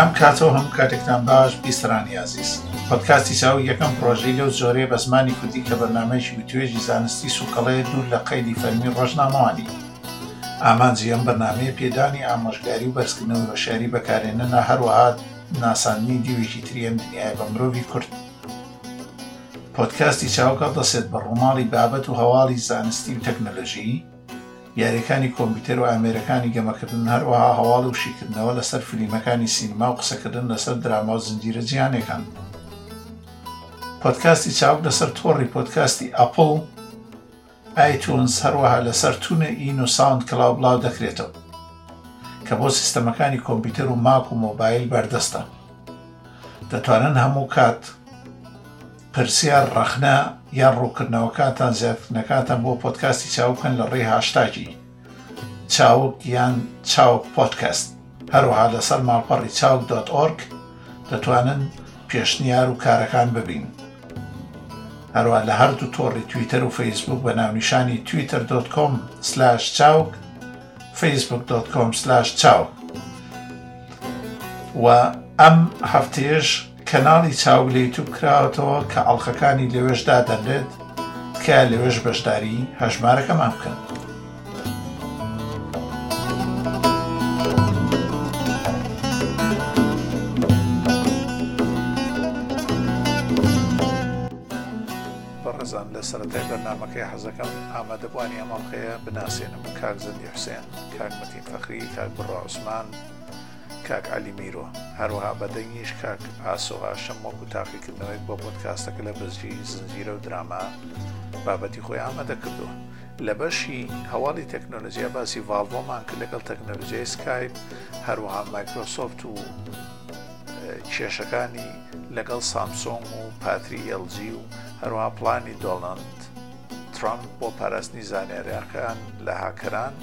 ئەم کاتە و هەموو کاتێکتان باش بیسەرانی ئازیز پۆدکاستی چاوگ یەکەم پرۆژەی لەو جۆرەیە بە زمانی کوردی کە بەرنمەیەکی وتوێژی زانستی سوکەڵەیە دوور لە قەیدی فەرمی ڕۆژنامەوانی ئامانجی ئەم بەرنامەیە پێدانی ئامۆژگاری و بەرزکردنەوەی هۆشیاری بەکارهێنەرە هەروەها ناساندنی دیوێکی تری ئەم دنیایە بە مرۆڤی کورد. پۆدکاستی چاوگ هەڵدەسێت بە ڕووماڵی بابەت و هەواڵی زانستی و تەکنەلۆژیی، یاریەکانی کۆمپیوتەر و ئامێرەکانی گەمەکردن هەروەها هەواڵ و شیکردنەوە لەسەر فلیمەکانی سینما و قسەکردن لەسەر دراما و زنجیرە جیهانیەکان. پۆدکاستی چاوگ لەسەر تۆڕی پۆدکاستی ئەپڵ ئایتونز هەروەها لەسەر تونە ئین و ساوند کلاو بڵاو دەکرێتەوە کە بۆ سیستەمەکانی کۆمپیوتەر و ماک و مۆبایل بەردەستە دەتوانن هەموو کات پرسیار ڕەخنە یان ڕووکردنەوەکانتان زیادکردنەکانتان بۆ پۆتکاستی چاوکەن لە ڕێی هاشتاگی چاوگ یان چاوگ پۆدکەست هەروەها لەسەر ماڵپەڕی چاوگ دۆت ئۆرگ دەتوانن پێشنیار و کارەکان ببین هەروە لە هەردوو تۆڕی تویتەر و فەیسبوک بە ناونیشانی تویتەر دۆت کۆم سلاش چاوگ فەیسبوک دۆت کۆم سلاش چاوگ و ئەم هەفتێش کەناڵی چاوگ لە یوتوب کراوەتەوە کە ئەڵقەکانی لەوێش دادەنرێت تکایە لەوێش بەشداری هەژمارەکەمان بکەن. بەڕێزان لە سەرەتای بەرنمەکەی حەزەکەم ئامادەبووانی ئەمەڵقەیە بناسیێنم کاک زەندی حوسێن کاک مەتین فەخری کاک بڕۆ عوسمان کاک عەلی میرۆ، هەروەها بە دەنگیش کاک ئاسۆ هاشم وەکو تاقیکردنەوەیەک بۆ پۆدکاستەکە لە بزری زنجیرە و دراما بابەتی خۆی ئامادە کردووە. لە بەشی هەواڵی تەکنۆلۆجیا باسی ڤاڵڤۆمان کرد لەگەڵ تەکنۆلۆجیای سکایپ هەروەها مایکرۆسۆفت و کێشەکانی لەگەڵ سامسۆنگ و پاتری LG و هەروەها پلانی دۆڵند ترامپ بۆ پاراستنی زانیاریەکان لە هاکەران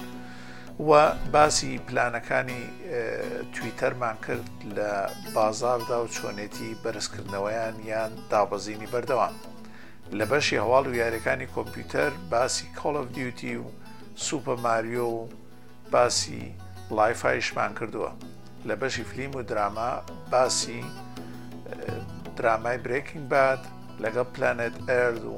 و باسی پلانەکانی تویتەرمان کرد لە بازاڕدا و چۆنێتی بەرزکردنەوەیان یان دابەزینی بەردەوام لە بەشی هەواڵ و یاریەکانی کۆمپیوتەر باسی کۆڵف دیوتی و سوپە ماریۆ و باسی لایفایشمان کردووە لە بەشی فلیم و دراما باسی درامای برێکینگ بات لەگەڵ پلانێت ئەرد و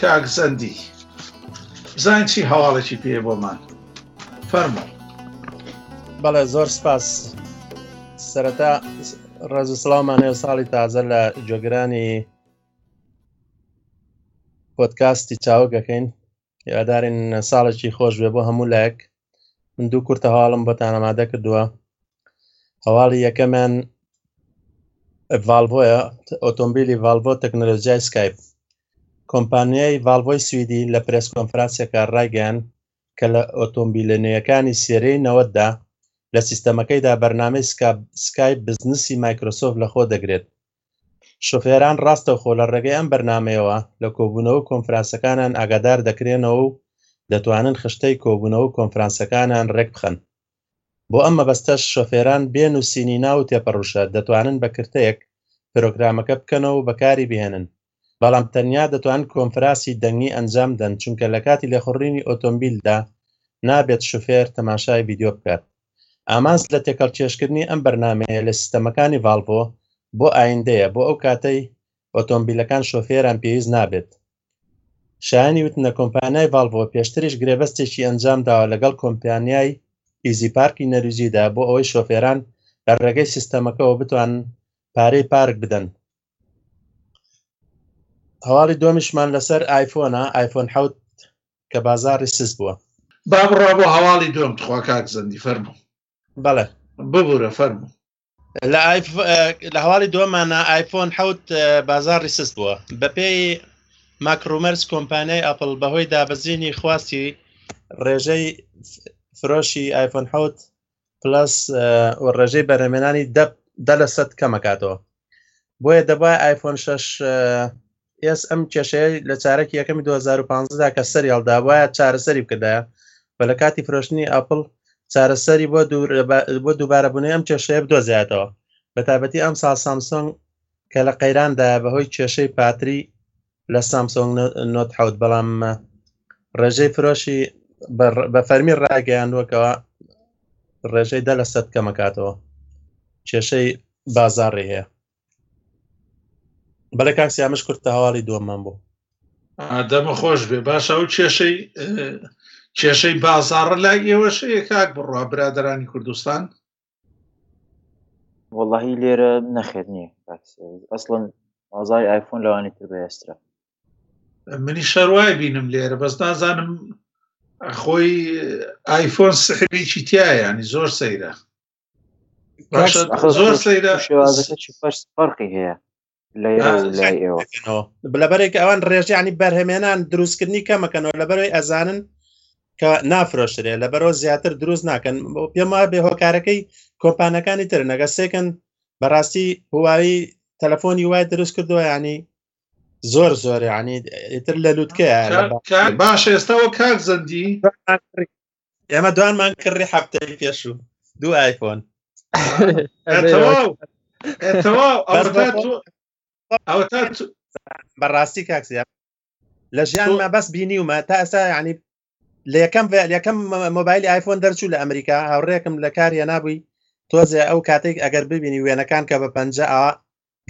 کاک زەندی بزانین چی هەواڵێکی پێ بۆمان فەرمو بەڵێ زۆر سپاس سەرەتا ڕێز و سلااومانێ ساڵی تازە لە جۆگرانی پۆتکاستی چاوگەکەین یادارین ساڵێکی خۆش بێ بۆ هەموو لایەک من دوو کورتە هەواڵم بۆتان ئەمادە کردووە هەواڵی یەکەمیان ڤالڤۆە ئۆتۆمبیلی ڤالڤۆ تەکنەلۆژیای سکایپ کۆمپانیای ڤالڤۆی سوئدی لە پرس کۆنفرانسێکە ڕایگەیان کە لە ئۆتۆمبیلە نوێیەکانی سێرەی نەوەدا لە سیستەمەکەیدا بەرنامەی سکایپ بزنسی مایکرۆسۆف لەخۆ دەگرێت شوفێران ڕاستەوخۆ لە ڕێگەی ئەم بەرنامەیەوە لە کۆبوونەوە و کۆنفرانسەکانان ئاگادار دەکرێنەوە و دەتوانن خشتەی کۆبوونەوە و کۆنفرانسەکانان ڕێکبخەن. بۆ ئەم مەبەستەش شوفێران بێ نووسینی ناو و تێپەڕوشە دەتوانن بە کرتەیەک پرۆگرامەکە بکەنەوە و بەکاریبهێنن بەڵام تەنیا دەتوانن کۆنفراسی دەنگی ئەنجام دەن چونکە لە کاتی لێخوڕینی ئۆتۆمبیلدا نابێت شوفێر تەماشای ڤیدیۆ بکات. ئامانج لە تێکەڵکێشکردنی ئەم بەرنامەیە لە سیستەمەکانی ڤاڵڤۆ بۆ ئایندەیە بۆ ئەو کاتەی ئۆتۆمبیلەکان شۆفێران پێویست نابێت. شایەنی وتنە کۆمپانیای ڤاڵڤۆ پێشتریش گرێبەستێکی ئەنجام داوە لەگەڵ کۆمپانیای ئیزی پارکی نەرویجیدا بۆ ئەوەی شۆفێران لە ڕێگەی سیستەمەکەوە بتوانن پارەی پارک بدەن هەواڵی دۆمیشمان لەسەر ئایفۆنە ئایفۆن حوت کە بازاری سست بووە با بڕا بۆ هەواڵی دۆم تخوا کاک زەندی فەرمو بەڵێ ببورە فەرمو لە لە هەواڵی دۆمانە ئایفۆن حوت بازاری سست بووە بەپێی ماکرومەرز کۆمپانیای ئەپل بەهۆی دابەزینی خواستی ڕێژەی فرۆشی ئایفۆن حوت پلس ڕێژەی بەرەمێنانی دە لە سەد کەمەکاتەوە بۆیە دەبای آیفۆن 6 ئێس ئەم کێشەیە لە چارەکی یەکەمی 2015 دا کە سەری هەڵدا وایە چارەسەری بکردایە بە لە کاتی فرۆشتنی ئەپل چارەسەری بۆ بۆ دووبارە بوونی ئەم کێشەیە بدۆزیاتەوە بە تابەتی ئەم سا سامسۆنگ کە لە قەیراندا بەهۆی کێشەی پاتری لە سامسۆنگ نۆت حوت بەڵام ڕێژەی فرۆشی بە فەرمی ڕاگەیاندوەکەەوە ڕێژەی دە لە سەد کەمەکاتەوە کێشەی بازاڕی هەیە بەلە کاکسی ئەمەش کورتە هەواڵی دووەمان بوو ئادەمە خۆش بێ باشە و کێشەی کێشەی بازاڕە لای ئێوەشەیە کاک بڕوا برادرانی کوردستان وەڵی لێرە نەخێت نییە ئەسڵن ئازای ئایفۆن لەوانی تر بەێسترە منی شەروای بینم لێرە بەس نازانم خۆی ئایفۆن سحرێکی تایانی زۆر سەیرە زۆر سەیرە شێوازەکە فەرقی هەیە لەبەرێک ئەوان ڕێژیانی بەرهەمێنان دروستکردنی کەمەکەنەوە لەبەرەوەی ئەزانن کە نافرۆشرێ لەبەرەوە زیاتر دروست ناکەن پێم وایە بێ هۆکارەکەی کۆمپانەکانی تر نەگە سێکن بەڕاستی هوایی تەلەفۆنی وای دروست کردووە ینی زۆر زۆر ینی ئیتر لە لووتکە باش ئێستا وە کاک زەندی ئێمە دوانمان کڕی هەفتەی پێشوو دوو ئایفۆن بەڕاستی کاکسیا لە ژیانمە بەس بینیومە تا ئەسا ینی لە یەکەم یەکەم مۆبایلی ئایفۆن دەرچوو لە ئەمریکا هاوڕێکم لە کار هێنابووی تۆزێ ئەو کاتێک ئەگەر ببینی وێنەکان کە بە پەنج ئا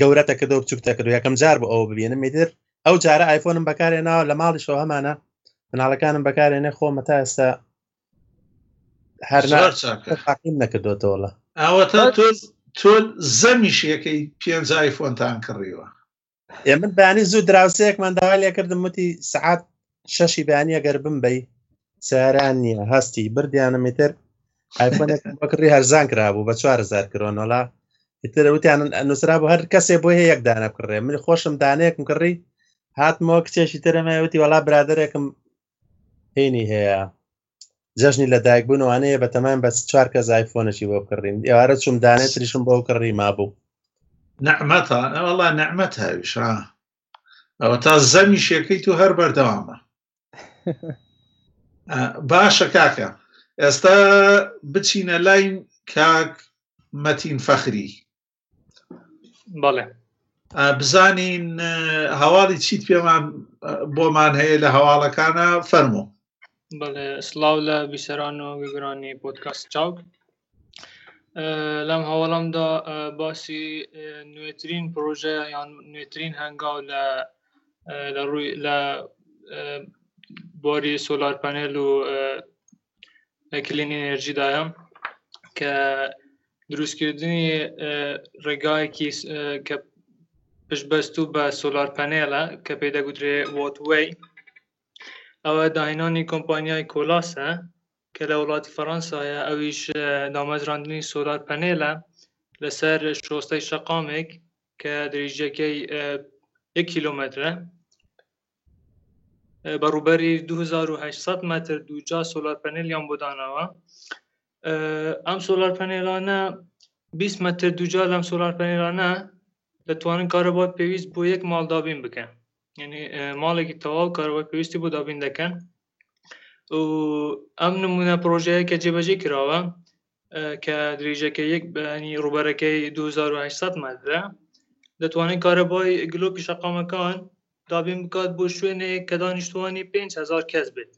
گەورە تەکردەوە بچوک تەکرد یەکەم جار بۆ ئەوە ببینم میدر ئەو جارە ئایفۆنم بەکارێ ناوە لە ماڵیشەوە هەمانە مناڵەکانم بەکارێنێ خۆمە تا ئێستا هەر ناقیم نەکردوێتەوەڵە ئەوە تا تۆ تۆ زەمیشەکەی پێنج ئایفۆنتان کڕیوە ئێمە بانی زوو دراوسەیەکمان داوای لێکردم وتی سعات شەشی بەیانی ئەگەر بمبەی ساران نییە هەستی بردیانم تر ئایفۆنەکڕی هەرزان کرابوو بە 4هزار کرۆنۆلا تر وتیان نووسرا بۆ هەر کەسێ بۆ هەیە یەک دانە بکڕێ من خۆشم دانەیەکم کڕی هاتمەوە کچێکی ترمە وتی وەڵا برادێکم هینی هەیە جەژنی لە دایک بوونەوانەیە بە تەمان بەس چوار کە زایفۆنەی بۆ بکڕین ئێوارە چوم دانێت تریشم بۆ کڕی مابوو نەعمەتە ئەوڵا نەعمەت هاویشە ئەوە تا زەمی شێکەی تو هەر بەردەوامە باشە کاکە ئێستا بچینە لاین کاک مەتین فەخری بەڵێ بزانین هەواڵی چیت پێمان بۆمان هەیە لە هەواڵەکانە فەرمو بەڵێ سلااو لە بیسەران و گوگرانی پۆتکاست چاوک لەم هەوڵمدا باسی نوێترین پرۆژە یان نوێترین هەنگاو لە لە ڕووی لە بۆری سۆلار پەنێل و کلین ئەنرژی دایم کە دروستکردنی ڕێگایەکی کە پشتبەست و بە سۆلار پەنێلە کە پێی دەگوترێ وۆتوەی ئەوە داهێنانی کۆمپانیای کۆلاسە کە لە وڵاتی فەڕەنسایە ئەویش دامەزراندنی سۆلار پەنێلە لەسەر شۆستەی شەقامێک کە درێژیەکەی یک کیلۆمەترە بە ڕووبەری 2800 مەتر دووجا سۆلار پەنێلیان بۆ داناوە ئەم سۆلار پەنێلانە 20 مەتر دوجار لەم سۆلار پەنێلانە دەتوانن کارەبا پێویست بۆ یەک ماڵ دابین بکەن یعنی ماڵێکی تەواو کارەبای پێویستی بۆ دابین دەکەن و ئەم نمونە پرۆژەیە کە جێبەجێ کراوە کە درێژەکە یەک بەنی ڕوبەرەکەی 2800 مەترە دەتوانن کارەبای گلۆپی شەقامەکان دابین بکات بۆ شوێنێک کە دانیشتوانی 5هزار کەس بێت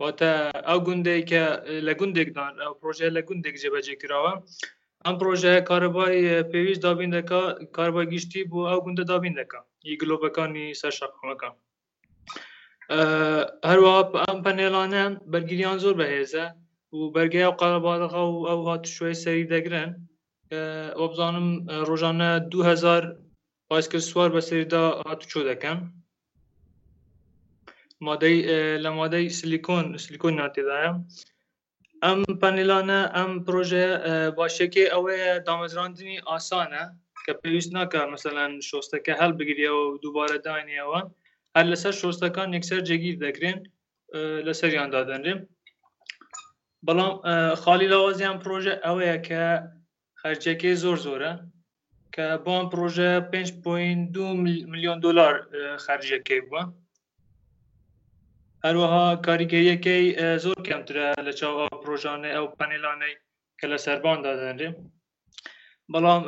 واتە ئەو گوندەی کە لە گوندێکدان ئەو پرۆژەیە لە گوندێک جێبەجێ کراوە ئەم پرۆژەیە کارەبای پێویست دابین دەکا کارەبای گشتی بۆ ئەو گوندە دابین دەکا ئی گلۆبەکانی سەر شەقامەکە هەروە ئەم پەنێلانە بەرگیریان زۆر بەهێزە و بەرگەی ئەو قەرەباڵغا و ئەو هاتوشوێ سەری دەگرن وەبزانم ڕۆژانە 2000 پایسکرد سوار بەسەردا هاتوچۆ دەکەن مادەی لە مادەی سلیکۆن سلیکۆن ناتێدایە ئەم پەنلانە ئەم پرۆژەیە باشەکەی ئەوەیە دامەزراندنی ئاسانە کە پێویست ناکە مەسەلاەن شۆستەکە هەڵبگریەوە و دووبارە دانیەوە هەر لەسەر شۆستەکان یەکسەر جێگیر دەکرێن لەسەریان دادەنرێن بەڵام خالی لاوازیان پرۆژە ئەوەیە کە خەرجیەکەی زۆر زۆرە کە بۆ ئەم پرۆژە 5.2 ملیۆن دلار خەرجیەکەی بووە هەروەها کاریگەریەکەی زۆر کەمترە لە چاو ئەو پرۆژانە ئەو پەنێلانەی کە لە سەربان دادەنرێ بەڵام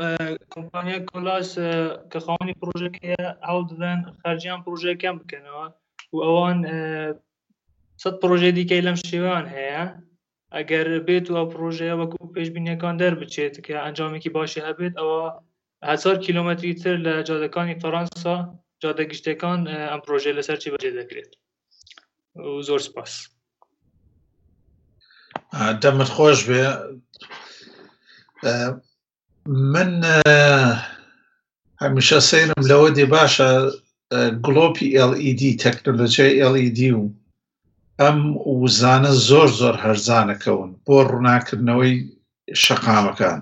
کۆمپانیا کۆلاس کە خاوەنی پرۆژەکەیە هەڵ دەدەن خەرجیان پرۆژەکەم بکەنەوە و ئەوان سەد پرۆژێ دیکەی لەم شێوان هەیە ئەگەر بێت و ئەو پڕۆژەیە وەکو پێشبینیەکان دەربچێت کە ئەنجامێکی باشی هەبێت ئەوە هەزار کیلۆمەتری تر لە جادەکانی فەڕەنسا جادە گشتەکان ئەم پرۆژێ لەسەر چی بەجێ دەکرێت و زۆر سپاس دەمت خۆش بێ من هەمیشە سەیرم لەوە دێ باشە گڵۆپی LED تەکنۆلۆژیای LED و ئەم وزانە زۆر زۆر هەرزانەکەون بۆ ڕووناکردنەوەی شەقامەکان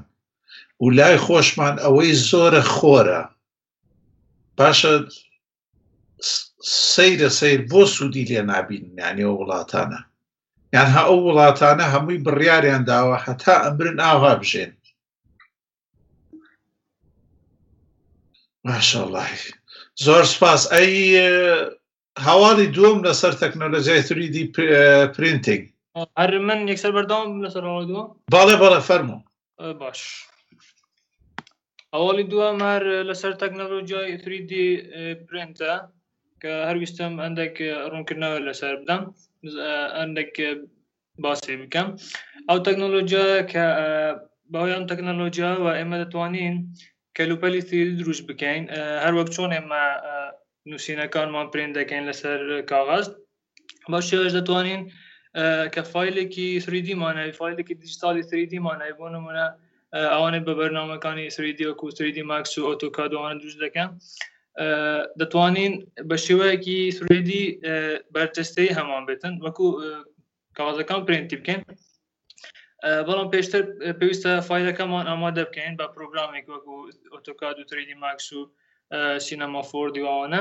و لای خۆشمان ئەوەی زۆرە خۆرە باشە سەیرە سەیر بۆ سوودی لێ نابین یانەوە وڵاتانە یان هە ئەو وڵاتانە هەمووی بڕیاریان داوە هەتا ئەمرن ئاوا بژێن ماشاءله زۆر سپاس ئەی هەواڵی دووەم لەسەر تەکنۆلۆژیای تری دی پرینتنگ هەر من یەکسەر بەردەوام لەسەر دووە باڵێ بەڵە فەرمو باش ئەوڵی دوام هەر لەسەر تەکنەلۆجیای ئیتریدی پرنتە کە هەرویستم ئەندێک ڕوونکردنەوە لەسەر بدەم ئەندێک باسی بکەم ئەو تەکنەلۆجیا کە بەوەیان تەکنەلۆجیا و ئێمە دەتوانین کەلوپەلی سری دروست بکەین هەروەک چۆن ئێمە نووسینەکانمان پرین دەکەین لەسەر کاغاز بە شێوەش دەتوانین کە فیلێکی سریدی مانای فیلێکی دیجیتالی سریدی مانای بۆ نمونە ئەوانەی بە بەرنمەکانی سریدی وەکو سریدی ماکس و ئۆتۆکادوانە دوش دەکەن دەتوانین بە شێوەیەکی سریدی بەرجەستەی هەمان بێتن وەکو کاغازەکان پرینتی بکەین بەڵام پێشتر پێویستە فیلەکەمان ئامادە بکەین بە پرۆگرامێک وەکو ئۆتۆکاد و تریدی ماکس و سینەمافۆر دیوانە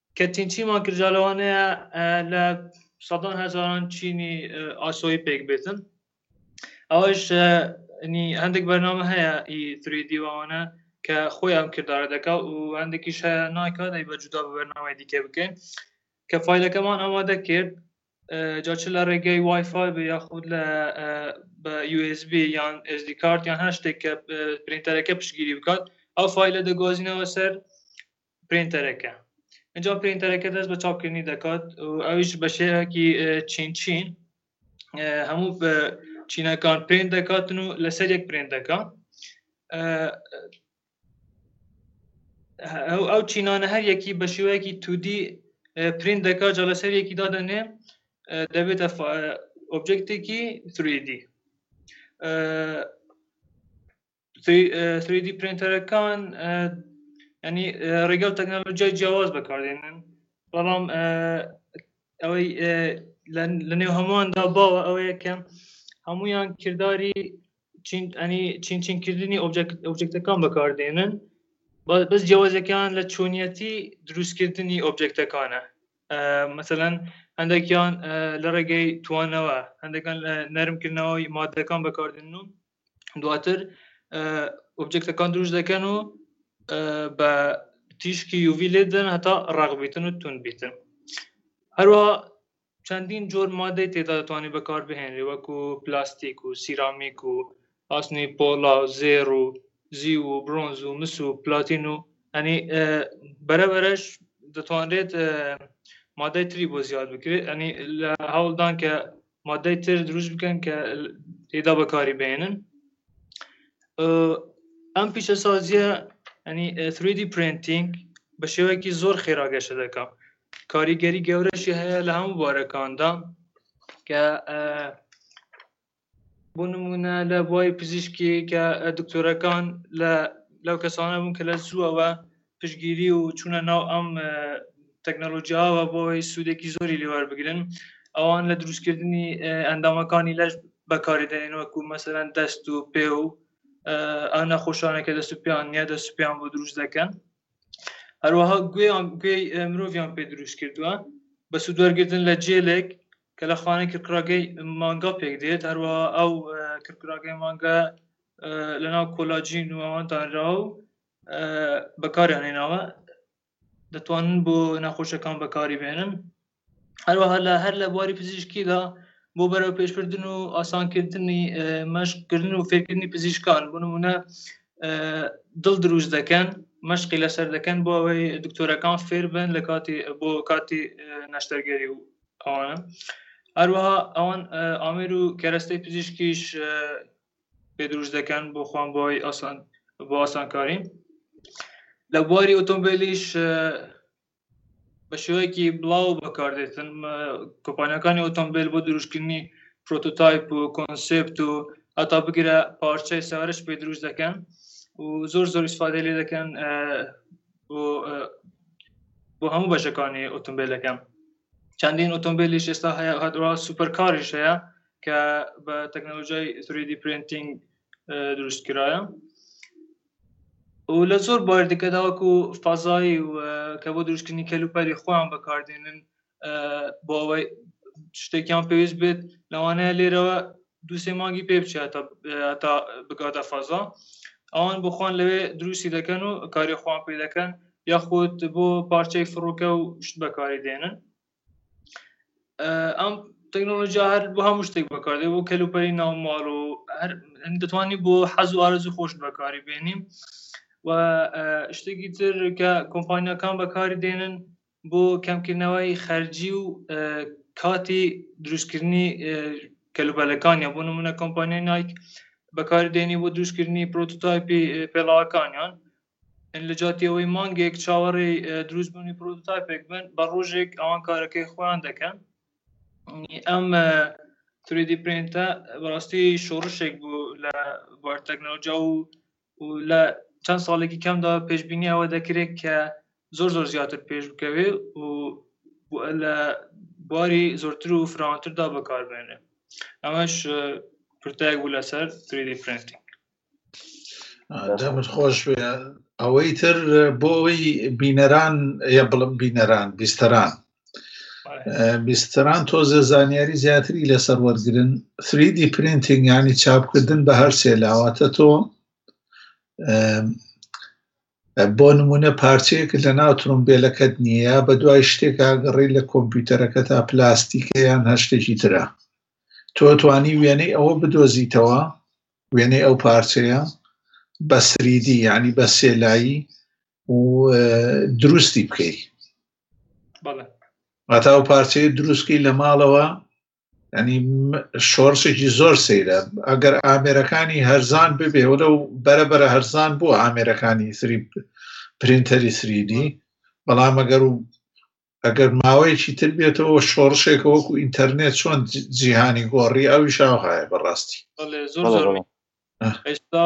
کە چین چیمان کرد جا لەوانەیە لە سەدان هەزاران چینی ئاسۆی پێک بێتن ئەوەش نی هەندێک بەرنامە هەیە ئی تری دیوانە کە خۆی ئەم کردارە دەکا و هەندێکیش هەیە نایکاتەی بە جودا بە بەرنامەی دیکە بکەین کە فیلەکەمان ئەوە دەکرد جا چ لە ڕێگەی وایفای بە یاخود لە بە USB یان SD کارت یان هەر شتێک کە پرینتەرەکە پشگیری بکات ئەو فیلە دەگۆزینەوە سەر پرینتەرەکە ئینجا پرینتەرەکە دەست بە چاپکردنی دەکات و ئەویش بە شێوەیەکی چین چین هەموو بە چینەکان پرینت دەکاتن و لەسەر یەک پرینت دەکات ئەو ئەو چینانە هەر یەکی بە شێوەیەکی تودی پرینت دەکات جا لەسەر یەکی دادەنێ دەبێتە ئۆبجکتێکی 3D سویدی پرینتەرەکان ینی ڕێگە و تەکنەلۆژیای جیاواز بەکاردێنن بەڵام ئەوەی لە نێو هەموواندا باوە ئەوەیە کە هەمویان کردداری ئەنی چین چینکردنی ئۆبجکتەکان بەکاردێنن بەس جیاوازەکان لە چۆنیەتی دروستکردنی ئۆبجکتەکانە مثلەن هەندێکیان لە ڕێگەی توانەوە هەندەکان نەرمکردنەوەی مادەکان بەکاردێنن و دواتر ئۆبجێکتەکان دروست دەکەن و بە تیشکی یوڤی لێدن هەتا ڕاغبیتن و تون بیتن هەروە چەندین جۆر مادەی تێدا دەتوانانی بەکار بهێنری وەکو پلاستیک و سیرامیک و ئاسنی پۆڵا و زێر و زی و برۆنز و مس و پلاتین و ئەنی بەرەبەرەش دەتوانرێت مادەی تری بۆ زیاد بکرێت ئەنی لە هەوڵدان کە مادەی تر دروست بکەن کە تێدا بەکاری بێنن ئەم پیشە سازیە ئەنی 3D پرینتینگ بە شێوەیەکی زۆر خێراگەشە دەکات کاریگەری گەورەشی هەیە لە هەموو بارەکاندا کە بۆ نمونە لە بۆی پزیشکی کە دکتۆرەکان لە لەو کەسانە بوون کە لە زووەوە پشگیری و چونە ناو ئەم تەکنەلۆجیاوە بۆی سوودێکی زۆری لێوار بگرن ئەوان لە دروستکردنی ئەندامەکانی لەش بەکاری دەێن وەکو مەسەرەن دەست و پێ و ئەو نەخۆشانە کە دەست و پیان نیە دەست و پیان بۆ دروست دەکەن هەروەها گوێیان گوێ مرۆڤیان پێ دروست کردووە بە سوودوەرگتن لە جێلێک کە لە خانەی کرکراگەی مانگا پێک دێت هەروە ئەو کرکراگەی مانگە لەناو کۆلاجین و ئەوان دانراوە و بەکاریان هێناوە دەتوانن بۆ نەخۆشەکان بەکاری بێنن هەروەها لە هەر لە بواری پزیشکیدا بۆ بەرەو پێشبردن و ئاسانکردنی مەشقکردن و فێرکردنی پزیشکان بۆ نمونە دڵ دروست دەکەن مەشقی لەسەر دەکەن بۆ ئەوەی دکتۆرەکان فێر بن لە کاتی بۆ کاتی نەشتەرگەری و ئەوانە هەروەها ئەوان ئامێر و کەرەستەی پزیشکیش پێ دروست دەکەن بۆ خۆیان بۆ ئەوەی ئاسان بۆ ئاسانکاری لە بواری ئۆتۆمبیلیش بە شێوەیەکی بڵاو بەکاردێتن کۆپانەکانی ئۆتۆمبیل بۆ دروستکردنی پرۆتۆتایپ و کۆنسپت و هەتا بگرە پارچەی سارش پێ دروست دەکەن و زۆر زۆر سفادە لێ دەکەن بۆ هەموو بەشەکانی ئۆتۆمبیلەکەم چەندین ئۆتۆمبیلیش ئێستا هەیە هەدرا سوپەرکاریش هەیە کە بە تەکنەلۆژیای سریدی پرینتینگ دروست کرایە و لە زۆر باردەکە داوەکو فازایی و کە بۆ دروستکردنی کەلوپەری خۆیان بەکاردێنن بۆەوەی شتێکیان پێویست بێت لەوانەیە لێرەوە دووسێ مانگی پێ بچێت تا بگاتە فازا ئەوان بخۆن لەوێ دروستی دەکەن و کاری خۆان پێ دەکەن یاخود بۆ پارچەی فڕوکە و شت بەکاری دێنن ئەم تەکنۆلۆژیا هەر بۆ هەموو شتێک بەکاردێ بۆ کەلوپەری ناو ماڵ و هەر دەتوانانی بۆ حەز و ئارزو خۆش بەکاری بێنیم و شتێکی تر کە کۆمپانیەکان بەکاری دێنن بۆ کەمکردنەوەی خەرجی و کاتی دروستکردنی کەلوپەلەکانیان بۆ نمونە کۆمپانیای نایک بەکاری دێنی بۆ دروستکردنی پرۆتوتایپی پێڵاوەکانیان لە جیاتی ئەوەی مانگێک چاوەڕێی دروست بوونی پرۆتوتایپێک بن بە ڕۆژێک ئەوان کارەکەی خۆیان دەکەن ئەم تریدی پرینتە بەڕاستی شۆڕشێک بوو لە بوار تەکنەلۆجا و و لە چەند ساڵێکی کەمدا پێشببینی ئەوە دەکرێت کە زۆر زۆر زیاتر پێش بکەوێ و لە باری زۆرتر و فراوانتردا بەکاربێنێ ئەمەش پرتایەک بوو لەسەر 3D پرنتینگ دەمت خۆش بێ ئەوەی تر بۆ ئەوەی بینەران یە بڵم بینەران بیستەران بیستەران تۆزە زانیاری زیاتری لەسەر وەرگن 3D پرینتنگ ینی چاپکردن بە هەر سێ لاواتە تۆ بۆ نمونە پارچەیەک لە ناو ترۆمبیلەکەت نییە بە دوای شتێکا گەڕی لە کۆمپیوتەرەکە تا پلاستیکە یان هەشتێکی ترە تۆ توانی وێنەی ئەوە بدۆزیتەوە وێنەی ئەو پارچەیە بە سریدی یعنی بە سێلایی و دروستی بکەی واتا ئەو پارچەیە دروستکەی لە ماڵەوە ینی شۆرشێکی زۆر سەیرە ئەگەر ئامێرەکانی هەرزان ببێ و لەو بەرە بەرە هەرزان بوو ئامێرەکانی سری پرینتەری سریدی بەڵام ئەگەر و ئەگەر ماوەیەکی تر بێتەوە شۆڕشێکە وەکو ئینتەرنێت چۆن جیهانی گۆڕی ئەوی شاوهایە بەڕاستی ئێستا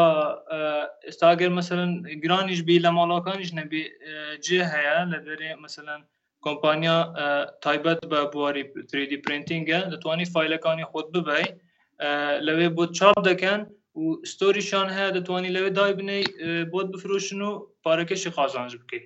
ئێستا گەر مەسەرەن گرانیش بی لە ماڵەکانیش نەبێ جێ هەیە لە دەرێ مەسەەن کۆمپانیا تایبەت بە بواری تریدی پرینتینگە دەتوانانی فیلەکانی خۆت ببی لەوێ بۆ چاپ دەکەن و ستۆریشان هەیە دەتوانانی لەوێ دای بنەی بۆت بفرۆشن و پارەکەشی قازانج بکەیت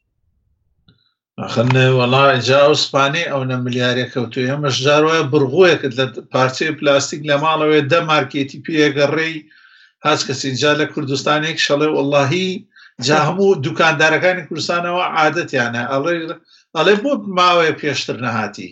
وەڵا جا ئەو سپانەی ئەوە ملیارێک کەوتو ئەمەش جار وایە بڕغوەیەکت لە پارچەی پلاستیک لە ماڵەوەێ دە مارکێتی پێگەڕێی هاچ کەسی جا لە کوردستانێک شەڵێ وەڵاهی جا هەموو دوکاندارەکانی کوردستانەوە عادەتیانە ئەڵێ ئەڵێ بۆ ماوەیە پێشتر نەهاتی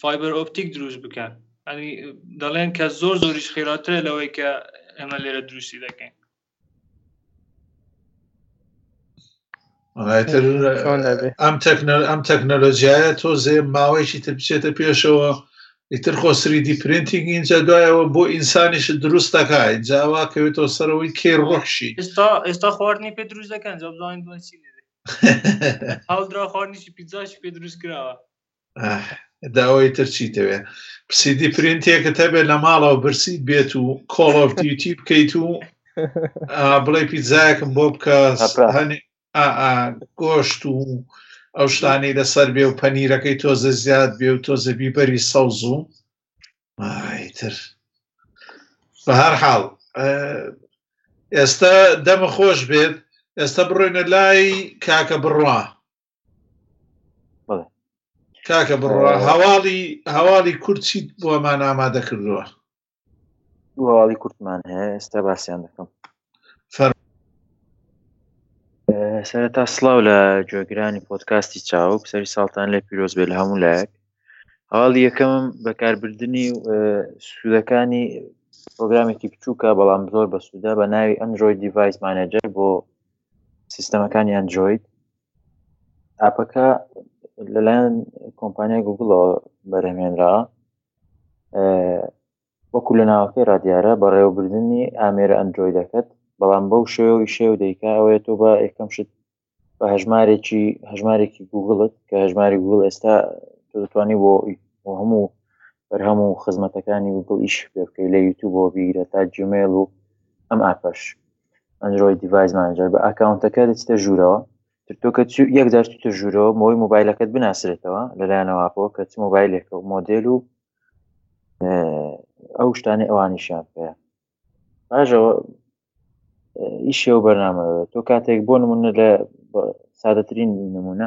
فایبەر ئۆپتیک دروست بکەن ئەنی دەڵێن کە زۆر زۆریش خێراترە لەوەی کە ئەمە لێرە دروستی دەکەین ئەم تەکنەر ئەم تەکنەلۆژیایە تۆزێ ماوەیەکی تر بچێتە پێشەوە ئیتر خۆ سریدی پرینتینگ اینجا دوایەوە بۆ ئینسانیش دروست دەکا جاوا کەوێتەوە سەرەوەی کێ ڕۆحشی ئستا ئێستا خواردنی پێ دروست دەکەن جابزانین دوای چی هەڵدرا خواردنیشی پیزاشی پێ دروست کراوە داوای تر چیتەوێ سیدی پرینتێکت هەبێت لە ماڵەوە برسیت بێت و کۆڵۆڤدیوتی بکەیت و بڵێ پیزایەکم بۆ بکە گۆشت و ئەو شتانی لەسەر بێ و پەنیرەکەی تۆزە زیاد بێ و تۆزە بیبەری سەوز و تر بە هەر حاڵ ئێستا دەمە خۆش بێت ئێستا بڕۆینە لای کاکە بڕوا کاکە بڕە هەواڵی هەواڵی کورد چیت بۆمان ئامادە کردووە هەواڵی کورتمان هەیە ئێستا باسییان دەکەم سەر تا سلااو لە جۆگرانی پۆتکاستی چاوک سەری ساڵتان لە پیرۆز بێ لە هەموو لایەک هەواڵی یەکەم بەکاربردننی و سوودەکانی پرۆگرامێکی بچووکە بەڵام زۆر بەسوودا بە ناوی ئەندروۆید دیڤایس مانەجەر بۆ سیستەمەکانی ئەندروۆید ئاپەکە لەلایەن کۆمپانیای گوگڵەوە بەرهمێنرا وەکو لە ناوەکەی ڕادیارە بەڕێوەبردننی ئامێرە ئەندرویدەکەت بەڵام بەو شێوەی شێو دەیکا ئەوەیە تۆ بە یەکەم شت بە هەژمارێکی هەژمارێکی گوگڵت کە هەژماری گوگڵ ئێستا دەتوانانی بۆ هەموو بەرهەم و خزمەتەکانی گوگڵ ئیش پێ بکەی لە یوتوبەوە بیگرە تا جیمێل و ئەم ئاپەش ئەندرۆید دیڤایس مانجەر بە ئاکاونتەکە دەچتە ژوورەوە تۆکە یەک جار چتە ژوورەوە بۆی موبایلەکەت بناسرێتەوە لەلایەنەوە ئاپۆ کە چ موبایلێکە و مۆدل و ئەو شتانی ئەوانیشیان پێ باژەوە ئیشەوە بەرنامەوە تۆ کاتێک بۆ نمونە لە سادەترین نمونە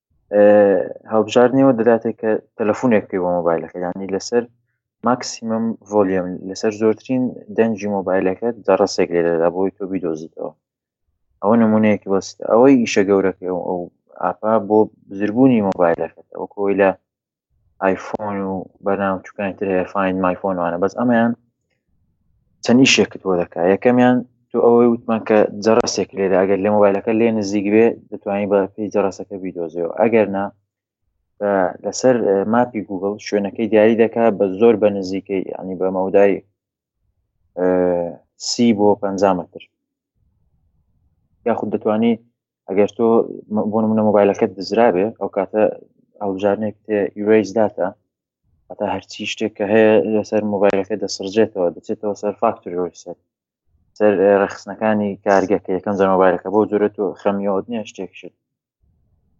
هەڵبژاردنەوە دەداتێک کە تەلەفۆنێک پێ بۆ مۆبایلەکە یانی لەسەر ماکسیمم ڤۆلیۆم لەسەر زۆرترین دەنجی مۆبایلەکە دەڕسێک لێ دەدا بۆی تۆ بیدۆزیتەوە ئەوە نمونەیەکی بەست ئەوەی ئیشە گەورەکە ئەو ئاپا بۆ بزربوونی مۆبایلەکەت ئەو کۆی لە ئایفۆن و بەناو چکانی تر هەیە فین مایفۆن وانە بەس ئەمیان چەنی شێکت بۆ دەکات یەکەمیان تو ئەوەی وتمان کە جەڕسێک لێرە ئەگەر لە مۆبایلەکە لێ نزیک بێ دەتوانانی بە پێی جەڕسەکە بیدۆزیەوە ئەگەر نا لەسەر ماپی گوگل شوێنەکەی دیاری دەکات بە زۆر بە نزیکەی ینی بە مەودای سی بۆ پ متر یاخود دەتوانانی ئەگەر تۆ بۆ منە مۆبایلەکەت دزرابێ ئەو کاتە هەڵبژارنێک ئیرۆیز داتا هەتا هەرچی شتێک کە هەیە لەسەر مۆبایلەکە دەسڕجێتەوە دەچێتەوە سەر فاکتوری ڕسەر سەر ڕخستنەکانی کارگەکە یەکەم جەر مۆبایلەکە بۆ جۆرە تۆ خەمیەوەت نیە شتێک شت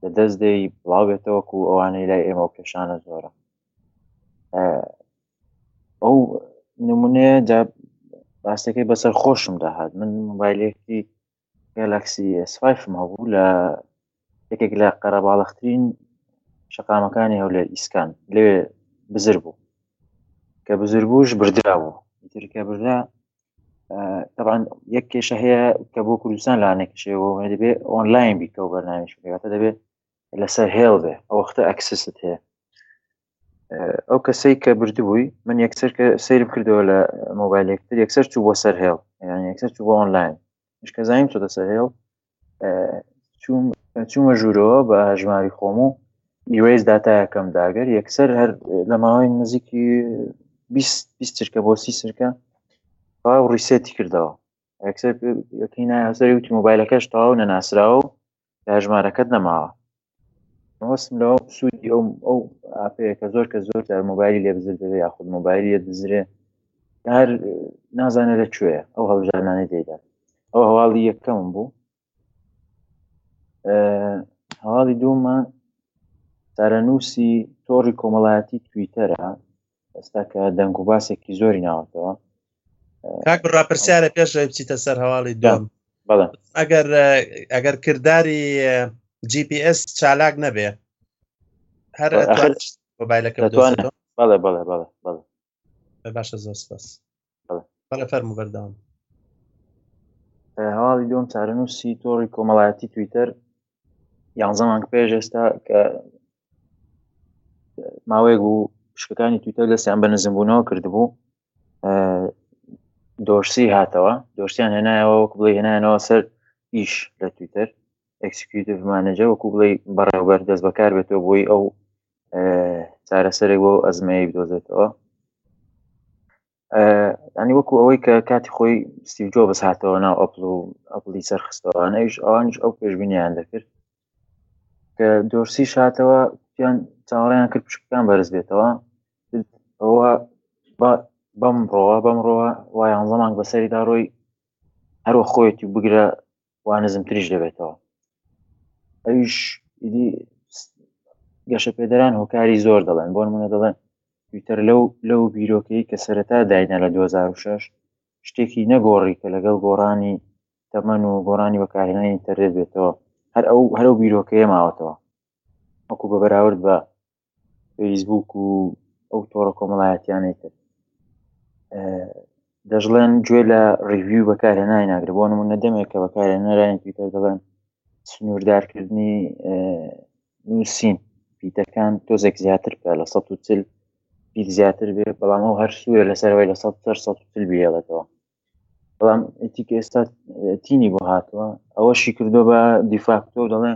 لە دەست دەی بڵاوێتەوەکو ئەوانەی لای ئێمە و پێشانە زۆرە ئەو نمونەیە جا باستەکەی بەسەر خۆشم داهات من مۆبایلێکی گالاکسی ئێس فایفم هەبوو لە یەکێک لە قەرەباڵەخترین شەقامەکانی هەولێر ئیسکان لەوێ بزر بوو کە بزر بووش بردرا بوو ترکە بردا طبعا یەک کێشە هەیە کە بۆ کوردستان لاانێکشەوە دەبێ ئۆنلاین بیتەوە بەرنامیش بێتە دەبێت لەسەر هێڵ بێ ئەوختە ئەکسست هەیە ئەو کەسەی کە بردبووی من یەکسەر کە سیرم کردەوە لە مۆبایلێکتر یەکسەر چوو بۆ سەر هێڵ یان یەکسەر چوو بۆ ئۆنلاین شکەزانیم چۆتە سەر هێڵ چوومە ژوورەوە بە هەژماری خۆم و ئیرۆیز داتایەکەم داگەر یەکسەر هەر لە ماوەی نزیکی چرکە بۆ سی سرکە ڕیسێتی کردەوە یەکسەر یەکەی نایسەری وتی مۆبایلەکەش تاو نەناسراوە ژمارەکەت نەماوە مەوەسم لەەوە سوودی ئەو ئەو ئاپەیەکە زۆر کە زۆر جار مۆبایلی لێ بزر دەبێ یاخود مۆبایل لێ دزرێ هەر نازانێت لە کوێ ئەو هەڵژانانەی دەیدا ئەو هەواڵی یەکەم بوو هەواڵی دوومە سارەنووسی تۆڕی کۆمەڵایەتی تویتەرە ئێستا کە دەنگ و باسێکی زۆری ناوەتەوە کاک ڕاپرسیارە پێش بچیتە سەر هەواڵی دام بەڵێ ئەگەر ئەگەر کردداری GPS چالاک نەبێ هەر مۆبایلەکە بەڵێ بەڵێ بەڵێ بەڵێ باشە زۆر سپاس بەڵێ فەرمو بەردەوام هەواڵی دوم چارەنووسی تۆڕی کۆمەڵایەتی تویتەر یانزەمان پێش ئێستا کە ماوەیەک بوو پشکەکانی تویتەر دەستیان بە نزمبوونەوە کردبوو دۆرسی هاتەوە دۆستیان هێنایەوە وەک بڵێ هێنایەوە سەر ئیش لە تویتەر ئەکسکیوتیڤ مانەجە وەکو بڵێ بەڕێوبەر دەست بەکار بێتەوە بۆی ئەو چارەسەرێک بۆ ئەزمەیە بدۆزێتەوە ئەنی وەکو ئەوەی کە کاتی خۆی سیجۆ بەس هاتەوە ناو ئەپل و ئەپلی سەرخستەوەانەیش ئەوانش ئەو پێشبینیان دەکرد کە دۆرسی شاتەوە یان چاوەڕیان کرد پشکان بەرز بێتەوە ئەوە بەم ڕۆوە بەم ڕۆوە وایان زەمانگ بەسەریدا ڕۆی هەروە خۆیەتی بگرە وا نزمتریش دەبێتەوە ئەویش ئیدی گەشە پێدەران هۆکاری زۆر دەڵێن بۆن منە دەڵێن تویتەر لەو لەو بیرۆکەی کە سەرەتا داینا لە 2006 شتێکی نەگۆڕی کە لەگەڵ گۆڕانی تەمەن و گۆڕانی بەکارهێنانی ئینتەرێت بێتەوە هەر ئەو هەرو بیرۆکەیە ماوەتەوە وەکو بە بەراورد بە فەیسبوک و ئەو تۆڕە کۆمەڵایەتیانەی تر دەژڵێن گوێ لە ڕیوی بەکارە نایناگرێت بۆ نمونە دەمێک کە بەکارە نەرانی پیتەر دەڵێن سنووردارکردنی نووسین پیتەکان تۆزێک زیاتر بکە لە 140 پیت زیاتر بێ بەڵام ئەو هەر سوورە لەسەرەوەی لە 140 بێڵێتەوە بەڵام ئەتیکە ئێستا تینی بۆ هاتووە ئەوەشی کردو بە دیفاکتۆ دەڵێ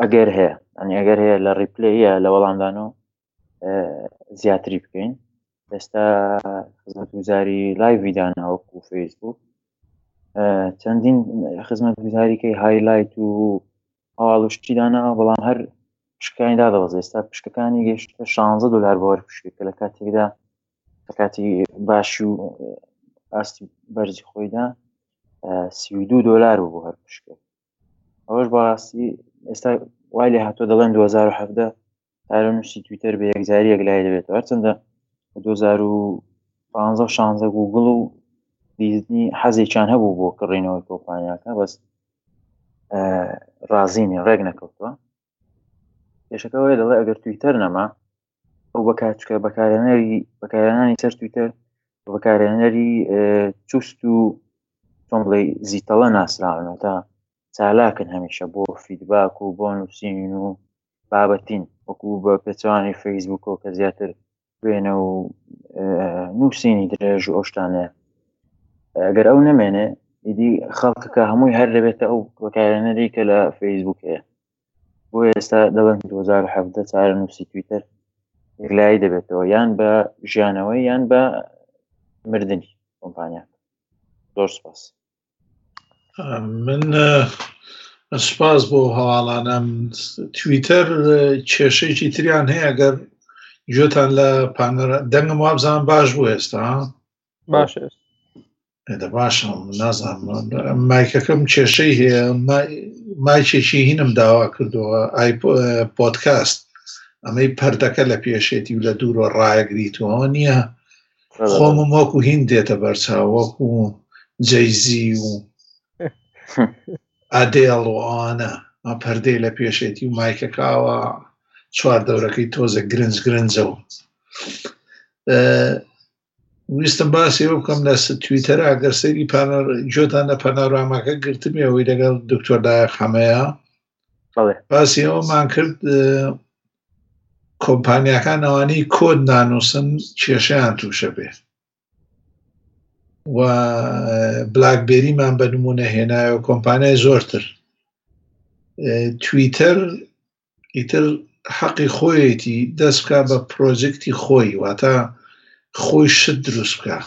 ئەگەر هەیە ئەنی ئەگەر هەیە لە ڕیپلەیە لە وەڵامدان و زیاتری بکەین ئێستا خزمەت وزاری لای ویدانە وەکو فەیسبوک چەندین خزمەت گوزاریکەی هایلایت و ئاڵشتی دانا بەڵام هەر پشکانی دادەوەز ئێستا پشکەکانی گەشت 16 دلار بۆەر پشکی کە لە کاتێکدا لە کاتی باشی و ئاستی بەرزی خۆیدا سی دو دلار بۆ هەر پشکە ئەوەش بەڕاستی ئێستا وای لێ هاتۆ دەڵێن 2017 تارە نووسی تویتەر بە یەکجاری یەک لای دەبێت هەرچەندە 2015 شانزە گوگڵ و دیزنی حەزێکیان هەبوو بۆ کڕینەوەی کۆمپانیاکە بەس ڕازینی ڕێک نەکەوتوە کێشەکە وەیە دەڵێ ئەگەر تویتەر نەما ئەو بەکچکە بەکارێنەری بەکارێنانی سەر تویتەر بەکارێنەری چوست و چۆن بڵێ زیتەڵە ناسراونەوە تا چالاکن هەمیشە بۆ فیدباک و بۆ نووسین و بابەتین وەکو بە پێچوانی فەیسبوکەوە کە زیاتر وێنە و نووسینی درێژ و ئەوشتانەیە ئەگەر ئەو نەمێنێ ئیدی خەڵکەکە هەمووی هەر دەبێتە ئەو کۆکارێنەری کە لە فەیسبوک هەیە بۆ ئێستا دەڵێن 2017 چارە نووسی تویتەر یەکلایی دەبێتەوە یان بە ژیانەوەی یان بە مردنی کۆمپانیا زۆر سپاس من سپاس بۆ هەواڵانم تویتەر کێشەیەکی تریان هەیە گەر گوێتان لە پانەر دەنگم وابزان باش بوو ئێستا باش دە باشم نازانم مایکەکەم کێشەی هەیە مایکێکی هینم داوا کردووە ئای پۆتکاست ئەمەی پردەکە لە پێشێتی و لە دوورۆ ڕایەگریتەوە نییە خۆمم وەکو هین دێتە بەرچاو وەکو جەیزی و ئەدێڵ و ئەوانە ئەم پەردەی لە پێشێتی و مایکەکەوە چوار دەورەکەی تۆزە گرنج گرنجە و ویستم باسی ئەو بکەم لە تویتەر ئەگەر سەیری پانەر جۆتان لە پەناراامەکە گرتمی ئەوەی لەگەڵ دکتۆر دایە خەمەیە باسی ئەومان کرد کۆمپانیاکان ئەوانەی کۆد نانووسن کێشیان تووشە بێ و بلاکبێریمان بە نمونە هێنایە و کۆمپانیای زۆرتر تویتەر ئیتر حەقی خۆیەتی دەست بکە بە پرۆجێکتی خۆی واتە خۆی شت دروست بکە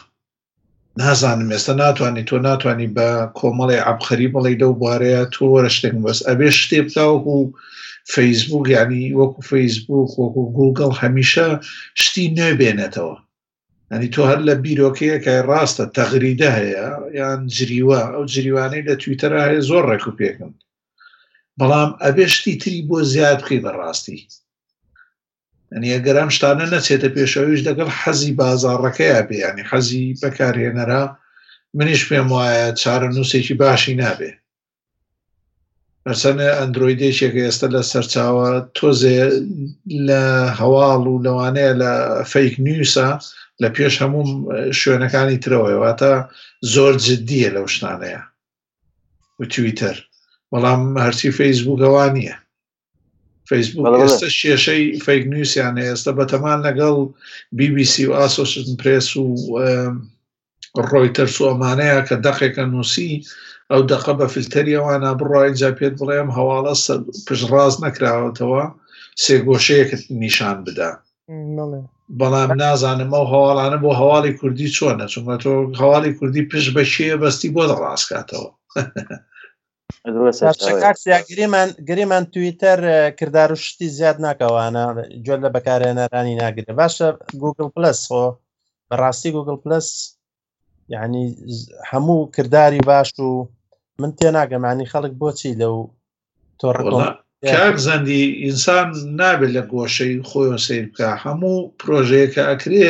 نازانم ئێستا ناتوانانی تۆ ناتوانانی بە کۆمەڵی عبخەری بڵی لەو بارەیە تۆ وەرە شتێک بەس ئەبێ شتێ بکاوە و فەیسبوک ینی وەکو فەیسبوک وەکو گوگل هەمیشە شتی نوێ بێنێتەوە ئەنی تۆ هەر لە بیرۆکەیەکای ڕاستە تەغریدە هەیە یان جریوە ئەو جریوانەی لە تویتەرە هەیە زۆر ڕێک و پێکن بەڵام ئەبێ شتی تری بۆ زیاد بکەی بەڕاستی ئەگەرام شتانە نەچێتە پێشەوەیش دەگەڵ حەزی بازاڕەکەیە پێیانی حەزی بەکارهێنەرا منیش پێم وایە چارە نووسێکی باشی نابێ هەرچەنە ئەندرویدێکێک ئێستا لە سەرچاوە تۆزێ لە هەواڵ و لەوانەیە لە فەیک نیوسە لە پێش هەموو شوێنەکانی ترەوەی واتە زۆر جددیە لەو شتانەیە وتویتەر بەڵام هەرچی فەیسبووکەوان نییە فەیسبوک ئێستا شێشەی فەیک نووسیان ئێستا بەتەمان لەگەڵ BBC و ئاسۆشن پرس و ڕۆیتەرس و ئەمانەیە کە دەقێکە نووسی ئەو دەقە بە فلتەری ئەوانە بڕە اینجا پێت بڵێم هەواڵە پشڕاز نەکراوەتەوە سێگۆشەیەکت نیشان بدا بەڵام نازانم ئەو هەواڵانە بۆ هەواڵی کوردی چۆنە چونگە تۆ هەواڵی کوردی پشت بە شێ بەستی بۆ دەڕاستکاتەوە گریمان گریمان تویتەر کردار و شتی زیاد ناکەوانە جۆ لە بەکارێنەرانی ناگرێت باشە گوگل پلس خۆ بەڕاستی گوگل پلس یعنی هەموو کردداری باش و من تێناگەمانی خەڵک بۆچی لەو تۆڕ کاک زەندی ئینسان نابێت لە گۆشەی خۆیەوە سیر بکە هەموو پرۆژەیەکە ئەکرێ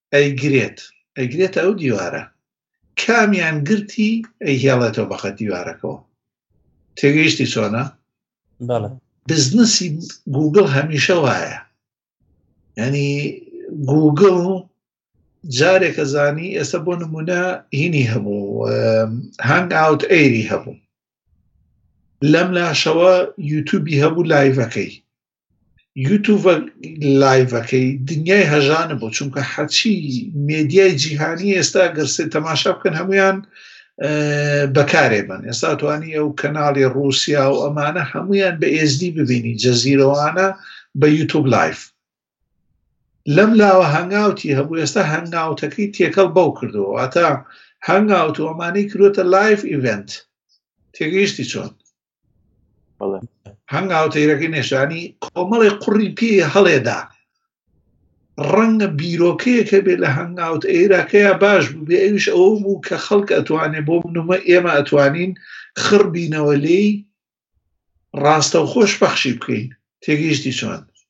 ئەیگرێت ئەگرێتە ئەو دیوارە کامیان گرتی ئەیهێڵێتەوە بەقە دیوارەکەەوە تێگەیشتی چۆنە بزنسی گوگل هەمیشە وایە ینی گوگل جارێکە زانی ئێستا بۆ نمونە هینی هەبوو هەنگ ئاوت ئەیری هەبوو لەم لاشەوە یوتوبی هەبوو لایڤەکەی یوتوبە لایڤەکەی دنیای هەژانە بۆ چونکە حەچی مێدیای جیهانی ئێستا گەرسێ تەماشا بکەن هەمویان بەکارێ بن ئێستا توانی ئەو کەناڵی رووسیا و ئەمانە هەمویان بە ئێزدی ببینی جەزیرەوانە بە یوتوب لایف لەم لاوە هەنگاوتی هەبوو ئێستا هەنگاوتەکەی تێکەڵ بەو کردووە واتە هەنگاوت و ئەمانەی کرۆتە لایف ئیڤنت تێگەیشتی چۆن هەنگاوتەیرەکەی نێشانی کۆمەڵی قڕی پێ هەڵێدا ڕەنگە بیرۆکەیەکە بێت لە هەنگاوت ئێراکەیە باش بووێ ئەوش ئەو بوو کە خەڵک ئەتوانێ بۆ منومە ئێمە ئەتوانین خڕبینەوە لێی ڕاستەوخۆش پەخشی بکەین تێگەیشتی چۆن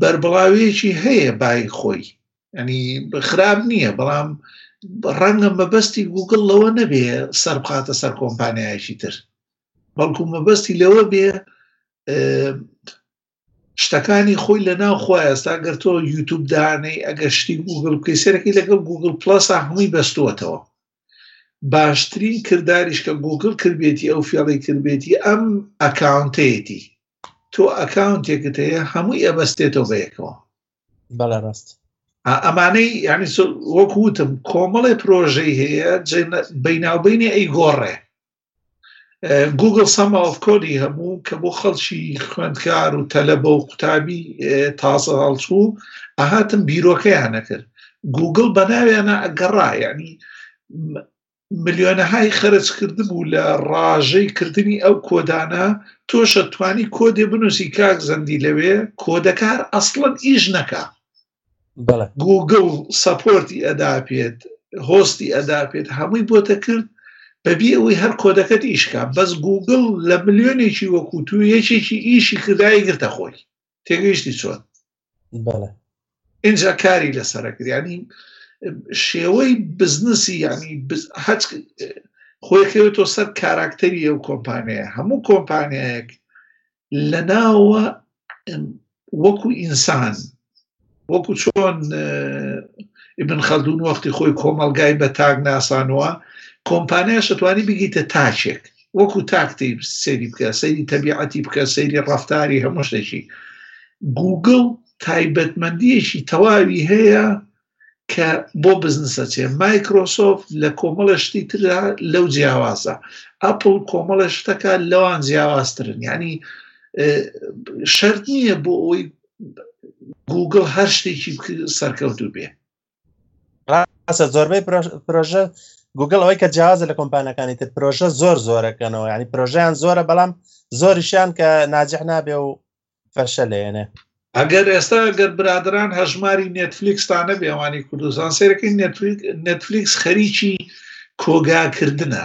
بەربڵاوەیەکی هەیە بای خۆی ئەنی خراپ نییە بەڵام ڕەنگە مەبەستی گوگل لەوە نەبێ سەرخاتە سەر کۆمپانیایەکی تر بەڵکو مەبەستی لەوە بێ شتەکانی خۆی لە ناو خۆی ئێستا گەر تۆ یوتوب دانەی ئەگەر شتی گوگل بکەی سەرەکەی لەگەڵ گوگل پلس هەمووی بەستووەتەوە باشترین کردداریش کە گوگل کردێتی ئەو فێڵی کردێتی ئەم ئەکاونتەتی تۆ ئەکاونتێکت هەیە هەمووی ئەبەستێتەوە بەیەکەوە بەڵێ ڕاست ئەمانەی ینی وەکوتم کۆمەڵی پرۆژەی هەیە بیناوبینی ئەی گۆڕێ گوگل سەماڵف کۆدی هەبوو کە بۆ خەڵکی خوێندکار و تەلەبە و قوتابی تازە هەڵچوو ئەهاتم بیرۆکەیانەکرد گوگل بەناویانە ئەگەڕا ینی ملیۆنەهای خەرج کردبوو لە ڕاژەی کردنی ئەو کۆدانە تۆشە توانی کۆدێ بنووسی کاک زەندی لەوێ کۆدەکار ئەسڵەن ئیش نەکە گوگڵ سەپۆرتی ئەدا پێت هۆستی ئەدا پێت هەمووی بۆتە کرد بەبی ئەوەی هەر کۆدەکەت ئیشکە بەس گوگل لە ملیۆنێکی وەکوتو یەکێکی ئیشی کردای گرتە خۆی تێگەیشتی چۆن بەڵێ اینجا کاری لەسرە کردیانی شێوەی بزنسی ینی هەچ خۆیکەوێتەوە سەر کاراکتەری ئەو کۆمپانەیە هەموو کۆمپانیایەک لە ناوە وەکو ئینسان وەکو چۆن ئبن خەلدون وەختی خۆی کۆمەلگای بە تاک ناسانەوە کۆمپانیا شتوانی بگیتە تاچێک وەکو تاکتی سەیری بکە سەیری تەبیعەتی بکە سەیری ڕفتاری هەموو شتێکی گوگل تایبەتمەندیەکی تەواوی هەیە کە بۆ بزنسە چێ مایکرۆسۆفت لە کۆمەڵە شتی تررا لەو جیاوازە ئەپل کۆمەڵە شتەکە لەوان جیاوازترن ینی شەرت نییە بۆ ئەوی گوگڵ هەر شتێکی سەرکەوت و بێ ئاسە زۆربەی پرۆژە گوگل ئەوەی کە جیازە لە کۆمپانەکانی تر پرۆژە زۆر زۆرەکەنەوە ینی پرۆژیان زۆرە بەڵام زۆریشیان کە ناجح نابێ و فەرشە لێنێ ئەگەر ئێستا گەر برادران هەژماری نێتفلیکستانە بێوانی کوردستان سێرەکەی نێتفلیکس خەریکی کۆگاکردە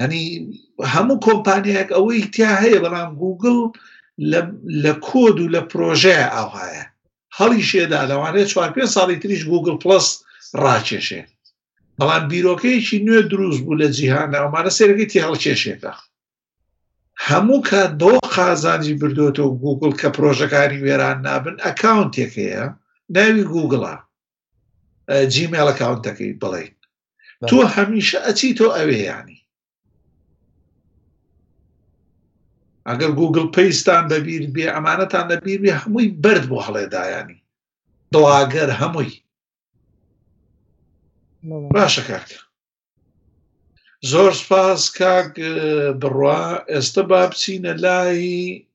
هەنی هەموو کۆمپانیاک ئەوەی تیا هەیە بەڵام گوگل لە کۆد و لە پرۆژەیە ئاوهایە هەڵی شێدا لەوانێت چوار پێ ساڵی تریش گوگل پلس ڕاکێشێ بەڵام بیرۆکەیەکی نوێ دروست بوو لە جیهان ئەمانە سێرەکەی تی هەڵکێشێتە هەموو کات بۆ قازانجی بردوێتەوە گوگل کە پرۆژەکانی وێران نابن ئەکاونتێک هەیە ناوی گوگڵە جیمێڵ ئەکاونتەکەی بڵین تۆ هەمیشە ئەچی تۆ ئەوێ ینی ئەگەر گوگل پیستان بەبییر بێ ئەمانەتان لەبییر بێ هەمووی برد بۆ هەڵێدایانی بڵاگەر هەمووی باشە کاک زۆر سپاس کاک بڕوا ئێستا با بچینە لای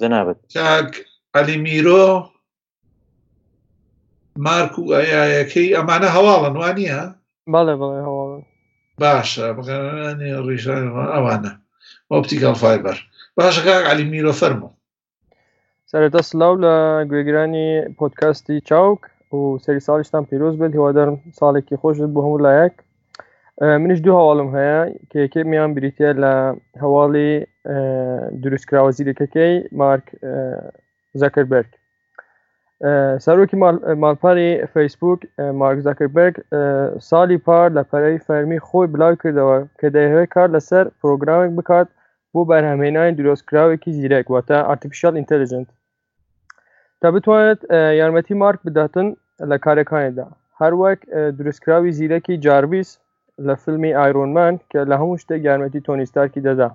جەنابەت کاک عەلی میرۆ مارک و ئەیەکەی ئەمانە هەواڵن وان نییە بەڵێ بڵێ هەواڵن باشە بگەڕێنانی ڕیژان ئەوانە ئۆپتیکال فایبەر باشە کاک عەلی میرۆ فەرمو سەرەتا سلااو لە گوێگرانی پۆتکاستی چاوک و سەری ساڵیشتان پیرۆز بێت هیوادارم ساڵێکی خۆش بۆ هەموو لایەک منیش دوو هەواڵم هەیە کە یەکێ میان بریتە لە هەواڵی دروستکراوە زیرەکەکەی مارک زەکربرگ سەرۆکی ماڵپاری فەیسبوک مارک زەکربرگ ساڵی پار لە پەرەی فەرمی خۆی بلاو کردەوە کە دەیەوێت کار لەسەر پرۆگرامێک بکات بۆ بەرهەمهێنانی درۆستکراوێکی زیرەک واتە ئارتفیشال ئینتەلجنت تا بتوانێت یارمەتی مارک بداتن لە کارەکانیدا هەروەک دروستکراوی زیرەکی جاربیس لە فیلمی ئایرۆنمان کە لە هەموو شتێک یارمەتی تۆنیستارکی دەدا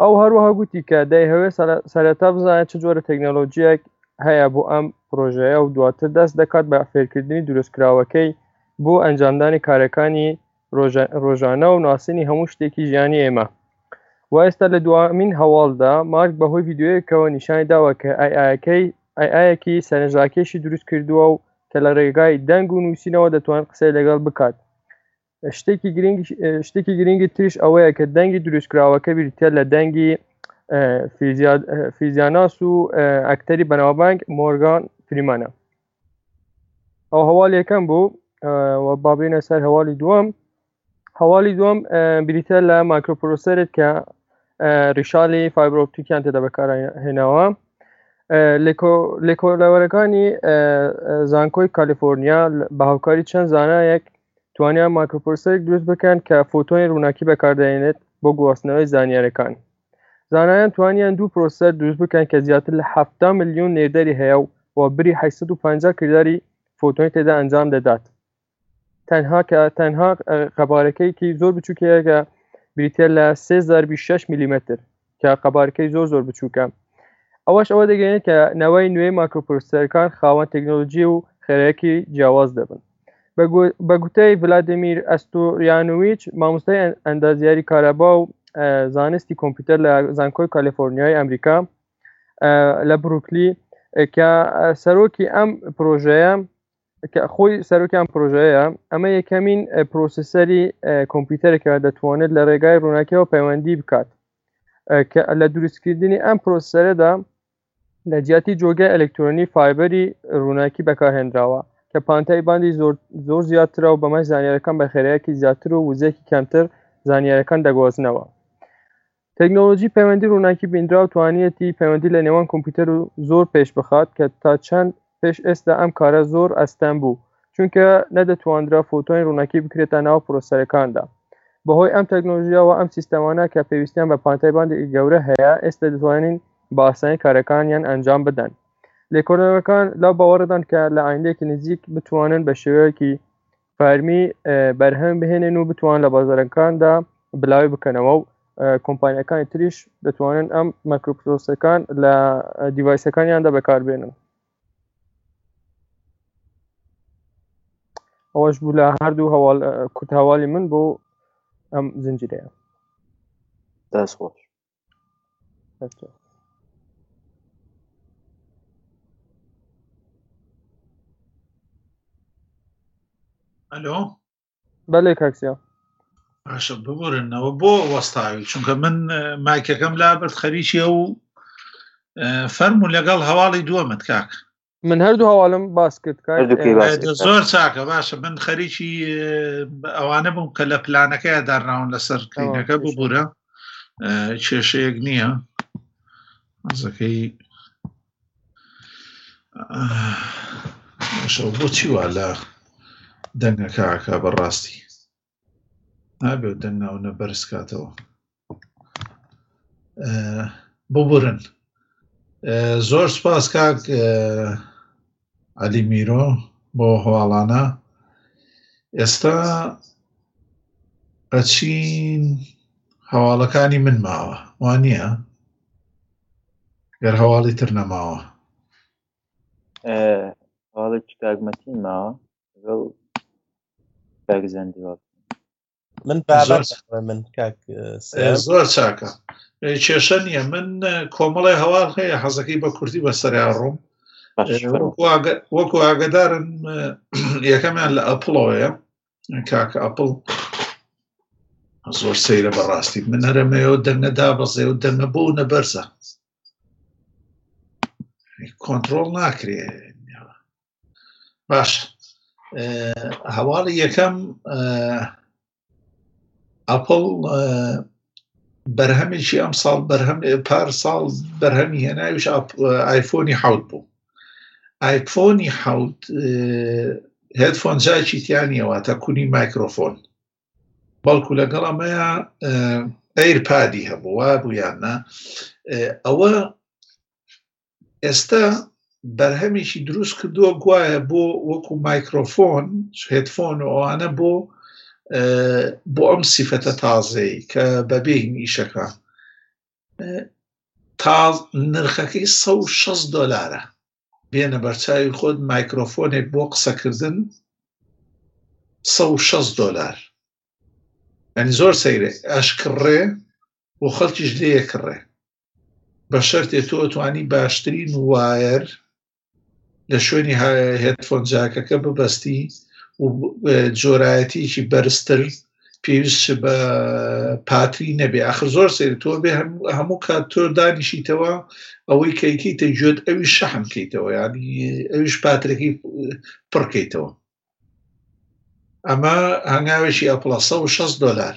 ئەو هەروەها گوتی کە دەیهەوێت سەرەتا بزانێت چ جۆرە تەکنەلۆژیەک هەیە بۆ ئەم پرۆژەیە و دواتر دەست دەکات بە فێرکردنی دروستکراوەکەی بۆ ئەنجامدانی کارەکانی ڕۆژانە و ناسینی هەموو شتێکی ژیانی ئێمە و ئێستا لە دوامین هەواڵدا مارک بەهۆی یددیوەیەکەوە نیشانی داوە کە ئایەکەی ئایەکی سەرنجڕاکێشی دروست کردووە و کە لە ڕێگای دەنگ و نووسینەوە دەتوان قسەی لەگەڵ بکات شتێکی گرنگ شتێکی گرنگی تریش ئەوەیە کە دەنگی دروستکراوەکە بیرتە لە دەنگی فیزیاناس و ئەکتەری بەناوبانگ مۆرگان فریمانە ئەو هەواڵ یەکەم بوو و بابێنە سەر هەواڵی دووەم هەواڵی دووەم بریتە لە ماکرۆپرۆسەرێک کە ریشالی فایبرۆپتیکیان تێدا بەکارهێناوە لێکۆلەوەرەکانی زانکۆی کالیفۆرنیا بە هاوکاری چەند زانایەک توانیان ماکرۆپرۆسەرێک دروست بکەن کە فۆتۆی ڕووناکی بەکاردێنێت بۆ گواستنەوەی زانیارەکان زانایان توانیان دوو پرۆسەر دروست بکەن کە زیاتر لە حەفتا ملیۆن نێردەری هەیە و و بری 850 کرداری فۆتۆن تێدا ئەنجام دەدات تەنها کە تەنها قەبارەکەیکی زۆر بچووکەیەکە بریتە لە 36 میلیمتر کە قەبارەکەی زۆر زۆر بچووکە ئەوەش ئەوە دەگەێنێت کە نەوەی نوێی ماکۆپرسەرەکان خاوەن تەکنۆلژی و خێرەکی جیاواز دەبن بە گوتەی ڤلادیمیر ئەستوریانوویچ، مامۆستای ئەندازیاری کارەبا و زانستی کۆمپیوتەر لە زانکۆی کالیفۆرنیای ئەمریکا لە بروکلی کە سەرۆکی ئەم پرۆژەیە کە خۆی سەرۆکیان پرۆژەیە ئەمە یەکەمین پرۆسیسەری کۆمپیوتەرێکە دەتوانێت لە ڕێگای ڕووناکیەوە پەیوەندی بکات کە لە دروستکردنی ئەم پرۆسەرەدا لە جیاتی جۆگە ئەلکترۆنی فایبەری ڕووناکی بەکارهێنراوە کە پانتایی باندی زۆر زۆر زیاترە و بەمەش زانیاریەکان بە خێرایەکی زیاتر و وزەیەکی کەمتر زانیاریەکان دەگۆزنەوە. تەکنۆلۆژی پەیوەندی ڕووناکی بینراو توانیەتی پەیوەندی لە نێوان کۆمپیوتەر و زۆر پێش بخات کە تا چەند پێش ئێستا ئەم کارە زۆر ئەستەم بوو چونکە نەدەتواندرا فۆتۆین ڕوونەکی بکرێتە ناو پرۆسەرەکاندا بەهۆی ئەم تەکنۆلژیاوە ئەم سیستەمانە کە پێویستیان بە پانتای باندێکی گەورە هەیە ئێستا دەتوانین بە ئاسانی کارەکانیان ئەنجام بدەن لێکۆلەرەکان لەو باوەڕدان کە لە ئایندێکی نزیک بتوانن بە شێوەیەکی فەرمی بەرهەم بهێنن و بتوان لە بازارەکاندا بلاوی بکەنەوە و کۆمپانیەکانی تریش دەتوانن ئەم مەکروپۆسەکان لە دیڤایسەکانیاندا بەکاربێنن ئەوەش بوو لە هەردوو هەواڵ کوتهواڵی من بۆ ئەم زنجیرەیە دەست خۆش ئەلۆ بەلێ کاکسیا باشە ببورنەوە بۆ وەستاوی چونکە من مایکەکەم لابرد خەریکی ئەو فەرمو لەگەڵ هەواڵی دووەمت کاک من هەردوو هەواڵم باس کرد زۆر چاکە باشە من خەریکی ئەوانە بووم کە لە پلانەکەی دارناون لەسەر کلینەکە ببوورە کێشەیەک نییە زەکەی بۆچی وا لە دەنگەکەکە بەڕاستی نابێت دەنگ ناونە بەرز کاتەوە ببورن زۆر سپاس کاک علی میرۆ بۆ هەواڵانە ئێستا ئەچین هەواڵەکانی من ماوە وانە گەر هەواڵی تر نەماوە هەواڵێکی کاگمەتی ماوە من من کاک زۆر چاکە کێشە نییە من کۆمەڵی هەواڵ هەیە حەزەکەی بە کوردی بەسەریا ڕووم وەکو ئاگدارن یەکەمیان لە ئەپڵەوەیە کاک ئەپڵ زۆر سەیرە بەڕاستی من هەرەمەیەوە دەنگە دابەزێ و دەنگە بۆ نە بەرزە کۆنتترۆل ناکرێ باش هەواڵی یەکەم ئەپڵ بەرهەمێکی ئەم ساڵ بەرهەم پار ساڵ بەرهەمی هێناویش ئایفۆنی حوت بوو ئایفۆنی حوت هێدفۆن جاکی تیانەوە تا کونی مایکرۆفۆن بەڵکو لەگەڵ ئەمەیە ئەیر پادی هەبوو وا بوویاننا ئەوە ئێستا بەرهەمێکی دروست کردووە گوایە بۆ وەکو مایکرۆفۆن هێتفۆن و ئەوانە بۆ بۆ ئەم سیفەتە تازەی کە بەبێ ئیشەکە تا نرخەکەی 16 دلارە بێنە بەرچاوی خۆت مایکرۆفۆنێک بۆ قسەکردن 16 دلار ئەنی زۆر سەیرێ ئەشکڕێ بۆ خەڵکیش لێکڕێ بە شەرتێ تۆ توانی باشترین وایەر لە شوێنی هێتفۆن جاکەکە ببەستی جۆرایەتیکی بەرزتر پێویست بە پاتری نەبێ ئاخر زۆر سێر تۆ بێ هەموو کات تۆ دانیشیتەوە ئەوەی کەیتی تەگوێت ئەوی شەحم کەیتەوە ینی ئەویش پاترەکەی پڕکەیتەوە ئەمە هەنگاوێکی ئەپڵە 16 دلار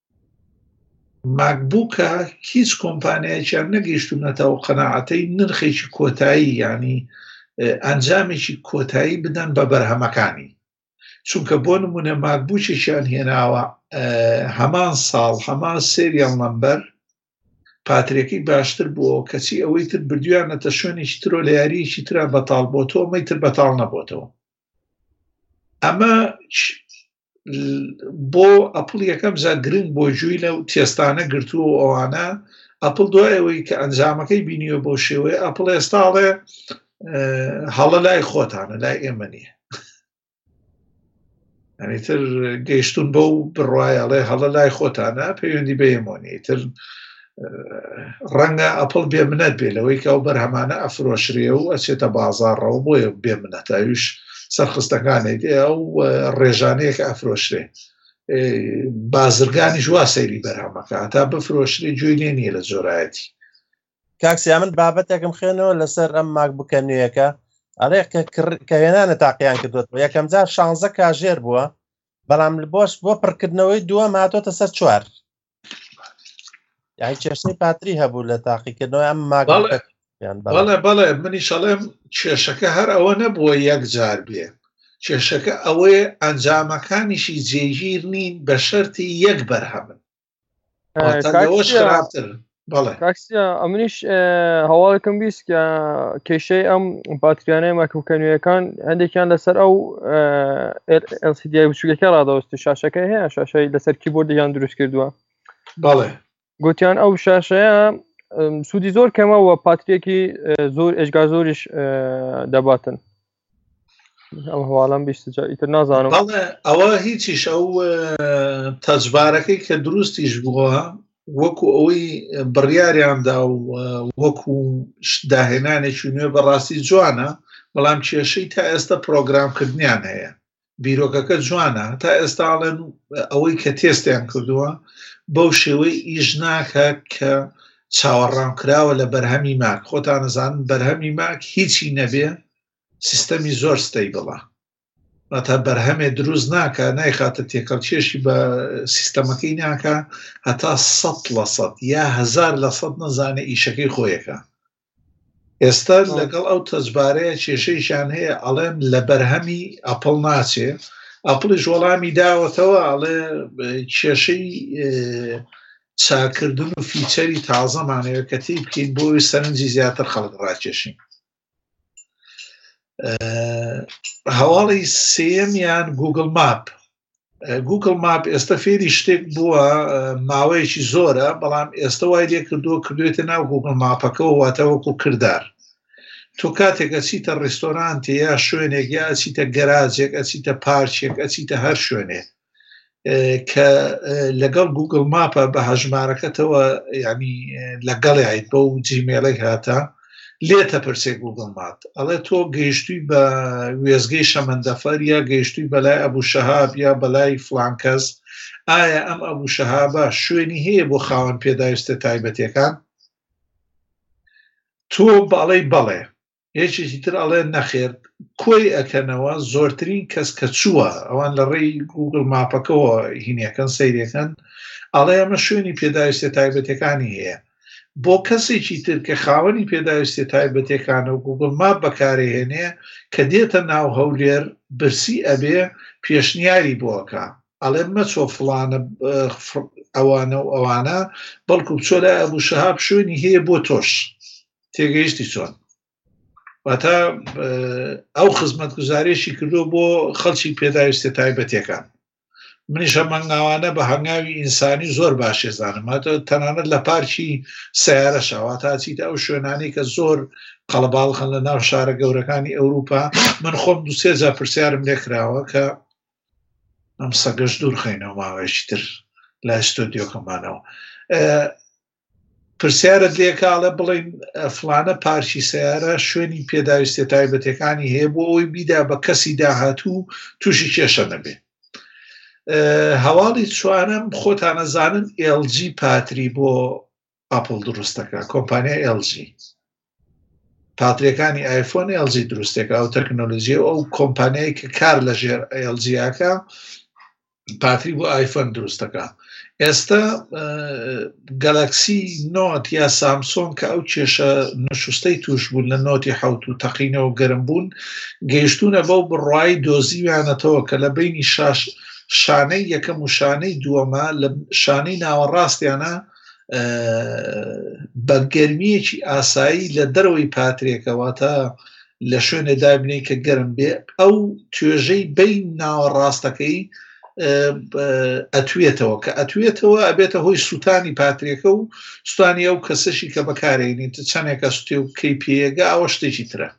ماکبووکە هیچ کۆمپانیایکیان نەگەیشتونەتە و قەنەعەتەی نرخێکی کۆتایی ینی ئەنجامێکی کۆتایی بدەن بە بەرهەمەکانی چونکە بۆ نمونە ماکبووچێکیان هێناوە هەمان ساڵ هەمان سریان لەمبەر پاترێکی باشتر بووە کەچی ئەوەی تر بردویانەتە شوێنێکی ترۆ لە یاریەکی تررا بەتاڵ بۆ تۆ ئەمەی تر بەتاڵ نەبتەوە ئەمە بۆ ئەپل یەکەم جا گرنگ بۆ جووی لەو تێستانە گرتووە و ئەوانە ئەپل دوای ئەوەی کە ئەنجامەکەی بینیوە بۆ شێوەیە ئەپل ئێستاڵێ هەڵە لای خۆتانە لای ئێمە نیە ئەنیتر گەیشتون بەو بڕایەڵێ هەڵە لای خۆتانە پەیوەندی بە ئێمۆنی تر ڕەنگە ئەپڵ بێ منەت بێ لەوەی کە ئەو بەرهەمانە ئەفرۆشرێ و ئەچێتە بازاڕەوە بۆیە بێ منەت ئەویش سەرخستەکانێ دێ ئەو ڕێژانەیە کە ئەفرۆشرێ بازرگانیش وا سەیری بەرهەمەکە تا بفرۆشری جوێی لێ نییە لە جۆرایەتی کاکسیا من بابەتێکم خوێنەوە لەسەر ئەم ماک بکە نوێیەکە ئەڵێ کە هێنانە تاقییان کردوت یەکەم جار شانزە کاژێر بووە بەڵام بۆش بۆ پڕکردنەوەی دووە ماتۆتە سەر چوار یان کێشەی پاتری هەبوو لە تاقیکردنەوە ئەم ماگەڵە بەڵێ بەڵێ منی شەڵێم کێشەکە هەر ئەوە نەبووە یەک جار بێ کێشەکە ئەوەیە ئەنجامەکانیشی جێگیر نین بە شەرتی یەک بەرهەمن خراپتر بەڵێ تاکسیا ئەمنیش هەواڵەکەم بیست کە کێشەی ئەم باتریانەیە مەکوکە نوێیەکان هەندێکیان لەسەر ئەو LCD بچووکەکە ڕادەوەست شاشەکە هەیە شاشەی لەسەر کیبۆردیان دروست کردووە بەڵێ گوتیان ئەو شاشەیە سوودی زۆر کەمەوە پاتریەکی زۆر ئێشگا زۆریش دەباتن ئەم هەواڵم بیست جا ئیتر نازانم بەڵێ ئەوە هیچیش ئەو تەجبارەکەی کە دروستیش بووە وەکو ئەوەی بڕیاریاندا و وەکو داهێنانێکی نوێ بەڕاستی جوانە بەڵام کێشەی تا ئێستا پرۆگرامکردنیان هەیە بیرۆکەکە جوانە هەتا ئێستا ئاڵێن ئەوەی کە تێستیان کردووە بەو شێوەی ئیش ناکە کە چاوەڕام کراوە لە بەرهەمی ماک خۆتان نەزان بەرهەمی ماک هیچی نەبێ سیستەمی زۆر ستەی بڵە تا بەرهەمێ دروست ناکە نایخاتە تێکەڵ کێشی بە سیستەمەکەی ناکە هەتا سە لە سە یا هزار لە سە نەزانە ئیشەکەی خۆیەکە ئێستا لەگەڵ ئەو تەجبارەیە کێشەیشان هەیە ئەڵێن لە بەرهەمی ئەپڵ ناچێ ئەپڵیش وەڵامی داوەتەوە ئەڵێ کێشەی چاکردن و فیچەری تازەمانەیە کە تی بکەین بۆی سەرنجی زیاتر خەڵک ڕاکێشین هەواڵی سێمیان گوگل ماپ گوگل ماپ ئێستا فێری شتێک بووە ماوەیەکی زۆرە بەڵام ئێستا وای لێ کردووە کردوێتە ناو گوگل ماپەکە واتەوەکو کردار تۆ کاتێک ئەچیتە ڕیستۆرانتی یا شوێنێک یا ئەچیتە گەراجێک ئەچیتە پارچێک ئەچیتە هەر شوێنێ کە لەگەڵ گوگل ماپە بە هەژمارەکەتەوە ینی لەگەڵ یایت بە و جیمێڵێک هاتە لێت ئەپرسێ گووگڵ ماپ ئەڵێ تۆ گەیشتووی بە وێستگەی شەمەندەفەر یا گەیشتووی بەلای ئەبوو شەهاب یا بەلای فڵان کەس ئایا ئەم ئەبوو شەهابە شوێنی هەیە بۆ خاوەن پێداویستە تایبەتیەکان تۆ باڵەی بەڵێ یەکێکی تر ئەڵێ نەخێر کۆی ئەکەنەوە زۆرترین کەس کە چووە ئەوان لە ڕێی گوگل ماپەکەەوە هینەکەن سەیرەکەن ئەڵێ ئەمە شوێنی پێداویستە تایبەتەکانی هەیە بۆ کەسێکی تر کە خاوەنی پێداویستیە تایبەتەکانە و گوگڵ ماپ بەکارەهێنێ کە دێتە ناو هەولێر برسی ئەبێ پێشنیاری بۆ ئەکا ئەڵێ مەچۆ فڵانە ئەوانە و ئەوانە بەڵکو بچۆ لای ئەبوو شەهاب شوێنی هەیە بۆ تۆش تێگەیشتی چۆن واتە ئەو خزمەت گوزارێکی کردو بۆ خەڵکی پێداویستە تایبەتەکان منیش هەمەنگاوانە بە هەنگاوی ئینسانی زۆر باشێزانم هاتە تەنانەت لە پارکی سیارە شاوا تاچیتە ئەو شوێنانی کە زۆر قەڵباڵخن لە ناو شارە گەورەکانی ئەوروپا من خۆم دوسێجا پرسیارم لێکراوە کە ئەم سەگەش دوورخینەوە ماوەیەکی تر لە ئەستۆدیۆکەمانەوە پرسیارت لێکاڵە بڵین فلانە پارچی سیارە شوێنی پێداویستە تایبەتەکانی هەیە بۆ ئەوی بیدا بە کەسی داهاتوو تووشی کێشە نەبێ هەواڵی چوارم خۆتانەزانن LG پاتری بۆ ئاپل دروستەکە کۆمپانیا LG پاتریەکانی ئایفۆن LG دروستێکە ئەو تەکنۆلژی و ئەو کۆمپانیایی کە کار لە ژێر LGیاکە پاتری بۆ ئایفۆن دروستەکە ئێستا گەلەکسی نۆت یا سامسۆن کە ئەو کێشە نشوستەی توش بوون لە نۆتی حوت و تەقینەوە گەرم بوون گەیشتونە بەو بڕایی دۆزیویانەتەوە کە لە بینی شاش شانەی یەکەم و شانەی دووەمە لە شانەی ناوەڕاستیانە بە گەرمیەکی ئاسایی لە دەرەوەی پاترێکەوەتە لە شوێنێ دابنێ کە گەرم بێ ئەو توێژەی بین ناوەڕاستەکەی ئەتوێتەوە کە ئەتوێتەوە ئەبێتە هۆی سووتانی پاترێکە و سوستانی ئەو کەسەشی کە بەکارێنیت چەندێکە سوتێ و کەی پێگە ئەوە شتێکی ترە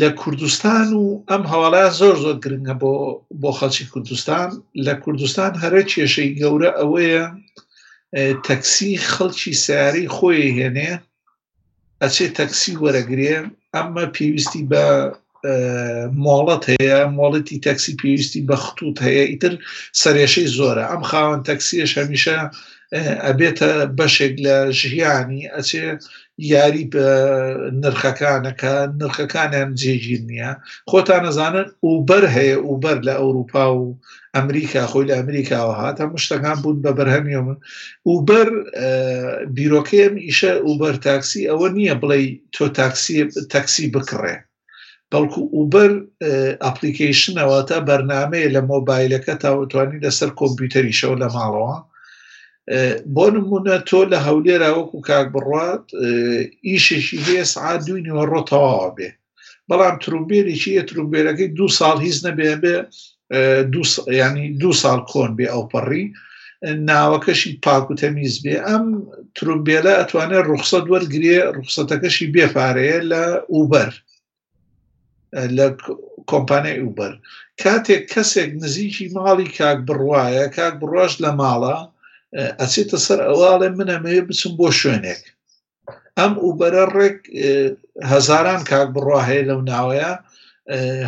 لە کوردستان و ئەم هەواڵە زۆر زۆر گرنگە بۆ بۆ خەڵکی کوردستان لە کوردستان هەرە کێشەی گەورە ئەوەیە تەکسی خەڵکی سیارەی خۆی هێنێ ئەچێ تەکسی وەرەگرێ ئەمە پێویستی بە مۆڵەت هەیە مۆڵەتی تەکسی پێویستی بە خطوط هەیە ئیتر سەرێشەی زۆرە ئەم خاوەن تەکسیش هەمیشە ئەبێتە بەشێک لە ژیانی ئەچێ یاری نرخەکانە کە نرخەکانیان جێگیر نییە خۆتان نەزانن ئوبەر هەیە ئوبەر لە ئەوروپا و ئەمریکا خۆی لە ئەمریکاوە هات هەموو شتەکان بوون بە بەرهەمیەوە من ئوبەر بیرۆکەیەم ئیشە ئوبەر تاکسی ئەوە نییە بڵێ تۆ تاکسی تاکسی بکڕێ بەڵکو ئوبەر ئەپلیکەیشنە واتە بەرنمەیە لە مۆبایلەکە تاوەتوانی لەسەر کۆمپیوتەریشەوە لە ماڵەوە بۆ نمونە تۆ لە هەولێرا وەکو کاک بڕات ئیشێکی هەیە سعات دوی نیوەڕۆ تەواوە بێ بەڵام ترومبێلێکی یە ترومبێلەکەی دو ساڵ هیچ نەبێ بێ ینی دوو ساڵ کۆن بێ ئەوپەڕی ناوەکەشی پاک و تەمیز بێ ئەم ترومبێلە ئەتوانێت ڕوخسەت وەرگێ ڕوخسەتەکەشی بێ پارەیە لە ئوبەر لە کۆمپانیای ئوبەر کاتێک کەسێک نزیکی ماڵی کاک بڕواایە کاک بڕواش لە ماڵە ئەچێتە سەر ئەوواڵێ منەمەوێ بچم بۆ شوێنێک ئەم ئوبەرە ڕێک هەزاران کاک بڕوا هەیە لەو ناوەیە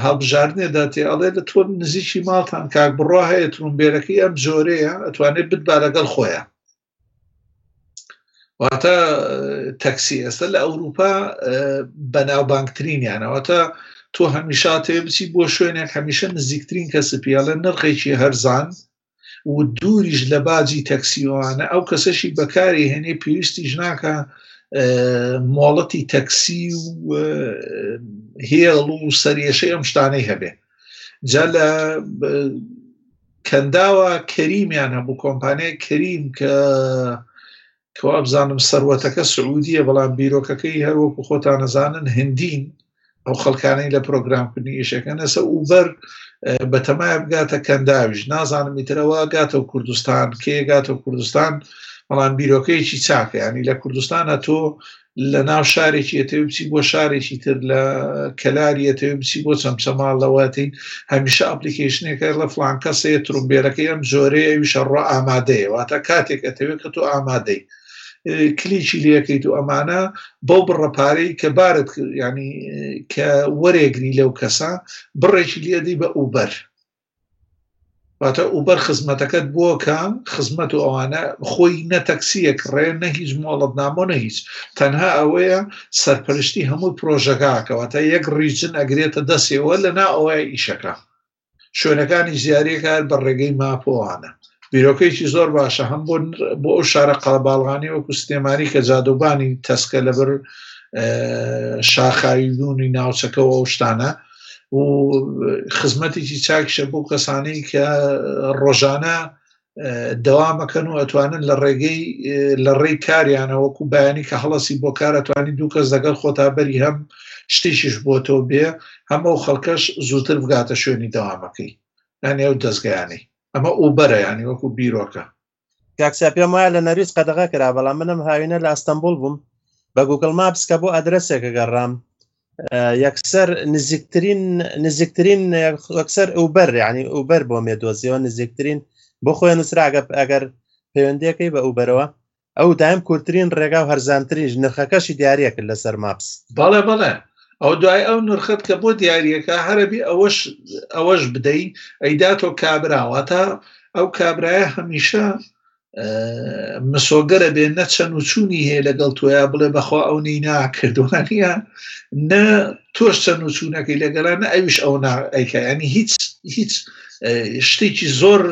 هەڵبژاردنێدا تێ ئەڵێ لە تۆ نزیکی ماڵتان کاک بڕوا هەیە ترومبێرەکەی ئەم جۆرەیە ئەتوانێت بتبا لەگەڵ خۆیان واتە تەکسی ئێستا لە ئەوروپا بەناوبانگترینیانەوەتە تۆ هەمیشا تێ بچی بۆ شوێنێک هەمیشە نزیکترین کەسە پیاڵە نرخێکی هەرزان و دووریش لە باجی تەکسیوانە ئەو کەسەشی بەکاری هێنێ پێویستیش ناکە مۆڵەتی تەکسی و هێڵ و سەرێشەی ئەم شتانەی هەبێ جا لە کەنداوە کەریمیان هەبوو کۆمپانیای کەریم کە کە وابزانم سەروەتەکە سعودیە بەڵام بیرۆکەکەی هەر وەکو خۆتان نەزانن هندین ئەو خەڵکانەی لە پرۆگرامکردنی ئیشەکەن ئەسە ئوبەر بەتەمای بگاتە کەنداویش نازانم ئیترەوە گاتە و کوردستان کێگاتە و کوردستان بەڵام بیرۆکەیەکی چاکە ینی لە کوردستانە تۆ لە ناو شارێکی ئەتەوی بچی بۆ شارێکی تر لە کەلاری ئەتەوی بچی بۆ چەمچەماڵ لەواتین هەمیشە ئەپلیکیشنێکە لە فلان کەسەیە ترمبێلەکەی ئەم جۆرەیە ئەوی شەڕۆ ئامادەیە واتە کاتێک ئەتەوێت کە تۆ ئامادەی کلیکی لەکەیت و ئەمانە بەو بڕە پارەی کە بارت ینی کە وەرێگری لەو کەسە بڕێکی لێدی بە ئوبەر واتە ئوبەر خزمەتەکەت بۆ کام خزمەت و ئەوانە خۆی نە تەکسیەک ڕێ نە هیچ مۆڵەت نامۆ نە هیچ تەنها ئەوەیە سەرپەرشتی هەموو پرۆژەکەکەواتە یەک ڕیجن ئەگرێتە دەسێەوە لەنا ئەوەیە ئیشەکە شوێنەکانی زیارەکار بە ڕێگەی ماپۆوانە بیرۆکەیەکی زۆر باشە هەم بۆ بۆ ئەو شارە قەڵباڵغانی وەکو سلێمانی کە جادوبانی تەسکە لەبەر شاخاوی بوونی ناوچەکەەوە ئەو شتانە و خزمەتێکی چاکشە بۆ کەسانەی کە ڕۆژانە دەوامەکەن و ئەتوانن لە ڕێگەی لە ڕێی کاریانە وەکو بەیانی کە هەڵەسی بۆ کارەتوانی دوو کەس دەگەڵ خۆتابەری هەم شتێکیش بۆ تۆ بێ هەمە و خەڵکەش زووتر بگاتە شوێنی دەوامەکەی یانی ئەو دەستگایانی ئەمە ئوبەرە ینی وەکو بیرۆکە کاکسیا پێم وایە لە نەریز قەدەغە کرا بەڵام منم هاوینە لە ئەستەمبول بووم بە گوگل ماپس کە بۆ ئەدرسێکە گەڕام یەکسەر نزیکترین نزیکترین یەکسەر ئەوبەر ینی ئەوبەر بۆ مێدۆزیەوە نزیکترین بۆ خۆیان نووسراگە ئەگەر پەیوەندەکەی بە ئەوبەرەوە ئەو دایم کورتترین ڕێگا و هەرزانترینش نرخەکەشی دیارە کرد لەسەر ماپس بەڵێ بەڵێ ئەو دوای ئەو نرخت کە بۆ دیارریەکە هەرەبی ئەوەش ئەوەش بدەی ئەیدا تۆ کابراوە تا ئەو کابراە هەمیشە مسۆگەرە بێ نە چەند و چوونی هەیە لەگەڵ تۆیا بڵێ بەخوا ئەو نەی ناکردوانە نە تۆش چەند و چوونەکەی لەگەڵانە ئەویش ئەو ئەیکە ینی هیچ هیچ شتێکی زۆر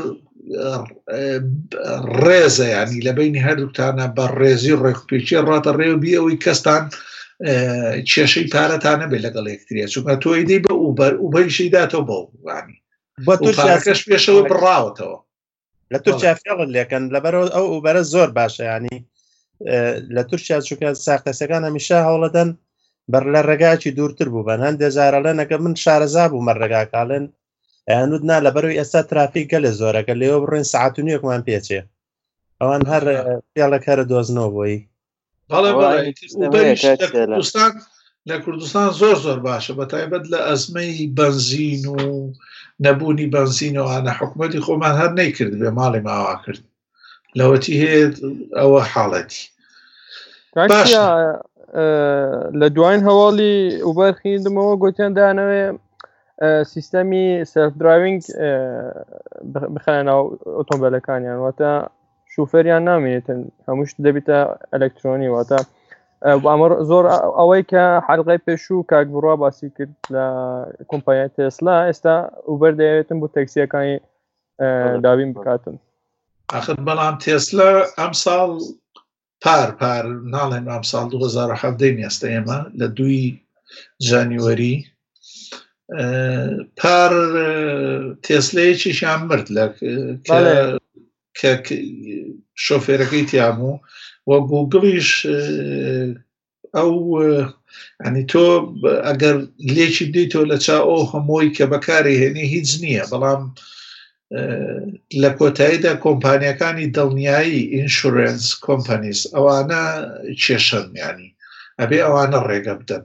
ڕێزە ینی لە بینی هەردووکتانە بە ڕێزی و ڕێکپێکی ڕاتە ڕێو بی ئەوەی کەستان کێشەی پارەتانە بێت لەگەڵ یەکتریە چونکە تۆی دی بە ئوبەر وبەیشی داتەوە بە وانی بە تورکەش پێشەوە بڕاوەتەوە لە تورکیا فێڵن لەکەن لەبەرەوە ئەو ئوبەرە زۆر باشە ینی لە تورکیا چونکە ساختەسەکان هەمیشە هەوڵەدەن بەر لە ڕێگاکی دوورتر بوو بەن هەندێ جارەڵێنەکە من شارەزا بوو مەرگاکڵێن ئەیانوت نا لەبەرەوەی ئێستا ترافیک گەلێ زۆرەکە لێوە بڕێن سعات و نوێکمان پێچێ ئەوان هەر پێڵێک هەرە دۆزنەوە بۆی کوردستان لە کوردستان زۆر زۆر باشە بە تایبەت لە ئەزمەی بنزین و نەبوونی بنزینەوەوانە حکوومەتتی خۆمان هەر نەیکرد بێ ماڵی ماوا کرد لەوەتی هەیە ئەوە حاڵەتی لە دوایین هەواڵی ئوبەر خیندمەوە گوتیان دانەوێ سیستەمی سەفدراوینگ بخەنەوە ئۆتۆمبیلەکانیان واتە شوفەریان نامێتن هەمووش دەبیتە ئەلکترۆنی واتە ئەمە زۆر ئەوەی کە حلقی پێشوو کاک بڕوا باسی کرد لە کۆمپانیا تێسلا ئێستا ئوبەر دەوێتن بۆ تەکسیەکانی دابین بکاتن ئاخر بەڵام تێسلا ئەم ساڵ پار پار ناڵێن ئەم ساڵ 2010 مێستە ئێمە لە دوی جانیوەری پار تێسلەیەکیشیان مرد لە کە شۆفێرەکەی تیابوو و گوگڵیش ئەو ئەنی تۆ ئەگەر لێکی دیتەوە لە چا ئەو هەمۆی کە بەکاری هێنی هیچ نییە بەڵام لە کۆتاییدا کۆمپانیەکانی دڵنیایی ئینشورنس کۆمپانیس ئەوانە کێشەن ینی ئەبێ ئەوانە ڕێگە بدەن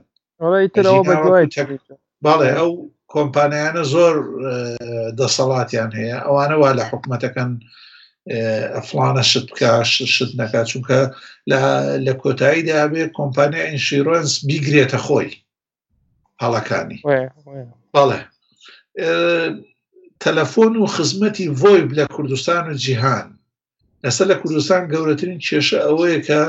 بەڵێ ئەو کۆمپانیانە زۆر دەسەڵاتیان هەیە ئەوانە وا لە حکوومەتەکەن فلانە شت بکە شت نەکە چونکە لە کۆتایی دابێ کۆمپانیا ئینشیرۆنس بیگرێتە خۆی هەڵەکانی بەڵێ تەلەفۆن و خزمەتی ڤۆیب لە کوردستان و جیهان ئێستا لە کوردستان گەورەترین کێشە ئەوەیە کە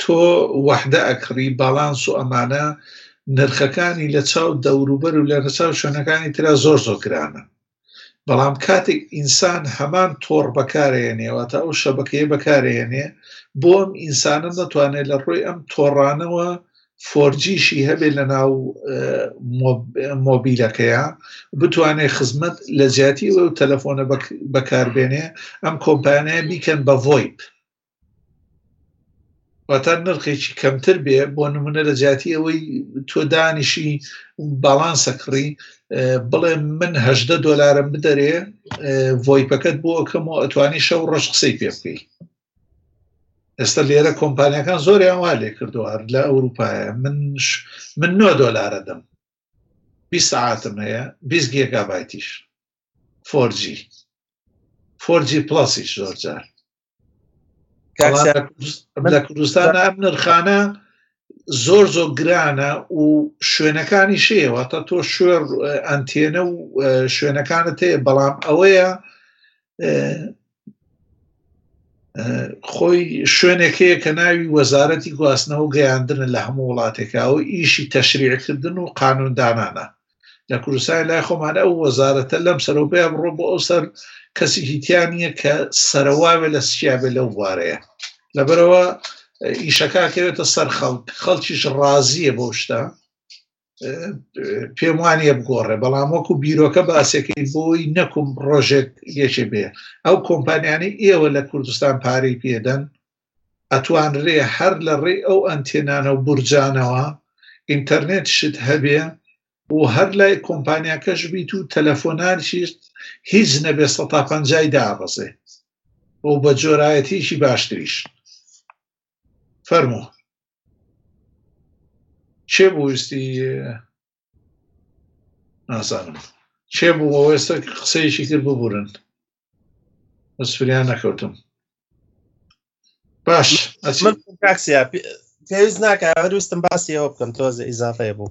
تۆ وەحدە ئەکڕی باڵانس و ئەمانە نرخەکانی لە چاو دەوروبەر و لە رەچاو شوێنەکانی تررا زۆر زۆر گرانە بەڵام کاتێک ئینسان هەمان تۆڕ بەکارێنێەوە تا ئەو شەبکەیە بەکارێنێ بۆ ئەم ئینسانە نەتوانێت لە ڕۆی ئەم تۆڕانەوە فۆرجیشی هەبێ لە ناو مۆبیلەکەیە بتوانێ خزمەت لە جیاتی ئەو تەلەفۆنە بەکاربێنێ ئەم کۆمپانیای بیکەن بە ڤۆیپ واتا نرخێکی کەمتر بێ بۆ نمونە لە جیاتی ئەوەی تۆ دانیشی باڵانسە کڕی بڵێ من هەدە دۆلارم بدەرێ ڤۆیپەکەت بۆ ئەەکەم و ئەتوانی شەو ڕۆژ قسەی پێ بکەیت ئێستا لێرە کۆمپانیەکان زۆریان وا لێ کردو هەر لە ئەوروپایە من من 9 دۆلارە دەم 20 ساعتم هەیە 20 گێگابایتیش فۆرجی فۆرجی پڵەسیش زۆر جار لە کوردستان ئەم نرخانە زۆر زۆر گرانە و شوێنەکانی شێوە تا تۆ شوێر ئەنتێنە و شوێنەکانت هەیە بەڵام ئەوەیە خۆی شوێنێک هەیە کە ناوی وەزارەتی گواستنەوە گەیاندنە لە هەموو وڵاتێکەوە ئیشی تەشریعکردن و قانوندانانە لە کوردستانی لای خۆمانە ئەو وەزارەتە لەم سەرۆپەیە بڕۆ بۆ ئەو سەر کەسی هیتیانە کە سەرواێ لە سیابێ لەو بوارەیە لەبەرەوە ئیشەکەکەوێتە سەر خەڵک خەڵکیش ڕازیە بۆ شتە پێم وانە بگۆڕێ بەڵام وەکو بیرۆکە باسێکی بۆی نەکوم ڕۆژێک یەکێ بێ ئەو کۆمپانیانی ئێوە لە کوردستان پارەی پێدەن ئەتوانرێ هەر لە ڕێ ئەو ئەنتێنانە و بورجانەوە ئینتەرنێت شت هەبێ و هەر لای کۆمپانیاکەش بیت و تەلەفۆنان شیست هیچ نەبێ 150 دابەزێ بۆ بە جۆرایەتیشی باشتریش فەرموو چێ بوو ویستی نازانم چێ بوو ئەوێستا قسەیەکی کرد ببورن بەسفریان نەکەوتم باش من تاکسیا پێویست ناکە هەرویستم باسی ئەوە بکەم تۆزە ئیزافەیە بوو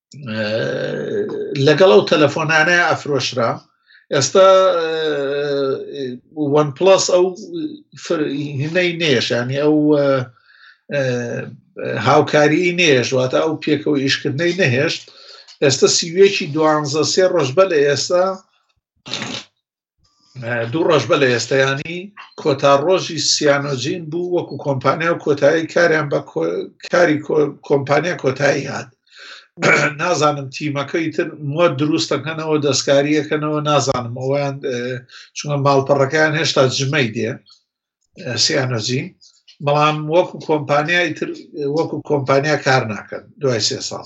لەگەڵ ئەو تەلەفۆنانەیە ئەفرۆشرا ئێستا وەن پلس ئەو هینەی نێشانی ئەو هاوکاری نێش واتە ئەو پێکەوە ئیشکردنەی نەهێشت ئێستا سیوێکی دوانزە سێ ڕۆژ بە لە ئێستا دوو ڕۆژ بە لە ئێستیانی کۆتا ڕۆژی سیانۆجین بوو وەکو کۆمپانیا و کۆتایی کاریان بە کاری کۆمپانیا کۆتایی هات نازانم تیمەکەی تر مە دروستەکەنەوە دەستکاریەکەنەوە نازانم ئەویان چونە ماڵپەڕەکەیان هێشتا جمەی دێ سیانۆجین بەڵام وەکو کۆمپانیای تر وەکو کۆمپانیا کار ناکەن دوای سێ ساڵ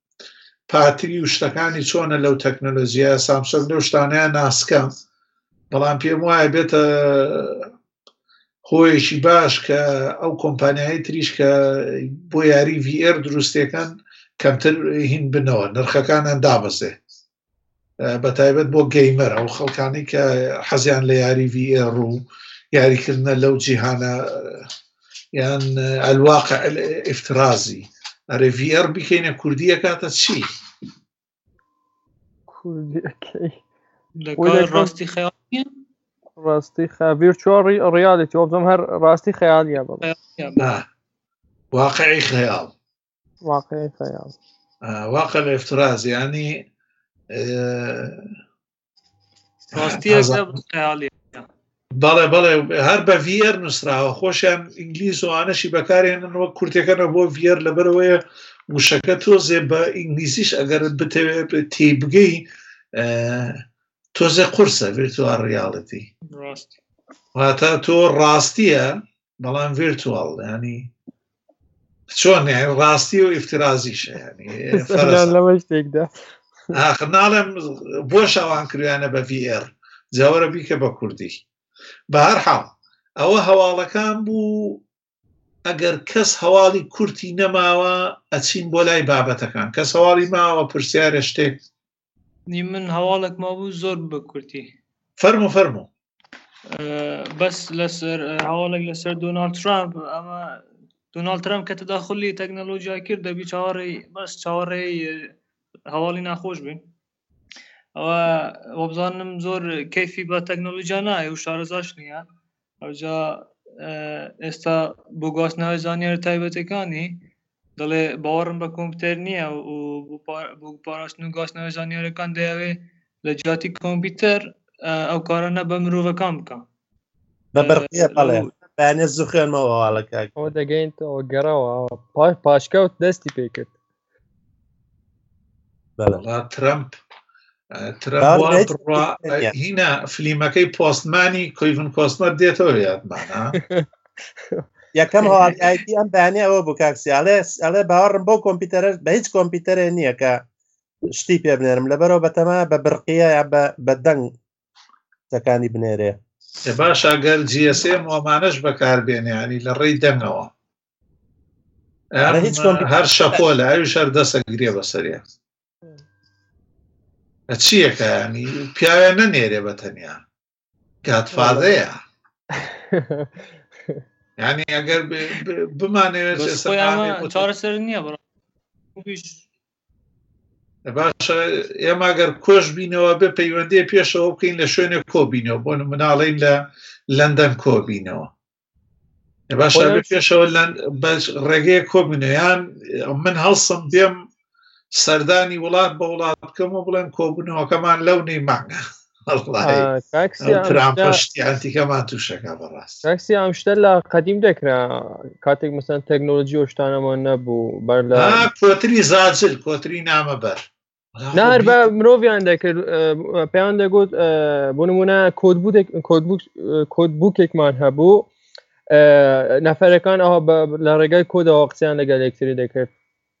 پاتری و شتەکانی چۆنە لەو تەکنەلۆژیە سامسۆن لەو شتانەیە ناسکە بەڵام پێم وایە بێتە هۆیەکی باش کە ئەو کۆمپانیایی تریش کە بۆ یاری VR دروستەکەن کەمتر هین بنەوە نرخەکانیان دابەزێ بەتایبەت بۆ گەیمەر ئەو خەڵکانی کە حەزیان لە یاری VR و یاریکردە لەو جیهانە یان ئەلواق ئفترازی ئەرێ VR بکەینە کوردیە کاتە چی ڕاستی خیال ڕاستی خاڤیر چۆڕی ڕیالیتی وەڵم هەر ڕاستی خەیالیە بە واقعی خەیاڵ واقعی خەیاڵ واقع افتراز ینی بەڵێ بەڵێ هەر بە ڤەر نووسراوە خۆشیان ئینگلیز وانەشی بەکارێنەوە کورتەکەەوە بۆ ڤەر لەبەرەوەیە وشەکە تۆزێ بە ئینگلیزیش ئەگەر بتەوێت تی بگەی تۆزێ قورسە ڤێتوار ڕیاڵەتی واتە تۆ ڕاستیە بەڵام ڤێرتوال ینی چۆن ڕاستی و ئفترازیش لەمە شتێکدا ئاخر ناڵێم بۆ شەوان کرویانە بە VR جاوەرە بیکە بە کوردی بە هەر حاڵ ئەوە هەواڵەکان بوو ئەگەر کەس هەواڵی کورتی نەماوە ئەچین بۆ لای بابەتەکان کەس هەواڵی ماوە پرسیارە شتێک نی من هەواڵێک مابوو زۆر بە کورتی فەرمو فەرمو بەس لەسەر هەواڵێک لەسەر دۆناالد ترامپ ئەمە دۆناالد ترامپ کە تەداخلی تەکنەلۆژیای کرد دەبی چاوەڕێ بەس چاوەڕێ هەواڵی ناخۆش بین ئەوە وەبزانم زۆر کەفی بە تەکنەلۆژیا نایە و شارەزاش نییە ئەوجا ئێستا بۆ گواستنەوەی زانیارە تایبەتەکانی دەڵێ باوەڕم بە کۆمپیوتەر نییە و بۆ پاراستن و گواستنەوەی زانیارەکان دەیاوێ لە جیاتی کۆمپیوتەر ئەو کارانە بە مرۆڤەکان بکەم بە بەرقیە بەڵێ بەیانێ زوو خوێنمەوە واڵەکە ئەو دەگەین تەوە گەڕەوە پاشکەوت دەستی پێ کرد ترەمپ هینا فلیمەکەی پۆستمانی کویڤن کۆستمەر دێتەوە یادمانە یەکەم هەواڵایەتی ئەم بەیانێ ئەوە بوو کاکسیاڵێ ئەڵێ باوەڕم بۆ کۆمپیوتەرە بە هیچ کۆمپیوتەرێ نییە کە شتی پێ بنێرم لەبەرەوە بەتەما بە برقیە یا بە دەنگ تەکانی بنێرێ باش ئەگەر جیسێ مۆمانش بەکاربێنیانی لە ڕێی دەنگەوە هەر شەپۆ لە ئەوی شەر دەسە گرێ بەسەرێ چیەکەیانی پیاوە نەنێرێ بە تەنیا گاتفادەیە ینی ئەگەر بمانەوێت چارەسەر نییە بڕ باشە ئێمە گەر کۆش بینەوە بێ پەیوەندی پێشەوە بکەین لە شوێنێک کۆبینەوە بۆ مناڵین لە لەندەن کۆبینەوە باش پێشەوە بەش ڕێگەیە کۆبنیان من هەڵسم دێم سەردانی وڵات بە وڵات بکەم و بڵێن کۆبوونەوەکەمان لەو نەی مانگە ترامپشتیانتیکەمان تووشەکە بەڕاست تاکسی ئەم شتە لە قەدیم دەکرا کاتێک مەسەن تەکنۆلژی و شتانەمان نەبوو بەر لە کۆتری زاجل کۆتری نامەبەر نار بە مرۆڤیان دەکرد پێیان دەگوت بۆ نمونە کۆد بووکێکمان هەبوو نەفەرەکان ئەوها لە ڕێگای کۆدەوە قسەیان لەگەل لەکتری دەکرد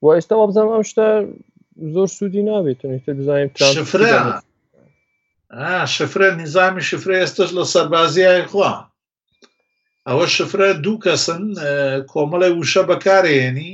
و ئێستا وابزانام ئەم شتە زۆر سوودی نابێت تر بزانین شفرە شفرە نظامی شفرە ئێستش لە سەربازیای خوا ئەوە شفرە دوو کەسن کۆمەڵی وشە بەکارێنی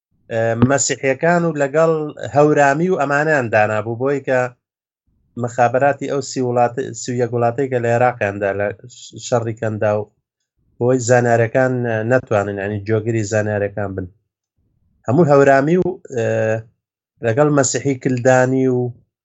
مەسیحیەکان و لەگەڵ هەورامی و ئەمانیان دانابوو بۆی کە مخابراتی ئەو سی وڵات سویە وڵاتەی کە لە عێراقیاندا لە شەڕی کەندا و بۆی زانارەکان نەتوانن ینی جۆگری زانارەکان بن هەموو هەورامی و لەگەڵ مەسیحی کلدانی و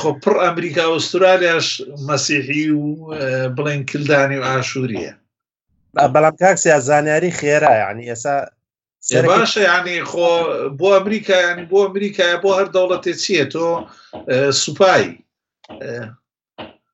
خۆ پڕ ئەمریکا ئوسترالیاش مەسیحی و بڵێن کلدانی و ئاشووریە بەڵام کاکسیا زانیاری خێرا ینی ئێسا باشە ینی خۆ بۆ ئەمریکا ینی بۆ ئەمریکایە بۆ هەر دەوڵەتێ چییە تۆ سوپایی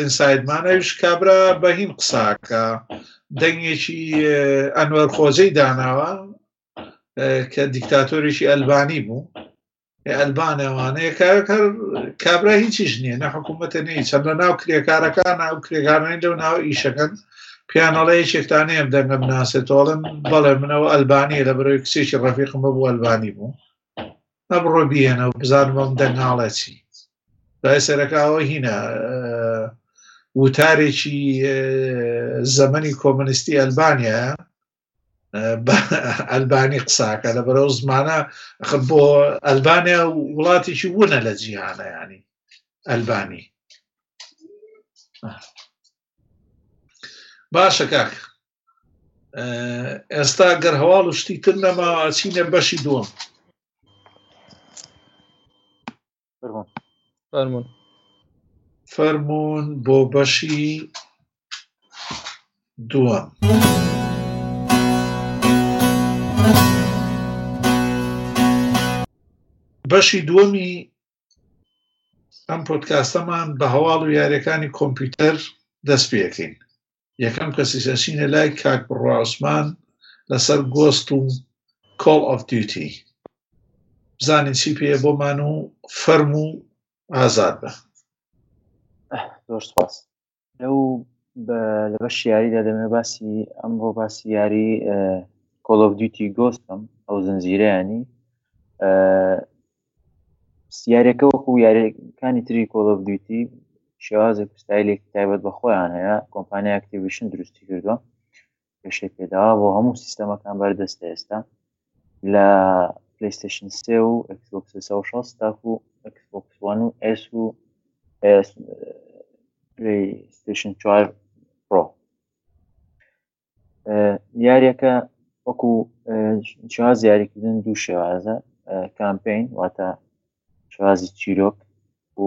ئینسایدمان ئەوش کابرا بەهین قساکە دەنگێکی ئەنوەر خۆزەی داناوە کە دیکتاتۆرێکی ئەلبانی بوو ئەلبانەوانەیە کارەکە کابرا هیچیش نییە نە حکوومەتە نیە چەند لە ناو کرێکارەکان ئەو کرێکارانی لەو ناو ئیشەکەن پیانەڵە یەکێکتانە ئەم دەنگەم ناسێتۆڵن بەڵێ منەوە ئەلبانی لە بەرەوەی کچێکی ڕەفیقمە بوو ئەلبانی بوو ئە بڕۆ بیێنە و بزان بەم دەنگاڵێ چی دوای سەرەکەەوە هینە وتارێکی زەمەنی کۆمەنیستی ئەلبانیا ئەلبانی قساکە لە بەرەو زمانە بۆ ئەلبانیا وڵاتیی وونە لە جیهانە ینی ئەلبانی باشە کاک ئێستا گەر هەواڵ و شتی تر نەما چینە بەشی دووەم فەرمونون فەرمونون بۆ بەشی دووەم. بەشی دووەمی ئەم پۆتکاستەمان بە هەواڵ و یاریەکانی کۆمپیوتەر دەست پێکەین یەکەم کەسیش ئەچینە لای کاک بڕوا عوسمان لەسەر گۆست و کۆڵ ئەف دیوتی بزانین چی پێ بۆمان و فەرم و ئازاد بە زۆر سپاس لەو لە بەش یاریدا دەمێ باسی ئەمڕۆ باسی یاری کۆڵ ئەف دیوتی گۆستم ئەو زنجیرەیانی یاریەکە وەکو یاریەکانی تری کۆڵف دیتی شێوازێک ستایلێک تایبەت بە خۆیان هەیە کۆمپانیا ئەکتیویشن دروستی کردووە پێشێ پێداوا بۆ هەموو سیستەمەکان بەردەستە ئێستا لە پلیستشن سێ و تاکو ئەکسوان و ئەس و پلیستشن چوار پرۆ یاریەکە وەکو شواز یاریکردن دوو شێوازە کامپین واتە شوازی چیرۆک و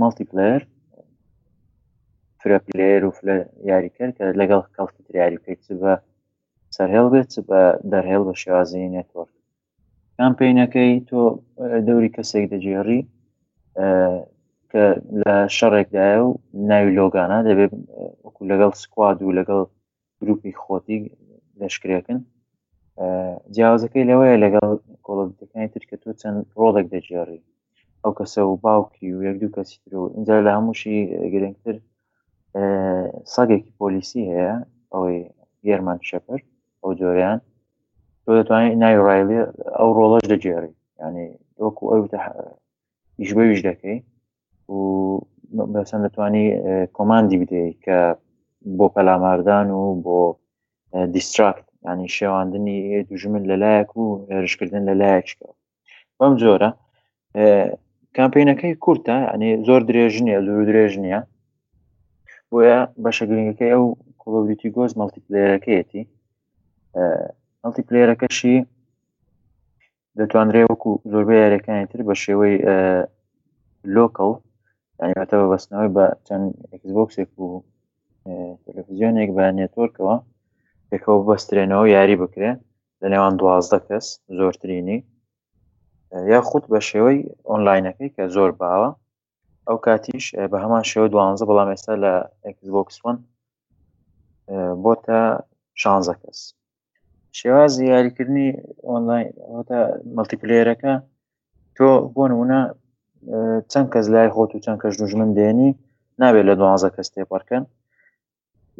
مەڵتی پلەر فرە پلێر و فلە یاریکرد کە لەگەڵ کەڵکی یاری بکەیت بە سەرهێڵ بێت بە دەرهێڵ بە شێوازی نێتۆرت کامپینەکەی تۆ دەوری کەسێک دەگێڕی کە لە شەڕێکدایە و ناوی لۆگانە دەبێت وەکو لەگەڵ سکواد و لەگەڵ گروپی خۆتی لەشکرێکن جیاوازەکەی لەوەیە لەگەڵ کۆڵەکانی ترکە تۆ چەند ڕۆڵێک دەگێڕی ئەو کەسە و باوکی و یەک دوو کەسی تر و اینجا لە هەمووشی گرنگتر سەگێکی پۆلیسی هەیە ئەوەی گێرمان شەپەر ئەو جۆریان تۆ دەتوانێت ناوی ڕایلی ئەو ڕۆڵەش دەگێڕی ینی وەکو ئەو ئیش بەویش دەکەی و بەسەن دەتوانی کۆماندی بدەیت کە بۆ پەلاماردان و بۆ دیستراکت ینی شێواندنی دژمن لەلایەک و هێرشکردن لەلایەکەوە بەم جۆرە کامپینەکەی کورتە ئەنێ زۆر درێژ نیە زۆر درێژ نییە بۆیە بەشە گرنگەکەی ئەو کۆبیتی گۆز مەڵتیپلێرەکەیەتی ئەڵتی پلێرەکەشی دەتوانرێ وەکو زۆربەی یاریەکانی تر بە شێوەی لۆکەڵ یانیاتە بە بەستنەوەی بە چەند ئەکسبۆکسێک و تەلەفزیۆنێک بە نێتۆرکەوە پێکەوە بەسترێنەوە یاری بکرێ لە نێوان دوازدە کەس زۆرترینی یاخود بە شێوەی ئۆنلاینەکەی کە زۆر باوە ئەو کاتیش بە هەمان شێوە دوانزە بەڵام ئێستا لە ئەکسبکسۆن بۆتە شانزە کەس شێوازی یاریکردنی ئۆنلاین مەلتیپلێرەکە تۆ بۆ نمونە چەند کەس لای خۆت و چەند کەش دوژمن دێنی نابێت لە دوانزە کەس تێپەڕکەن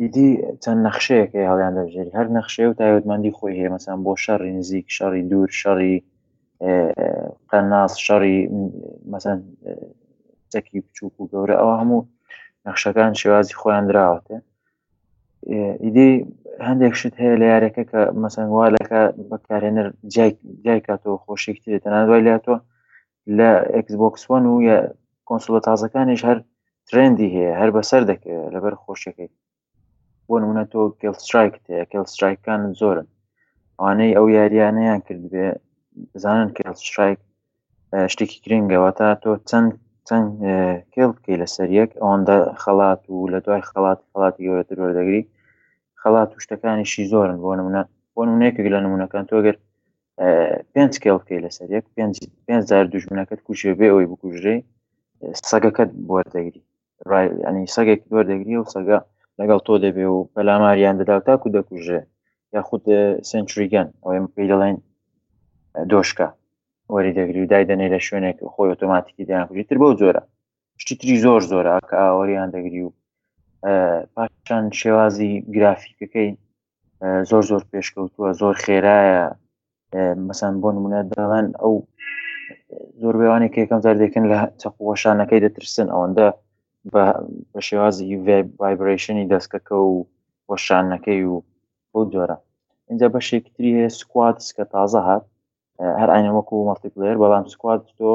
ئیدی چەند نەخشەیەک هەیە هەڵیان دەبژێری هەر نەخشەیە و تایبەتمەندی خۆی هەیە مەسان بۆ شەڕی نزیک شەڕی دوور شەڕی قەناس شەڕی مەسەن چەکی بچووک و گەورە ئەوە هەموو نەخشەکان شێوازی خۆیان دراوەتێ ئیدی هەندێک شت هەیە لە یارەکە کە مەسەنگوالەکە بەکارێنەر جای کاتەوە خۆشێکترێت تەنان دوای لاتوە لە ئەکسبۆکسۆن و یە کۆنسلە تازەکانیش هەر ترندی هەیە هەر بەسەر دەکەێت لەبەر خۆشیەکەی بۆ نمونە تۆ کێلسترایک هەیە کێلسترایکان زۆرن ئەوانەی ئەو یاریانەیان کردبێ بزانن کێلسترایک شتێکی گرنگەوە تا تۆ چەند چەند کێڵ بکەی لەسەر یەک ئەوەندە خەڵات و لە دوای خەڵات خڵاتی گەورەتر وەردەگری خەڵات و شتەکانیشی زۆرن بۆ نمونە بۆ نمونەیەکێک لە نمونونەکان تۆگەر پێنج کێڵکەی لەسەر یەک پێنج پێنج جار دوژمنەکەت کوشێ بێ ئەوی بکوژرێ سەگەکەت بۆر دەگری ڕایانی سەگێک بۆر دەگری و سەگە لەگەڵ تۆ دەبێ و پەلاماریان دەدا و تاکو دەکوژێ یاخود سنتریگەن ئەوەی پێی دەڵێن دۆشکە وەری دەگری و دای دەنێ لە شوێنێک خۆی ئۆتۆماتیکی دەیانکوژی تر بەو جۆرە شتی تری زۆر زۆرە کە ئاوەریان دەگری و پاشان شێوازی گرافیکەکەی زۆر زۆر پێشکەوتووە زۆر خێرایە مەسان بۆ نمونە داوان ئەو زۆر بێوانێک کێکم زار دەکەن لە چەقوەشانەکەی دەترسن ئەوەندە بە شێوازی وایبرشنی دەستکەکە و وەشانەکەی و بۆ جۆرە اینجا بەشێکتری هەیە سکوات کە تازە هات هەر ئاینە وەکو مەڵتیپلێر بەڵام سکوات تۆ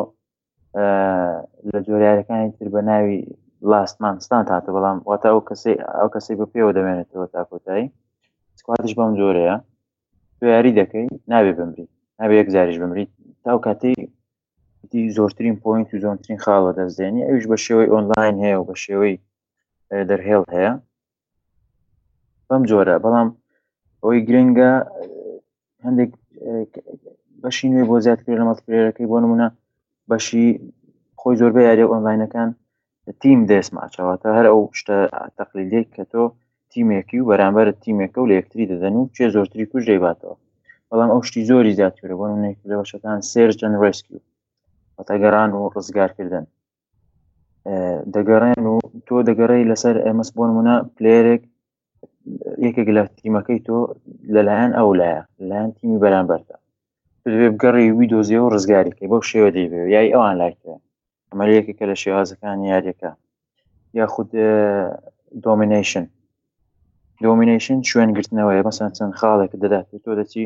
لە جۆریارەکانی تر بە ناوی لاستمان ستان هاتە بەڵام واتە ئەو کەسی ئەو کەسی بە پێوە دەمێنێتەوە تا کۆتایی سکواتش بەم جۆرەیە یاری دەکەی نابێ بمری نابێ یەک جاریش بمریت تاو کاتی دی زۆرترین پوینت و زۆنترین خاڵە دەستێنی ئەوش بە شێوەی ئۆنلاین هەیە و بە شێوەی دەرهێڵ هەیە بەم جۆرە بەڵام ئەوەی گرنگە هەندێک بەشی نوێ بۆ زیاد کرێ لە مەڵتپلێرەکەی بۆ نمونە بەشی خۆی زۆربە یاری ئۆنلاینەکان تیم دەست ماچەوەتە هەر ئەو شتە تەقلیلێک کە تۆ تیمێکی و بەرامبەر تیمێکە و لە یەکتری دەدەن و چێ زۆرتری کوش دەیباتەوە بەڵام ئەو شتی زۆری زیاتورە بۆ نێک لە بەشەکان سێرجەن ڕێسکی و پەتەگەران و ڕزگارکردن دەگەڕێن و تۆ دەگەڕی لەسەر ئەمەس بۆن منە پلێرێک یەکێک لە تیمەکەی تۆ لەلایەن ئەو لایە لایەن تیمی بەرامبەردا دوێ بگەڕی وی دۆزیە و ڕزگاریکە بەو شێوە دەیبێ یای ئەوان لایکە ئەمە یەکێکە لە شێوازەکان یاریەکە یاخود دۆمینیشن دۆمینیشن شوێن گرتنەوەی بەسەن چەند خاڵێک دەدات تۆ دەچی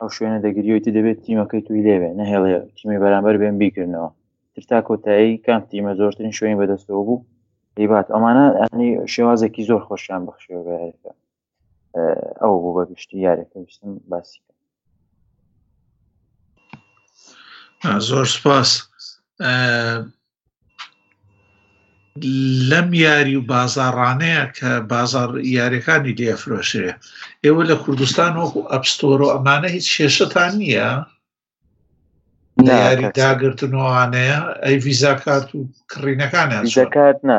ئەو شوێنە دەگریەوەی دەبێت تیمەکەی توی لێوێ نەهێڵێ تیمی بەرامبەر بێن بیکردنەوە تر تا کۆتایی کام تیمە زۆرترین شوێنی بەدەستەوە بوو هیبات ئەمانە ئەنی شێوازێکی زۆر خۆشیان بەخشێ بەێکە ئەو بوو بە گشتی یارێکە ویستم باسی زۆر سپاس لەم یاری و بازاڕانەیە کە بازار یاریەکانی لێفرۆشرێ ئێوە لە کوردستان وەکو ئەپستۆر و ئەمانە هیچ شێشتان نییە یاری داگرتنوانەیە ئەی ویزا کارت و کڕینەکانیان کارت نا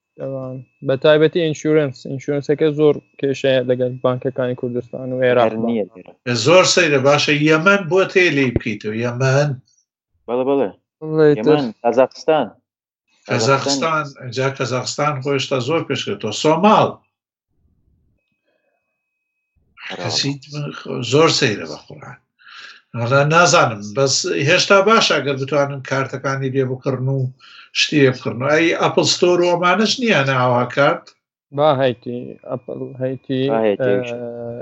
بە تایبەتی ئینشورنس ئینشورنسەکە زۆر کێشەیە لەگەل بانکەکانی کوردستان و عێراق نیە زۆر سەیرە باشە یەمەن بۆ تێ لی بکەیتەوە یەمەن بەڵێ بەڵێ قازاقستان قازاقستان جا قازاقستان خۆشتا زۆر پێشکەوتەوە سۆماڵ زۆر سەیرە بە قڕان ڕە نازانم بەس هێشتا باش ئەگەر بتوانن کارتەکانی لێ بکڕن و شتێ بکڕن ئەی ئەپل ستۆر و ئەمانەش نییە ناوا کات با هەیتی ئەپل هەیتی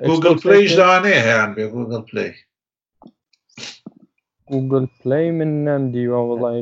گوگل پلیش دانێ هەیان بێ گوگل پلی گوگل پلی من نەم دیوە وڵی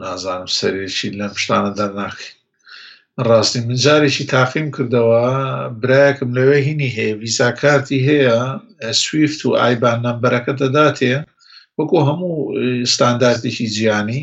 نازانم سەرێکی لەم شتانە دەرناکەین ڕاستی من جارێکی تاقیم کردەوە برایەکم لەوێ هینی هەیە ویزا کارتی هەیە سویفت و ئایبان نەمبەرەکە دەداتێ وەکو هەموو ستاندارتێکی جیانی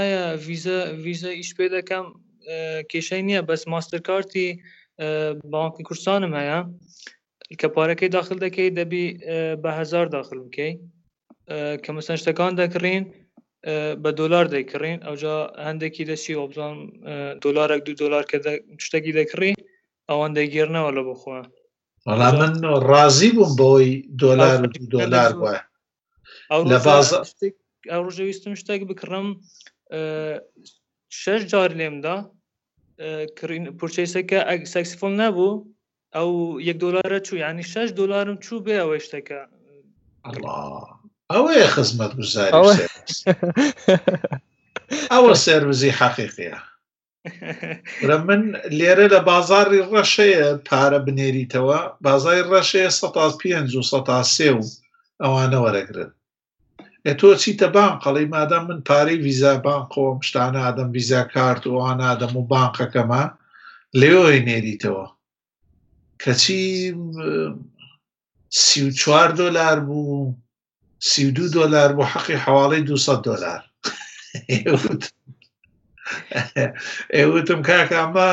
هەیە ویزە ویزە ئیش پێ دەکەم کێشەی نییە بەس ماستەر کارتی بانکی کوردستانم هەیە کە پارەکەی داخل دەکەی دەبی بە هزار داخل بکەی کە مەسەن شتەکان دەکڕین بە دۆلار دەیکڕین ئەوجا هەندێکی دەچی ئۆبزان دۆلارێک دو دۆلار کە شتێکی دەکڕی ئەوان دەگەێرنەوە لە بخۆە بەڵام من ڕازی بووم بەوەی دۆلار دۆلار وایە ئەو ڕژە ویستم شتێک بکڕم شش جار لێمدا پرچەیسەکە ئەگ سەکسفۆن نەبوو ئەو یەک دلارە چوو ینی شش دلارم چوو بێ ئەوەی شتەکە ئەوەیە خزمەت گوزاری ئەوە سێرزی حەقیقیە من لێرە لە بازاری ڕەشەیە پارە بنێریتەوە بازای ڕەشەیە 5 و سێ و ئەوانە وەرەگرن تۆ چیتە بان قەڵی مادەم من پارەی ویزا بان خۆم شتانە ئادەم ویزا کارت و ئەوانادەم و بانقەکەمە لێۆی نێریتەوە کەچی سی و چوار دۆلار بوو سی و دوو دۆلار بۆ حەقی حواڵی دو دۆلار ئێوتم کاکە ئەمە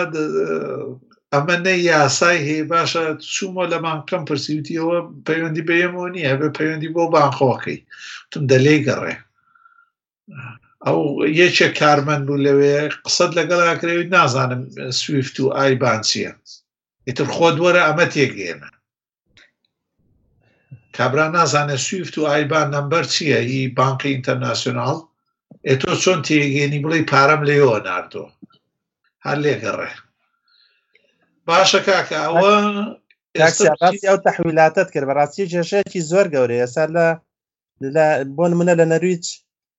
ئەمە نە یاسای هەیە باشە چوومە لە بانکەم پرسیوتیەوە پەیوەندی بەیەمەوە نییە بە پەیوەندی بۆ بانخۆکەی تم دەلێ گەڕێ ئەو یەکێ کارمەند بوو لەوێ قسەت لەگەڵاکرێت نازانم سویفت و ئایبانسیە ئیتر خۆت وەرە ئەمە تێگەێنە کابرا نازانێ سویفت و ئایبان نمبەر چییە هی بانقی ئینتەرناسیۆناڵ ئێ تۆ چۆن تێگەێنی بڵی پارەم لێەوە نردۆ هەر لێگەڕێ باشە کاکە ئەوە ئەو تەحویلاتت کرد بەڕاستی جێشەیەکی زۆر گەورەیە سەر لە بۆ منە لە نەرویج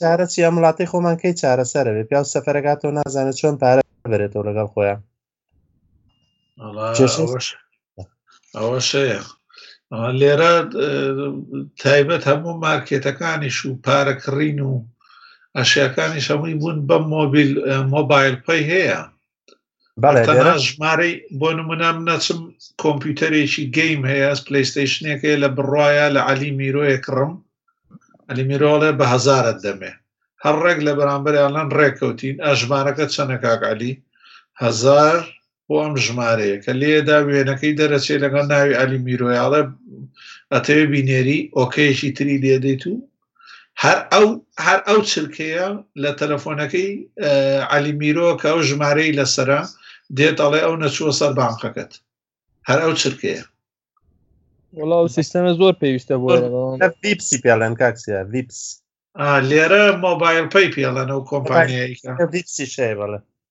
چارە چی ئەم وڵاتی خۆمان کەی چارەسەرەێ پیا سەفەرەکاتەوە نازانێت چۆن پارە بەرێتەوە لەگەڵ خۆیان ئەوەشەیە لێرە تایبەت هەموو مارکێتەکانیش و پارە کڕین و ئەشیاکانیش هەمووی بوون بەم مۆبیل مۆبایل پەی هەیە تەنها ژمارەی بۆ نمونام نەچم کۆمپیوتەرێکی گەیم هەیە پلیستیشنێک هەیە لە بڕواایە لە علی میرۆیە کڕم علی میرۆڵێ بە هزارت دەمێ هەر ڕێک لە بەرامبەریانلەن ڕێککەوتین ئەژمارەکە چەنە کاک علی هزار بۆ ئەم ژمارەیە کە لێدا وێنەکەی دەرەچێ لەگەڵ ناوی علی میرۆیاڵێ ئەتەوێ بینێری ئۆکەیەکی تری لێدەیت و هەر ئەو هەر ئەو چرکەیە لە تەلەفۆنەکەی علی میرۆ کە ئەو ژمارەی لەسرە دێت ئەڵێ ئەو نەچووە سەر بانقەکەت هەر ئەو چرکەیە وڵا و سیستەمە زۆر پێویستە بۆ ڤیپسی پێڵێن کاکسیا ڤیپس لێرە مۆبایل پی پێڵەن ئەو کۆمپانیایکە ڤیپسی شەیە بەڵێ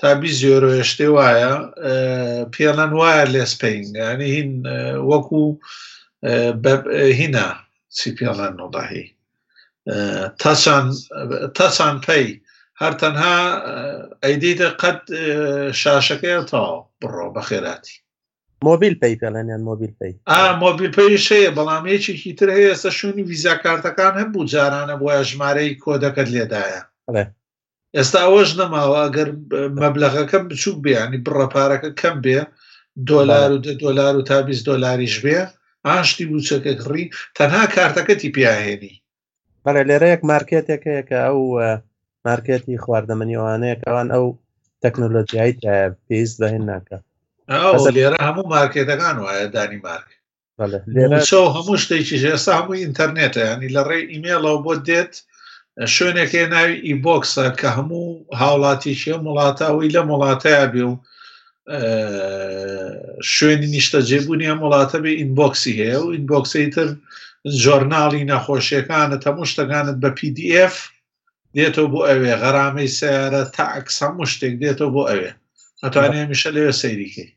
تا بیست یۆرۆیە شتێ وایە پێڵەن وایە لێسپین ینی هین وەکو هینا چی پێڵەن وڵاهی تاچان تاچان پێی هەر تەنها ئەیدیدە قەت شاشەکەی و تاو بڕۆ بەخێراتی مۆبیل پی پێڵێنیان مۆبیل پی مۆبیل پی شەیە بەڵام یەکێکی تر هەیە ئێستا شوێنی ویزا کارتەکان هەبوو جارانە بۆە ژمارەی کۆدەکەت لێدایە ئێستا ئەوەش نەماوە ئەگەر مەبلغەکەم بچووک بیانی بڕە پارەکە کەم بێ دۆلار و دە دۆلار و تا 20 دۆلاریش بێ ئاشتی بوچەکە کڕی تەنها کارتەکەتی پیاهێنی بەڵێ لێرە یەک مارکێتێک هەیە کە ئەو مارکێتی خواردەمەنی ئەوانەیە کەوان ئەو تەکنۆلۆژیایی پێویست بەهێن ناکە لێرە هەموو مارکێتەکان وایە دانی مارک موچەو هەموو شتێکیش ئێستا هەمووی ئینتەرنێتە ینی لە ڕێ ئیمێڵەوە بۆ دێت شوێنێکێ ناوی ئیبۆکسە کە هەموو هاوڵاتیشە وڵاتاوەی لە وڵاتەیە بێ و شوێنی نیشتە جێبوونی ئەم وڵاتە بێ ئینبۆکسی هەیە و ئینبۆکسی تر جۆرناڵی نەخۆشیەکانە تەموو شتەکانت بە PDF دێتەوە بۆ ئەوێ غەرامەی سیارە تاکس هەموو شتێک دێتەوە بۆ ئەوێ ئەتوانێ میشە لەوێ سەیریکەی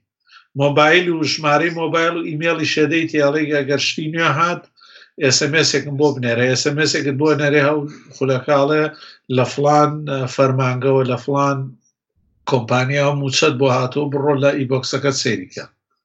مۆبایل و ژمارەی مۆبایل و ئیمێڵی شێدەی تێڵێک ئەگەر شتی نوێ هات ئێسمسێکم بۆ بنێرە ئێسمسێکت بۆ نەرێ هەو خولەکاڵێ لە فلان فەرمانگەوە لە فلان کۆمپانیا موچەت بۆ هاتۆ بڕۆ لە ئیبکسەکە سەیریکە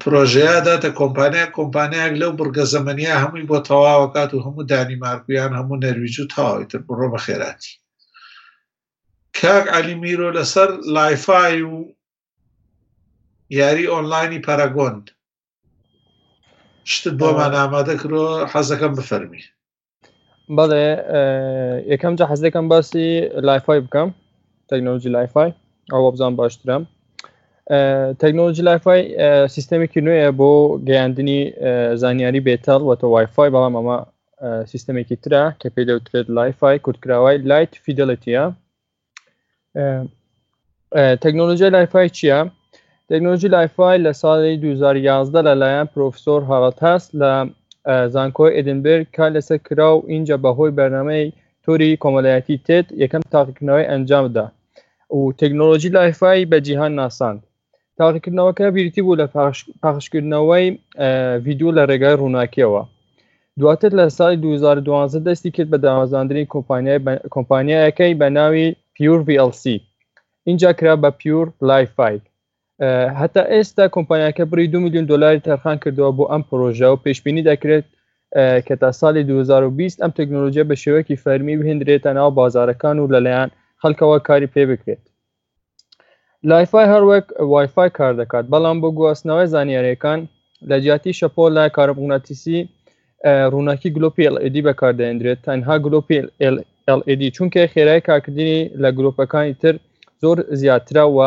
پرۆژەیە داتە کۆمپانیا کۆمپانیایەک لەو بڕگە زەمەنیا هەمووی بۆ تەواوەکات و هەموو دانی مارکویان هەموو نەرویج و تەواوی تر بڕۆ بە خێراتی کاک علی میرۆ لەسەر لایفای و یاری ئۆنلاینی پەرەگۆند شتت بۆمان ئامادە کرۆ حەزەکەم بفەرمی بەڵێ یەکەم جا حەزەکەم باسی لایفای بکەم تەکنۆلژی لایفای ئەوە بزان باشترم تەکنۆلژی لایفای سیستەمێکی نوێیە بۆ گەیاندنی زانیاری بێتەڵ وەتە وایفای بەڵام ئەمە سیستەمێکی تررا کە پێی دەوترێت لایفای کورتکراوای لایت فیدلتیە تەکنۆلۆژیای لایفای چییە؟ تەکنۆلۆژی لایفای لە ساڵی 2011 لەلایەن پرۆفسۆر هەڕەتاس لە زانکۆی ئێدنبرگ کار لەسەر کرا و ئینجا بەهۆی بەرنامەی تۆری کۆمەلایەتی تێت یەکەم تاقیکردنەوەی ئەنجامدا و تەکنۆلۆژی لایفای بە جیهان ناساند تاقیکردنەوەکە بیرتی بوو لە پاخشکردنەوەی ڤیددیو لە ڕێگای ڕووناکیەوە دواتر لە سای 2012 دەستی کرد بە داوازاندنی کۆمپانیایەکەی بە ناوی پیور VLC اینجا کرا بە پیور لایفایل هەتا ئێستا کۆمپانیاکە بڕی دو میلیۆن دلاری تەرخان کردەوە بۆ ئەم پرۆژە و پێشببینی دەکرێت کە تا ساڵی 2020 ئەم تەکنۆلۆژیە بە شێوەکی فەرمی بهێندرێتە ناو بازارەکان و لەلایەن خەڵکەوە کاری پێ بکرێت لایفای هەروەک وایفای کاردەکات بەڵام بۆ گواستنەوەی زانیاریەکان لە جیاتی شەپۆل لای کاربناتیسی ڕووناکی گلۆپی LED بەکاردەێنرێت تەنها گلۆپی LED چونکە خێرای کارکردنی لە گلۆپەکانی تر زۆر زیاترە و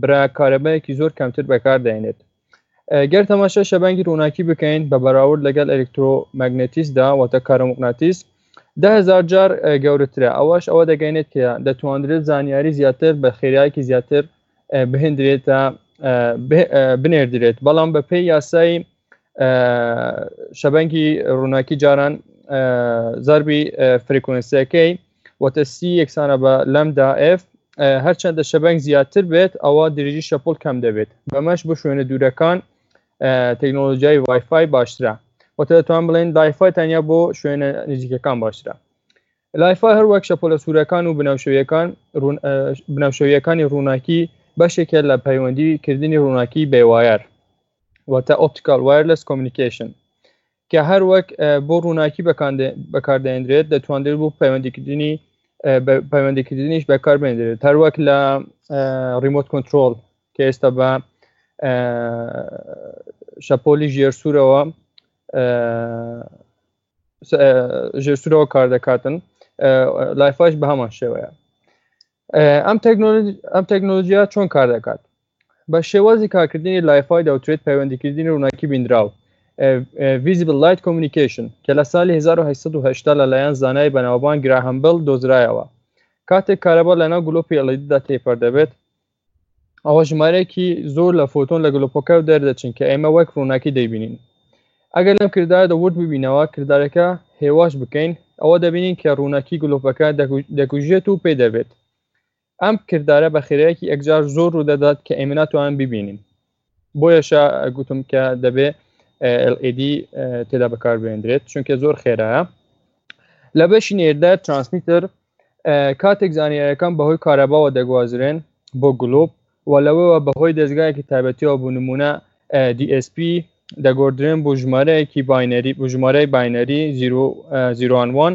برا کارەبایەکی زۆر کەمتر بەکاردەێنێت گەر تەماشای شەبانگی ڕووناکی بکەین بە بەراورد لەگەڵ ئەلکترۆمەگنەتیسدا واتە کارۆمقناتیس دههزار جار گەورەترە ئەوەش ئەوە دەگەینێت کە دەتواندرێت زانیاری زیاتر بە خێرایەکی زیاتر بهێندرێتە بنێردرێت بەڵام بە پێی یاسایی شەبەنگی ڕووناکی جاران زەربی فرکۆنسیەکەی واتە C یەکسانە بە لەمدا F هەرچەندە شەبەنگ زیاتر بێت ئەوە درێژی شەپڵ کەم دەبێت بەمەش بۆ شوێنە دوورەکان تەکنۆلۆژیای وایفای باشترە وەتە دەتوان بڵێن لایفای تەنیا بۆ شوێنە نزیکەکان باشترە لایفا هەروەک شەپۆلە سوورەکان و بنەوشەویەکان بنەوشەویەکانی ڕووناکی بەشێکە لە پەیوەندی کردنی ڕووناکی بێوایەر واتە ئۆپتیکال وایرلس کۆمنیکیشن کە هەر وەک بۆ ڕووناکی بەکاردێنرێت دەتواندرێت بۆ پەیوەندیکردنی پەیوەندیکردنیش بەکار بێنرێت هەر وەک لە ڕیمۆت کۆنتترۆل کە ئێستا بە شەپۆلی ژێرسوورەوە ژێرسوورەوە کار دەکاتن لایفاش بە هەمان شێوەیە ئەم تەکنۆلۆژیا چۆن کار دەکات بە شێوازی کارکردنی لایفای دەوترێت پەیوەندیکردنی ڕووناکی بینراو ڤیزیبل لایت کۆمونیکیشن کە لە سالی 1970 لەلایەن زانای بەناوبان گراهمبل دۆزرایەوە کاتێک کارەبا لەناو گلۆپی ئەڵیددا تێپەر دەبێت ئەوە ژمارەیەکی زۆر لە فۆتۆن لە گلۆپەکە و دەردەچن کە ئێمە وەک ڕووناکی دەیبینین ئەگەر لەم کردارە دەورد ببینەوە کردارەکە هێواش بکەین ئەوە دەبینین کە ڕووناکی گلۆپەکە دەکوژێت و پێ دەبێت ئەم کردارە بە خێرایەکی ئەکجار زۆر ڕوو دەدات کە ئێمە ناتوانن ببینین بۆیەشە گوتم کە دەبێ LED تێدا بەکار بێندرێت چونکە زۆر خێرایە لە بەشی نێردە ترانسمیتر کاتێک زانیارەکان بەهۆی کارەباوە دەگوازرێن بۆ گلوب و لەوەوە بەهۆی دەستگایەکی تابەتیەوە بوو نمونە DSP دەگۆدرێن بۆ ژمارەیەکی باینەری بۆ ژمارەی باینەری زیروانوان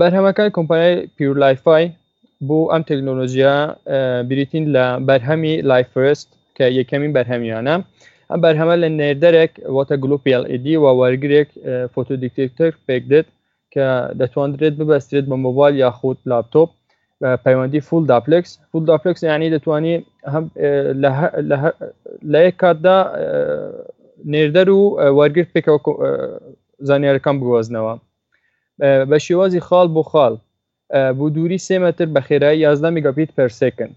بەرهەمەکانی کۆمپانیای پیورلایفای بۆ ئەم تەکنۆلۆژیا بریتین لە بەرهەمی لایفرست کە یەکەمین بەرهەمیانە ئەم بەرهەمە لە نێردەرێک واتە گلوپیل ئیدی و وەرگرێک فۆتۆدیکتێکتەر پێکدێت کە دەتواندرێت ببەسترێت بە مۆبایل یاخود لاپتۆپ پەیوەندی فول داپلکس فول داپلکس یعنی دەتوانی هەم لە یەک کاتدا نێردەر و وەرگر پێکەوە زانیارەکان بگۆزنەوە بە شێوازی خاڵ بۆ خاڵ بۆ دووری سێمەتر بە خێرایی یازدە میگاپیت پرسێکند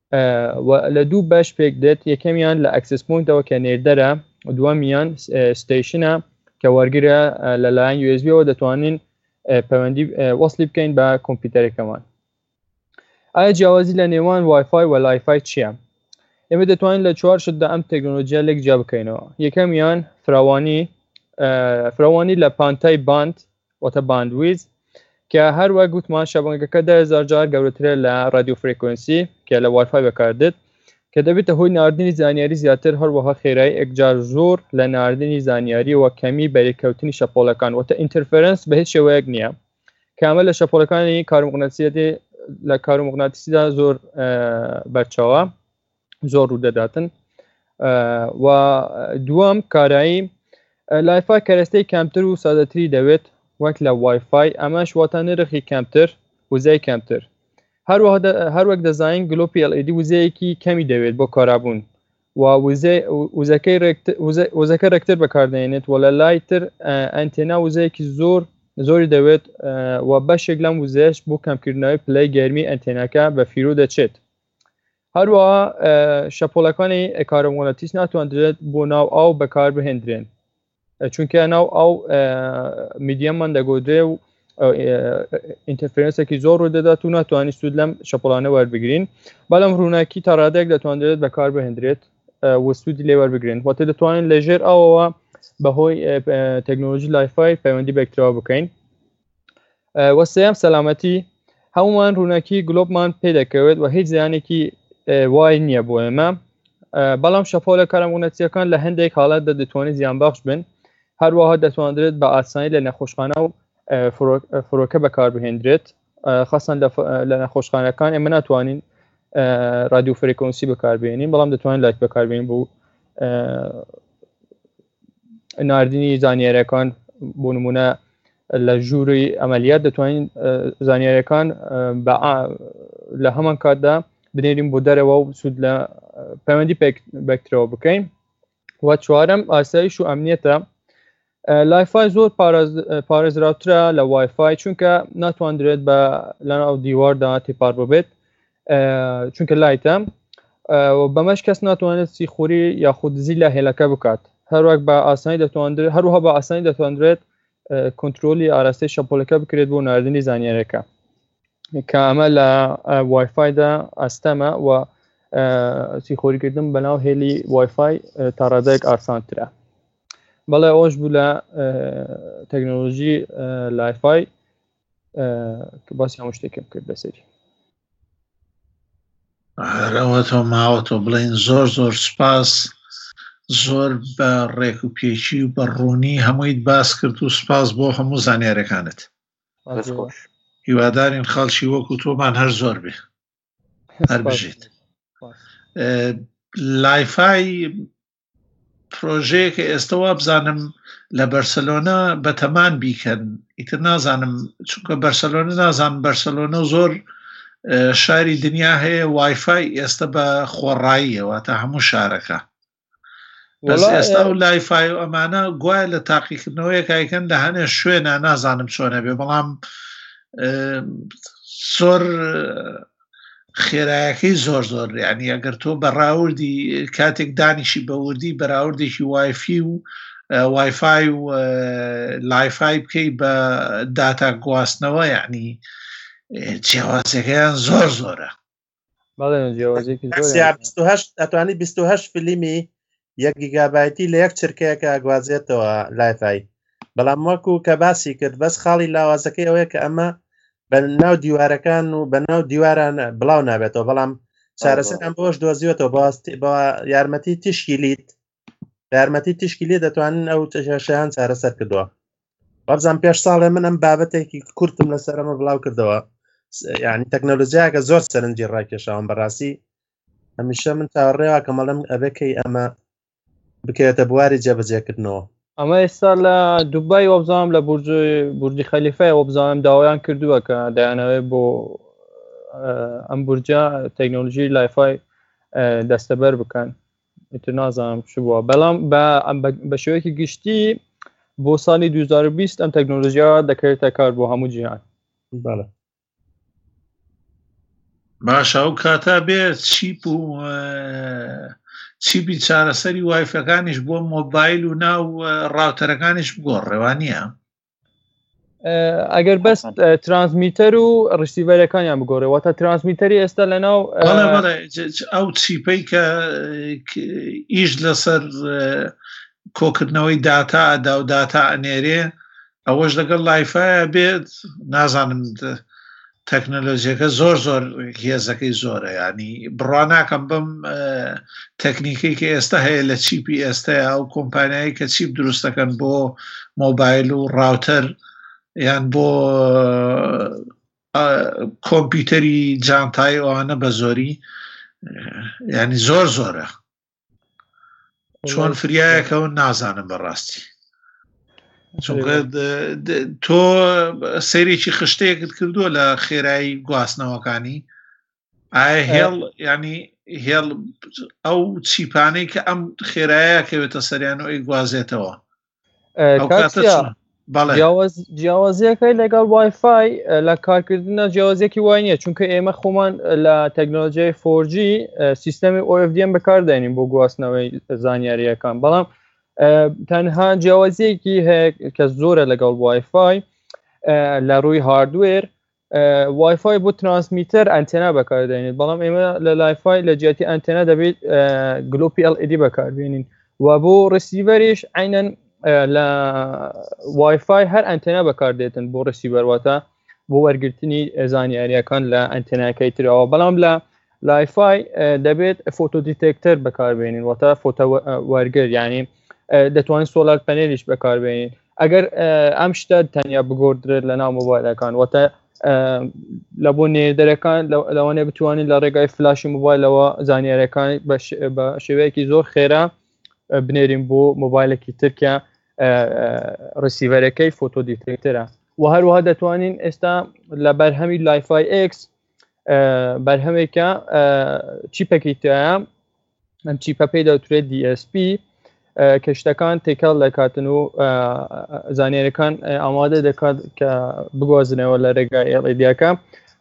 و لە دوو بەش پێک دێت یەکەمیان لە ئەکسس پوینتەوە کە نێردەرە دووەمیان ستیشنە کە وەرگرە لەلایەن یوزبیەوە دەتوانین پەیوەندی وەصلی بکەین بە کۆمپیوتەرەکەمان ئایا جیاوازی لە نێوان وایفای و لایفای چییە ئێمە دەتوانین لە چوار شتدا ئەم تەکنۆلۆژیا لێک جیا بکەینەوە یەکەمیان فراوانی فراوانی لە پانتای باند واتە باندویز کە هەر وەک گوتمان شەبەنگەکە دە هزار جار گەورەترە لە رادیو فرێکۆنسی کە لە وایفای بەکاردێت کە دەبێتە هۆی ناردنی زانیاری زیاتر هەروەها خێرای ئەکجار زۆر لە ناردنی زانیاریەوە کەمی بەرێککەوتنی شەپۆلەکان وتە ئینتەرفرەنس بە هیچ شێوەیەک نییە کامە لە شەپۆلەکانی کارمقنەتسیەتی لە کارمقناتیسیدا زۆر بەرچەوە زۆر ڕوودەداتن و دووەم کارایی لایفا کەرەستەی کەمتر و سادەتری دەوێت وەک لە وایفای ئەمەش واتە نرخی کەمتر وزای کەمتر هەروەک دەزانین گلۆپی LED وزەیەکی کەمی دەوێت بۆ کارابوون و وزەکە ڕێکتر بەکاردێنێت و لە لای تر ئەنتێنا وزەیەکی زۆر زۆری دەوێت و بەشێک لەم وزەش بۆ کەمکردنەوەی پلەی گەرمی ئەنتێنەکە بە فیرو دەچێت هەروەها شەپۆلەکانی کارەمۆڵەتیش ناتواندرێت بۆ ناو ئاو بەکار بهێندرێن چونکە ناو ئاو میدیەممان دەگۆدرێ و ئینتەفرەنسێکی زۆر ڕوو دەدات و ناتوانانی سوود لەم شەپڵانە وەربگرین بەڵام ڕووناکی تا ڕادێک دەتوانرێت بەکار بهێندرێت وسوودی لێ وەربگرن واتە دەتوانین لەژێر ئاوەوە بەهۆی تەکنۆلژی لایفای پەیوەندی بەکترەوە بکەین وە سێم سەلامەتی هەمومان ڕووناکی گلۆبمان پێ دەکەوێت و هیچ زیانێکی وای نییە بۆ ئێمە بەڵام شەپۆلە کارەمونەتیەکان لە هەندێک حاڵات دە دەتوانێت زیان بەخش بن هەروەها دەتواندرێت بە ئاسانی لە نەخۆشخانە و فرۆکە بەکاربهێندرێت خەسەن لە نەخۆشخانەکان ئێمە ناتوانین رادیو فرێکۆنسی بەکاربیێنین بەڵام دەتوانین لایت بەکاربیێن بوو ناردنی زانیارەکان بۆ نمونە لە ژووری ئەمەلیات دەتوانین زانیارەکان لە هەمان کاتدا بنێرین بۆ دەرەوە و سوود لە پەیوەندی بەکترەوە بکەین و چوارم ئاسایش و ئەمنیەتە لایفای زۆر پارێزراوترە لە وایفای چونکە ناتواندرێت بە لەناو دیواردا تێپار ببێت چونکە لایتە بەمەش کەس ناتوانێت سیخوری یاخود دزی لە هێلەکە بکات هەروەک بە ئاسانی دەتواندرێت هەروها بە ئاسانی دەتواندرێت کۆنتترۆلی ئاراستەی شەپۆلەکە بکرێت بۆ نردنی زانیارەکە کە ئەمە لە وایفایدا ئەستەمە و سیخۆریکردن بەناو هێلی وایفای تا ڕادێک ئاسانترە بەڵێ ئەوش بوو لە تەکنۆلۆژی لایفای باسی هەموو شتێکم کرد لەسەری ئەوە تۆ ماوە تۆ بڵین زۆر زۆر سپاس زۆر بە ڕێک و پێکی و بە ڕوونی هەموویت باس کرد و سپاس بۆ هەموو زانیارەکانت هیوادارین خەڵکی وەکو تۆمان هەر زۆر بێ هەر بژیت لایفای پرۆژەیەکە ئێستا وابزانم لە بەرسەلۆنە بەتەمان بیکەن ئیتر نازانم چونکە بەرسەلۆنە نازان بەرسەلۆنە زۆر شاری دنیا هەیە وایفای ئێستا بە خۆڕاییەوە تا هەموو شارەکە بەس ئێستا و لایفای و ئەمانە گوایە لە تاقیکردنەوەیەکایکەن لە هەنێ شوێنە نازانم چۆنە بێ بەڵام زۆر خێرایەکەی زۆر زۆر ینی ئەگەر تۆ بەڕاوردی کاتێک دانیشی بە وردی بەراوردێکی وایفی و وایفای و لایفای بکەی بە داتا گواستنەوە یعنی جیاوازەکەیان زۆر زۆرە ئەتوانی 28 فلیمی یەک گیگابایتی لە یەک چرکەیەکە گوازێتەوە لایفای بەڵام وەکو کە باسی کرد بەس خاڵی لاوازەکەی ئەوەیە کە ئەمە بە ناو دیوارەکان و بە ناو دیواران بڵاو نابێتەوە بەڵام چارەسەران بۆش دۆزیوەتەوە بەواستی بە یارمەتی تیشکی لیت یارمەتی تیشکی لێ دەتوانن ئەو چەشەیان چارەسەر کردووە بەبزان پێش ساڵێ من ئەم بابەتێکی کورتم لەسەرەمە بڵاو کردەوە یعنی تەکنەلۆژیاکە زۆر سەرنجی ڕاکێشاوم بەڕاستی هەمیشە من تا ڕێواکە مەڵم ئەبەکەی ئەمە بکەێتە بواری جێبەجێکردنەوە ئەمە ئێستا لە دوبای وەبزانام لە بورج بورجی خەلیفای وەبزانم داوایان کردووە کە دایانەوەێ بۆ ئەم بورجە تەکنۆلژی لایفای دەستەبەر بکەن ئیتر نازانم چ بووە بەڵام بە شێوەیەکی گشتی بۆ ساڵی 2020 ئەم تەکنۆلژیا دەکرێتە کار بۆ هەموو جیهان باشە ئەو کاتە بێ چیپ و چیپی چارەسەری وایفەکانیش بۆ مۆبایل و ناو ڕاوتەرەکانیش بۆ ڕێوانە ئەگەر بەس ترانسمیتەر و ڕسیڤەرەکانیان بگۆڕەوە تا ترانسمیتەری ئێستا لە ناو ئەو چیپەی کە ئیش لەسەر کۆکردنەوەی داتا ئەدا و داتا ئەنێرێ ئەوەش لەگەڵ لایفایە بێت نازانم تەکنەلۆژیەکە زۆر زۆر هێزەکەی زۆرە ینی بڕواناکەم بم تەکنیکی کە ئێستا هەیە لە چیپی ئێستا ئەو کۆمپانیایی کە چیپ دروستەکەن بۆ مۆبایل و ڕاوتەر یان بۆ کۆمپیوتەری جانتای ئەوانە بە زۆری ینی زۆر زۆرە چۆن فریایەکەەوە نازانم بەڕاستی چونکە تۆ سەیرێکی خشتەیەکت کردووە لە خێرایی گواستنەوەکانی ئایا هێڵ ینی هێڵ ئەو چیپانەی کە ئەم خێرایە کەوێتە سەریان و ئەی گوازێتەوە جیاوازیەکەی لەگەڵ وایفای لە کارکردنە جیاوازیەکی وای نیە چونکە ئێمە خۆمان لە تەکنۆلۆژیای فۆرجی سیستەمی ئۆFDM بەکاردێنین بۆ گواستنەوەی زانیاریەکان بەڵام تەنها جیاوازیەکی هەیە کە زۆرە لەگەڵ وایفای لە ڕووی هاردوێر وایفای بۆ ترانسمیتەر ئەنتێنا بەکاردێنێت بەڵام ئێمە لە لایفای لە جیاتی ئەنتێنا دەبێت گلۆپی ئەلئیدی بەکاربێنین و بۆ ڕسیڤەریش عینەن لە وایفای هەر ئەنتێنا بەکاردێتن بۆ ڕسیڤەرواتە بۆ وەرگرتنی زانیاریەکان لە ئەنتێناکەی ترەوە بەڵام لە لایفای دەبێت فۆتۆ دیتێکتەر بەکاربێنین واتە فۆتە وەرگر یعنی دەتوانین سۆلار پەنێلیش بەکاربێنین ئەگەر ئەم شتە تەنیا بگۆدرێت لە ناو مۆبایلەکان واتە لە بۆ نێردەرەکان لەوانێ بتوانین لە ڕێگای فلاشی مۆبایلەوە زانیارەکان بە شێوەیەکی زۆر خێرا بنێرین بۆ مۆبایلێکی ترکە ڕسیڤەرەکەی فۆتۆ دیتێکتەرە و هەروەها دەتوانین ئێستا لە بەرهەمی لایفای ئکس بەرهەمێکە چیپەکەی تایە ئەم چیپە پێی دەوترێت DSP کە شتەکان تێکەڵ دەکاتن و زانێرەکان ئامادە دەکات کە بگوازنەوە لە ڕێگا ئێڵێدیەکە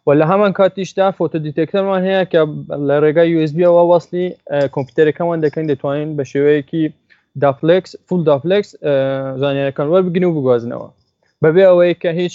و لە هەمان کاتیشدا فۆتۆ دیتێکتەرمان هەیە کە لە ڕێگای یوSBەوە وەصلی کۆمپیوتەرەکەمان دەکەین دەتوانین بە شێوەیەکی دافلکس فول دافلکس زانانیەکان وەربگن و بگوازنەوە بەبێ ئەوەی کە هیچ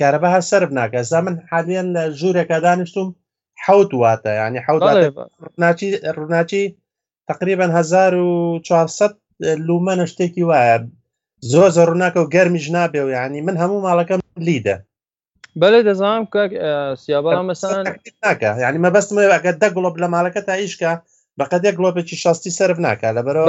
کارەبا هەر سرف ناکە ئەستا من حالیان لە ژوورێکا دانیشتوم حوت واتە ینی حوت ڕناچی ڕناچی تقریبان 1400 لومەە شتێکی وایە زۆر زۆر ڕووناکە و گەرمیش نابێ و ینی من هەموو ماڵەکەم لیدە بەێ دەزانام کاک سیابڵام مەسان ناکە ینی مەبەستمەوە ئەگە دە گڵۆپ لە ماڵەکە تا ئیشکە بەقەدێک گڵۆپێکی شستی سرف ناکە لە بەرەوە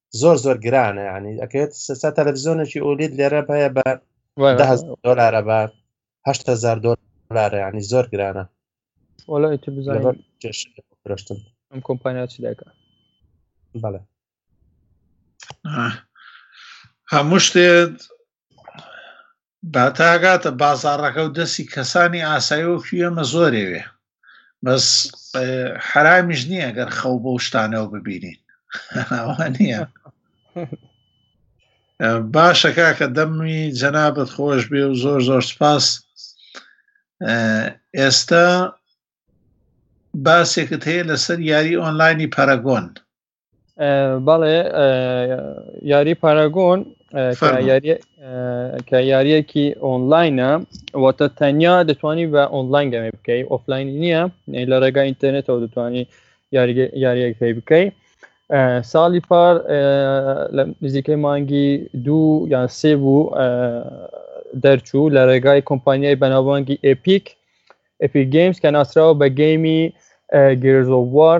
زۆر زۆر گرانە ینی ئەکرێت سسا تەلەڤزیۆنێکی ئۆلید لێرە بەیە بە دۆلارە بە هزار دۆلارە ینی زۆر گرانە بزانشتن ئەم کۆمپانیا چ دەکە بەڵێ هەموو شتێت باتە ئەگاتە بازاڕەکە و دەستی کەسانی ئاسایی وەکوی ئێمە زۆرێ وێ بەس حەرامیش نییە گەر خەو بۆ شتانەوە ببینین ئەوە نییە باشە کاکە دەمی جەنابەت خۆش بێ و زۆر زۆر سپاس ئێستا باسێکت هەیە لەسەر یاری ئۆنلاینی پەرەگۆن بەڵێ یاری پاراگۆن کە یاریەکی ئۆنلاینە واتە تەنیا دەتوانانی بە ئۆنلاین گەمێ بکەی ئۆفلاین نییە لە ڕێگا ئینتەرنێتەوە دەتوانانی یاریەک پێی بکەی ساڵی پار لە نزیکەی مانگی دوو یان سێ بوو دەرچوو لە ڕێگای کۆمپانیای بەناوانگی ئەپیک ئەپیک گەیمز کە ناسراوە بە گەیمی گرزۆوار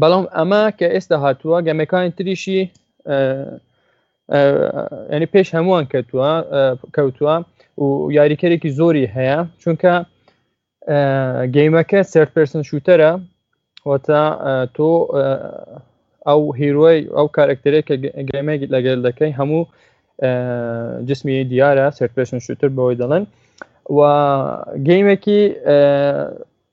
بەڵام ئەمە کە ئێستا هاتووە گەمەکانی تریشی ینی پێش هەمووان کەوتووە کەوتووە و یاریکەرێکی زۆری هەیە چونکە گەیمەکە سرد پرسن شوتەرە وەتا تۆ ئەو هیروۆی ئەو کارکتەرێک کە گەمێکی لەگەل دەکەی هەموو جسمی دیارە سرد پرسن شوتر بەوەی دەڵێن و گەیمێکی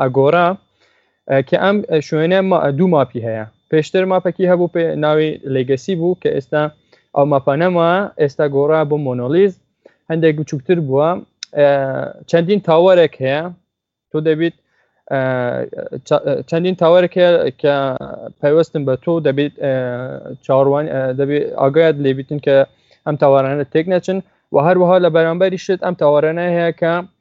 ئەگۆرا کە ئەم شوێنە دوو ماپی هەیە پێشتر ماپەکی هەبوو پێ ناوی لێگەسی بوو کە ئێستا ئەو ماپانەما ئێستا گۆڕا بۆ مۆنۆلیز هەندێک بچووکتر بووە چەندین تاوەرێک هەیە تۆ دەبیت چەندین تاوەرێک کە پەیوەستن بە تۆ دەبیت چاڕوان دەبێت ئاگایت لێبیتن کە ئەم تاوارانە تێک نەچن و هەروەها لە بەرامبەری شت ئەم تاوارانە هەیە کە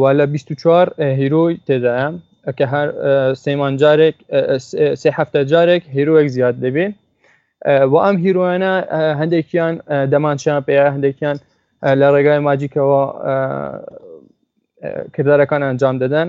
وا لە 24 هیرۆی تێدایە کە هەر سێمان جارێک سێ هەفتە جارێک هیرۆیەک زیاد دەبێ و ئەم هیرۆیانە هەندێکیان دەمانچیان پێ هەندێکیان لە ڕێگای ماجیکەوە کردارەکان ئەنجام دەدەن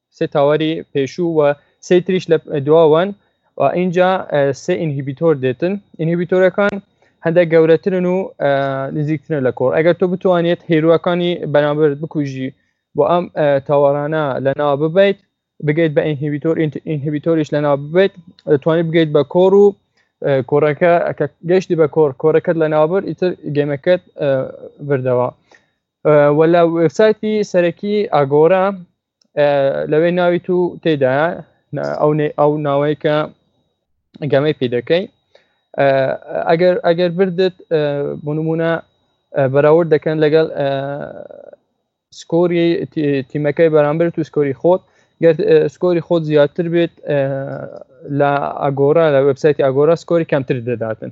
سێ تاوەری پێشوو و سێ تریش لە دواوەن و ئینجا سێ ئینهیبیتۆر دێتن ئینهیبیتۆرەکان هەندێک گەورەترن و نزیکترە لە کۆر ئەگەر تۆ بتوانێت هێروەکانی بەنابرد بکوژی بۆ ئەم تاوەڕانە لە ناو ببیت بگەیت بە ئینهیبیتۆر ئینهیبیتۆریش لە ناو ببێت توانانی بگەیت بە کۆر و کۆڕەکە گەشتی بە کۆر کۆرەکەت لە ناوبەر ئیتر گەمەکەت بردەوە وە لە وێبسایتی سەرەکی ئاگۆرە لەوێ ناوی تو تێدا ئەو ئەو ناوەیە کە گەمەی پێ دەکەی ئەگەر ئەگەر بردت بنمونە بەراورد دەکەن لەگەڵ سکۆری تیمەکەی بەرامبەر تو سکۆری خۆت گەر سکۆری خۆت زیاتر بێت لە ئاگۆرا لە وبسایتی ئاگۆرا سکۆری کەمتر دەداتن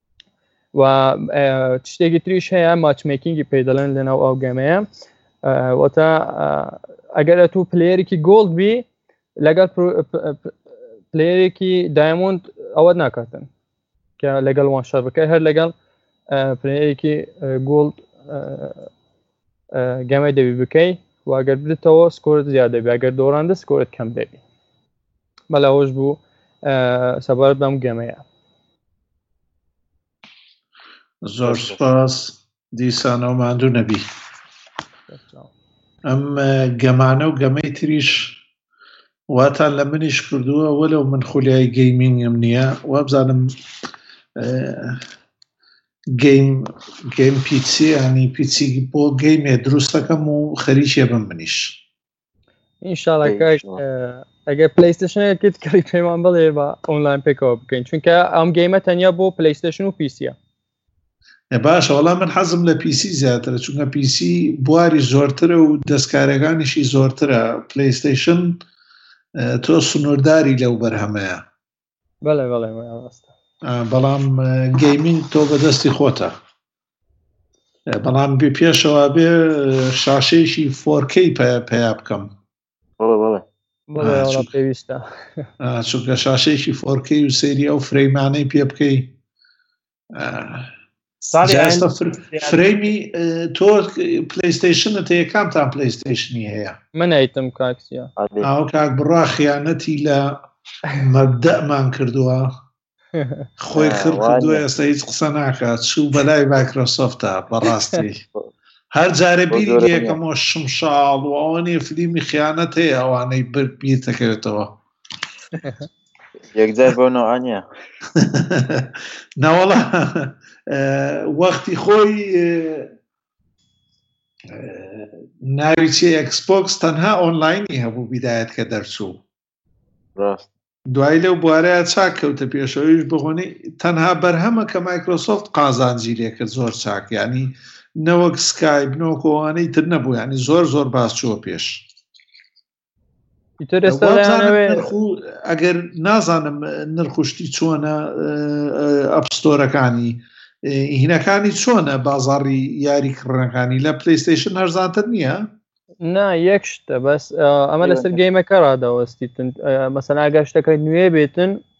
و شتێکی تریش هەیە ماچمێکینگی پێ دەڵێن لەناو ئەو گەمەیە وەتا ئەگەر تو پلێرێکی گۆڵد بی لەگەڵ پلێرێکی دایموند ئەوە ناکاتن کە لەگەڵ وان شەر بکە هەر لەگەڵ پلێرێکی گۆڵد گەمە دەبی بکەی واگەر بدتەوە سکۆرت زیاد دەبی ئەگەر دۆڕاندە سکۆرت کەم دەبی مەلا هۆش بوو سەبارەت بەم گەمەیە زۆر سپاس دیسانەوە ماندوو نەبی ئەم گەمانە و گەمەی تریش واتان لە منیش کردووە وەلو من خولیای گەیمینگم نییە وابزانم گەیم گەیم پیچی ینی پیچی بۆ گەیمێ دروستەکەم و خەریکێ بم منیش ئینشاڵە کاک ئەگەر پلیستشنەکرد کڕی پەیمان بڵێ بە ئۆنلاین پێکەوە بکەین چونکە ئەم گەیمە تەنیا بۆ پلیستشن و پیسە باشە وەڵا من حەزم لە پیسی زیاترە چونکە پیسی بواری زۆرترە و دەستکارەکانیشی زۆرترە پلیستشن تۆ سنوورداری لەو بەرهەمەیە بەڵێ بەڵێ ئەوەستە بەڵام گەیمین تۆ بەدەستی خۆتە بەڵام بێ پێشەوە بێ شاشەیەکی فۆرکەی پیا بکەم بەڵێ بەڵێ پێویستە چونکە شاشەیەکی فۆرکەی و سەیری ئەو فرەیمانەی پێ بکەی فرەیمی تۆ پلیستیشنە تەیە کامتان پلیستیشنی هەیە من ئەیتم کاکسیا ئەو کاک بڕا خیانەتی لە مەبدەمان کردووە خۆی خڕ کردووە ئێستا هیچ قسە ناکات چوو بەلای مایکرۆسۆفتە بەڕاستی هەر جارێ بیری لەکەمەوە شمشاڵ و ئەوانێ فلیمی خیانەت هەیە ئەوانەی بیر دەکەوێتەوە یەکجار بۆ نەوانە ناوەڵە وەختی خۆی ناوی چێ ئەکسپۆکس تەنها ئۆنلاینی هەبوو بیدایەت کە دەرچوو ڕاست دوای لەو بوارەیە چاک کەوتە پێشەوەیش بهۆنی تەنها بەرهەمە کە مایکرۆسۆفت قازانجی لێکرد زۆر چاک ینی نەوەک سکایب نۆکۆوانەی تر نەبوو ینی زۆر زۆر باس چووە پێش ئەگەر نازانم نرخشتی چۆنە ئەپستۆرەکانی هینەکانی چۆنە بازاری یاری کڕنەکانی لە پلیستیشن هەرزانتر نییە نا یەک شتە بەس ئەمە لەسەر گەیمەکە ڕادەوەستی مەسەناگە شتەکە نوێ بێتن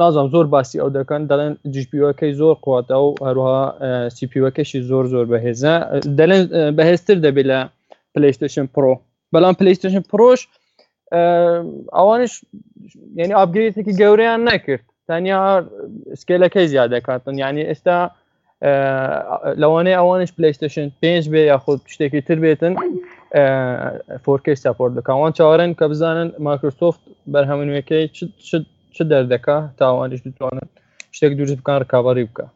نازم زۆر باسی ئەو دەکەن دەڵێن جشبیوەکەی زۆر قوتە و هەروها سیپیوەکەشی زۆر زۆر بەهێزە دەڵێن بەهێزتر دەبێت لە پلیستشن پرۆ بەڵام پلیستشن پرۆش ئەوانش یعنی ئاپگرێتێکی گەوریان نەکرد تەنیا سکێلەکەی زیاد دەکاتن یعنی ئێستا لەوانەیە ئەوانش پلیستشن پێنج بێ یاخود شتێکی تر بێتن فۆرکەی سپۆرت دەکەوان چاوەڕێن کە بزانن ماکرۆسۆفت بەرهەمنوێکەی چ دەردەکە تاوانش دتوانن شتێک دروست بکان ڕکابڕی بکە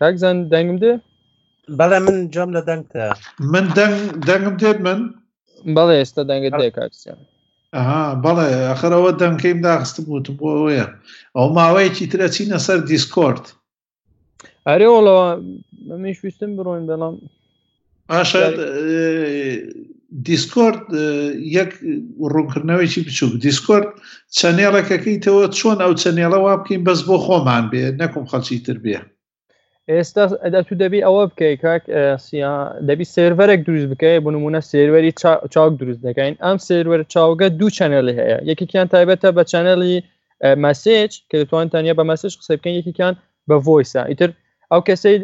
کاکزان دەنگم دێ بەڵێ من جۆم لە دەنگتە من دەنگم دێت من بەڵێ ئێستا دەنگت دێ کاکسیان بەڵێ ئەخرەوە دەنکەیم داخستم وتم بۆ ئەوەیە ئەو ماوەیەکی ترە چینە سەر دیسکۆرد ئەرێ وڵەوە مەش ویستم بڕۆین بەڵام باشە دیسکۆرد یەک ڕوونکردنەوەیکی بچووک دیسکۆرد چەنێڵەکەکەیتەوە چۆن ئەو چەنێڵە وا بکەین بەس بۆ خۆمان بێ نەکم خەڵکی تر بێ ئێستا ئەدا تو دەبی ئەوە بکەی کاک سیا دەبی سێرڤەرێک دروست بکەی بۆ نمونە سێروەری چاوک دروست دەکەین ئەم سێروەر چاوگە دوو چەنێلی هەیە یەکێکیان تایبەتە بە چەنێلی مەسج کە دەتوان تەنیا بە مەسج قسە بکەن یەکیان بە ڤۆیسە ئیتر ئەو کەسەی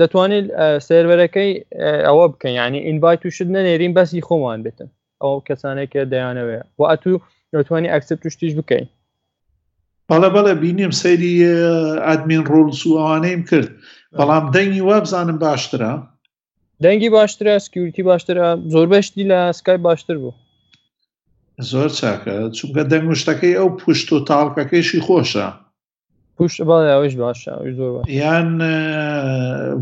دەتوانێت سێرەرەکەی ئەوە بکەن ینی ئینڤایت و شت نەنێرین بەسی خۆمان بێتن ئەو کەسانێک کە دەیانەوەێ و ئەتو دەتوانانی ئەکسپ توشتیش بکەین بەڵێ بەڵێ بینیم سەیری ئەدمین ڕۆلس و ئەوانەیم کرد بەڵام دەنگی وابزانم باشترە دەنگی باشترە سکیورتی باشترە زۆربەی شتی لە سکای باشتر بوو زۆر چاکە چونکە دەنگشتەکەی ئەو پشت و تاڵکەکەیشی خۆشە پشت باش باشە زۆر یان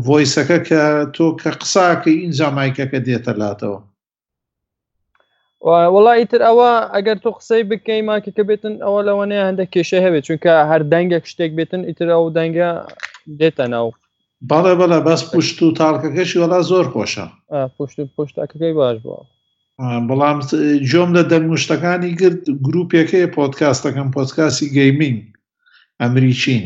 ڤۆیسەکە کە تۆ کە قساکە ئینجا مایکەکە دێتە لاتەوە وڵا ئیتر ئەوە ئەگەر تۆ قسەی بکەی ماکەکە بێتن ئەوە لەوەنەیە هەندە کێشە هەبێت چونکە هەر دەنگێک شتێک بێتن ئیتر ئەو دەنگە دێتە ناو بەڵێ بەڵە بەس پشت و تاڵکەکەشی وەڵا زۆر خۆشە پشت و پشتەکەی باش بووە بەڵام جۆم لە دەنگشتەکانی گرت گرروپێکەیە پۆتکاستەکەم پۆتکاسی گەیمنگ ئەمریکین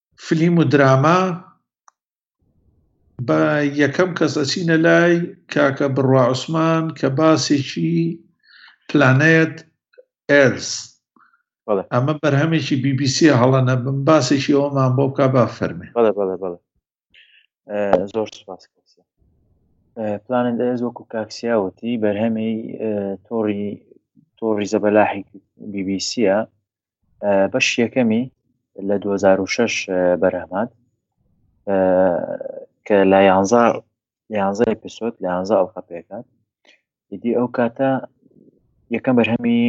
فلیم و دراما بە یەکەم کەس ئەچینە لای کاکە بڕوا عوسمان کە باسێکی پلانێت ئێرس ئەمە بەرهەمێکی بیبیسی هەڵە نەبم باسێکی ئەومان بۆ بکە با فەرمێ زۆر سپاس پلانت ئێرز وەکو کاکسیاوتی بەرهەمی تۆڕی تۆڕی زەبەلاحی بیبیسیە بەش یەکەمی لە 2006 بەرهمات کە لە یانزە یانزە ئەپیسۆد لە یانزە ئەو خەپێکات ئیدی ئەو کاتە یەکەم بەرهەمی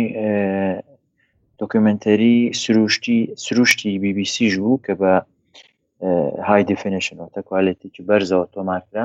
دۆکیومنتەری سروشتی سروشتی BBC بوو کە بە های دیفینشنەوە تەکوالێتێکی بەرزەوە تۆمارکرا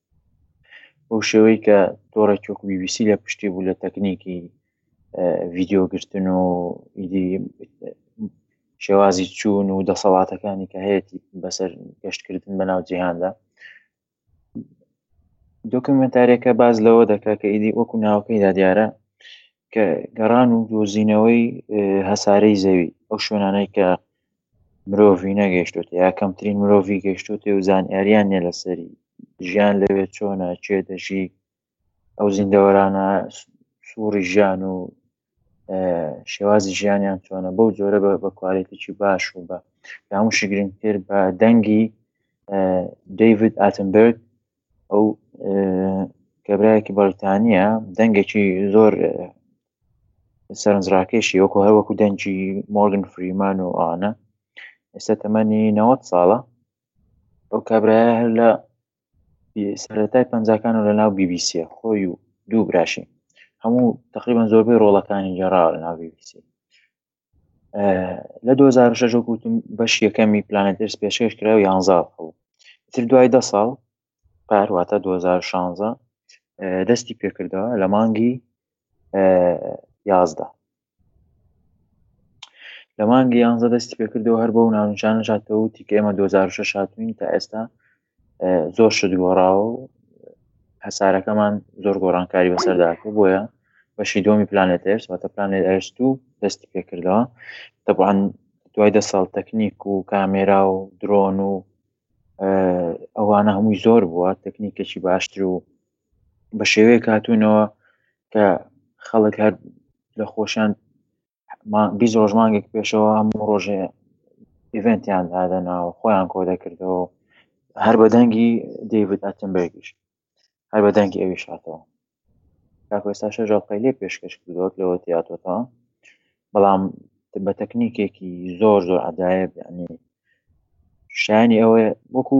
بەو شێوەی کە تۆڕێکی وەکو بی بی سی لە پشتی بوو لە تەکنیکی ڤیددیۆگرتن و ئیدی شێوازی چوون و دەسەڵاتەکانی کە هەیەی بەسەر گەشتکردن بە ناو جیهاندا دۆکمنتارێکە باز لەوە دەکات کە ئیدی وەکو ناوکەیدا دیارە کە گەڕان و دۆزینەوەی هەسارەی زەوی ئەو شوێنانەی کە مرۆڤی نەگەشتوتێ یا کەمترین مرۆڤی گەشتوتێ و زانیاریان نیە لەسەری ژیان لەوێ چۆنا چێ دەژی ئەو زیندەوەرانە سوڕی ژیان و شێوازی ژیانیان چۆنە بەو جۆرە بە کوالێتیی باش و بە هەمووشی گرنگتر بە دەنگی دەیڤید ئاتنبرگ ئەو کەبراایەکی بەڵتانە دەنگێکی زۆر سەرنجڕاکێشی وەکو هەر وەکو دەنجی مۆرگن فریمان و ئەوانە ئێستا تەمەنی نەوەت ساڵە ئەو کابراە هەر لە سەرەتای پەنجکان و لە ناو بیبیسیە خۆی و دوو براشی هەموو تقریبان زۆربەی ڕۆڵەکانی جێراوە لە ناو بیبیسی لە 2006 گوتم بەش یەکەمی پلانێترس پێشێش کرا و یانزا تر دوای دە ساڵ پارواتە 2016 دەستی پێکردەوە لە مانگی یازدە لە مانگی یانزە دەستی پێکردەوە هەر بەو ناونشانە شاتەوە و تیکە ئێمە 2006 هاتوین تا ئێستا زۆر شت گۆڕاوە و هەسارەکەمان زۆر گۆڕانکاری بەسەرداکە بۆیە بەشی دۆمی پلانێت ئێرس واتە پلانێت ئەرست و دەستی پێکردەوە دەبان دوای دە ساڵ تەکنیک و کامێرا و درۆن و ئەوانە هەمووی زۆر بووە تەکنیکێکی باشتر و بە شێوەیە کاتونەوە کە خەڵک هەر لە خۆشیان بیست ڕۆژ مانگێک پێشەوە هەموو ڕۆژێ ئیڤنتیان دادەناوە خۆیان کۆ دەکردەوە هەر بە دەنگی دیڤد ئەتمبرگیش هەر بە دەنگی ئەوی شاتەوە کاکۆستا شەژاڵقی لێ پێشکەش کردوەک لەوە تیاتۆتەوە بەڵام بە تەکنیکێکی زۆر زۆر عدایە بیانی شانی ئەوە وەکو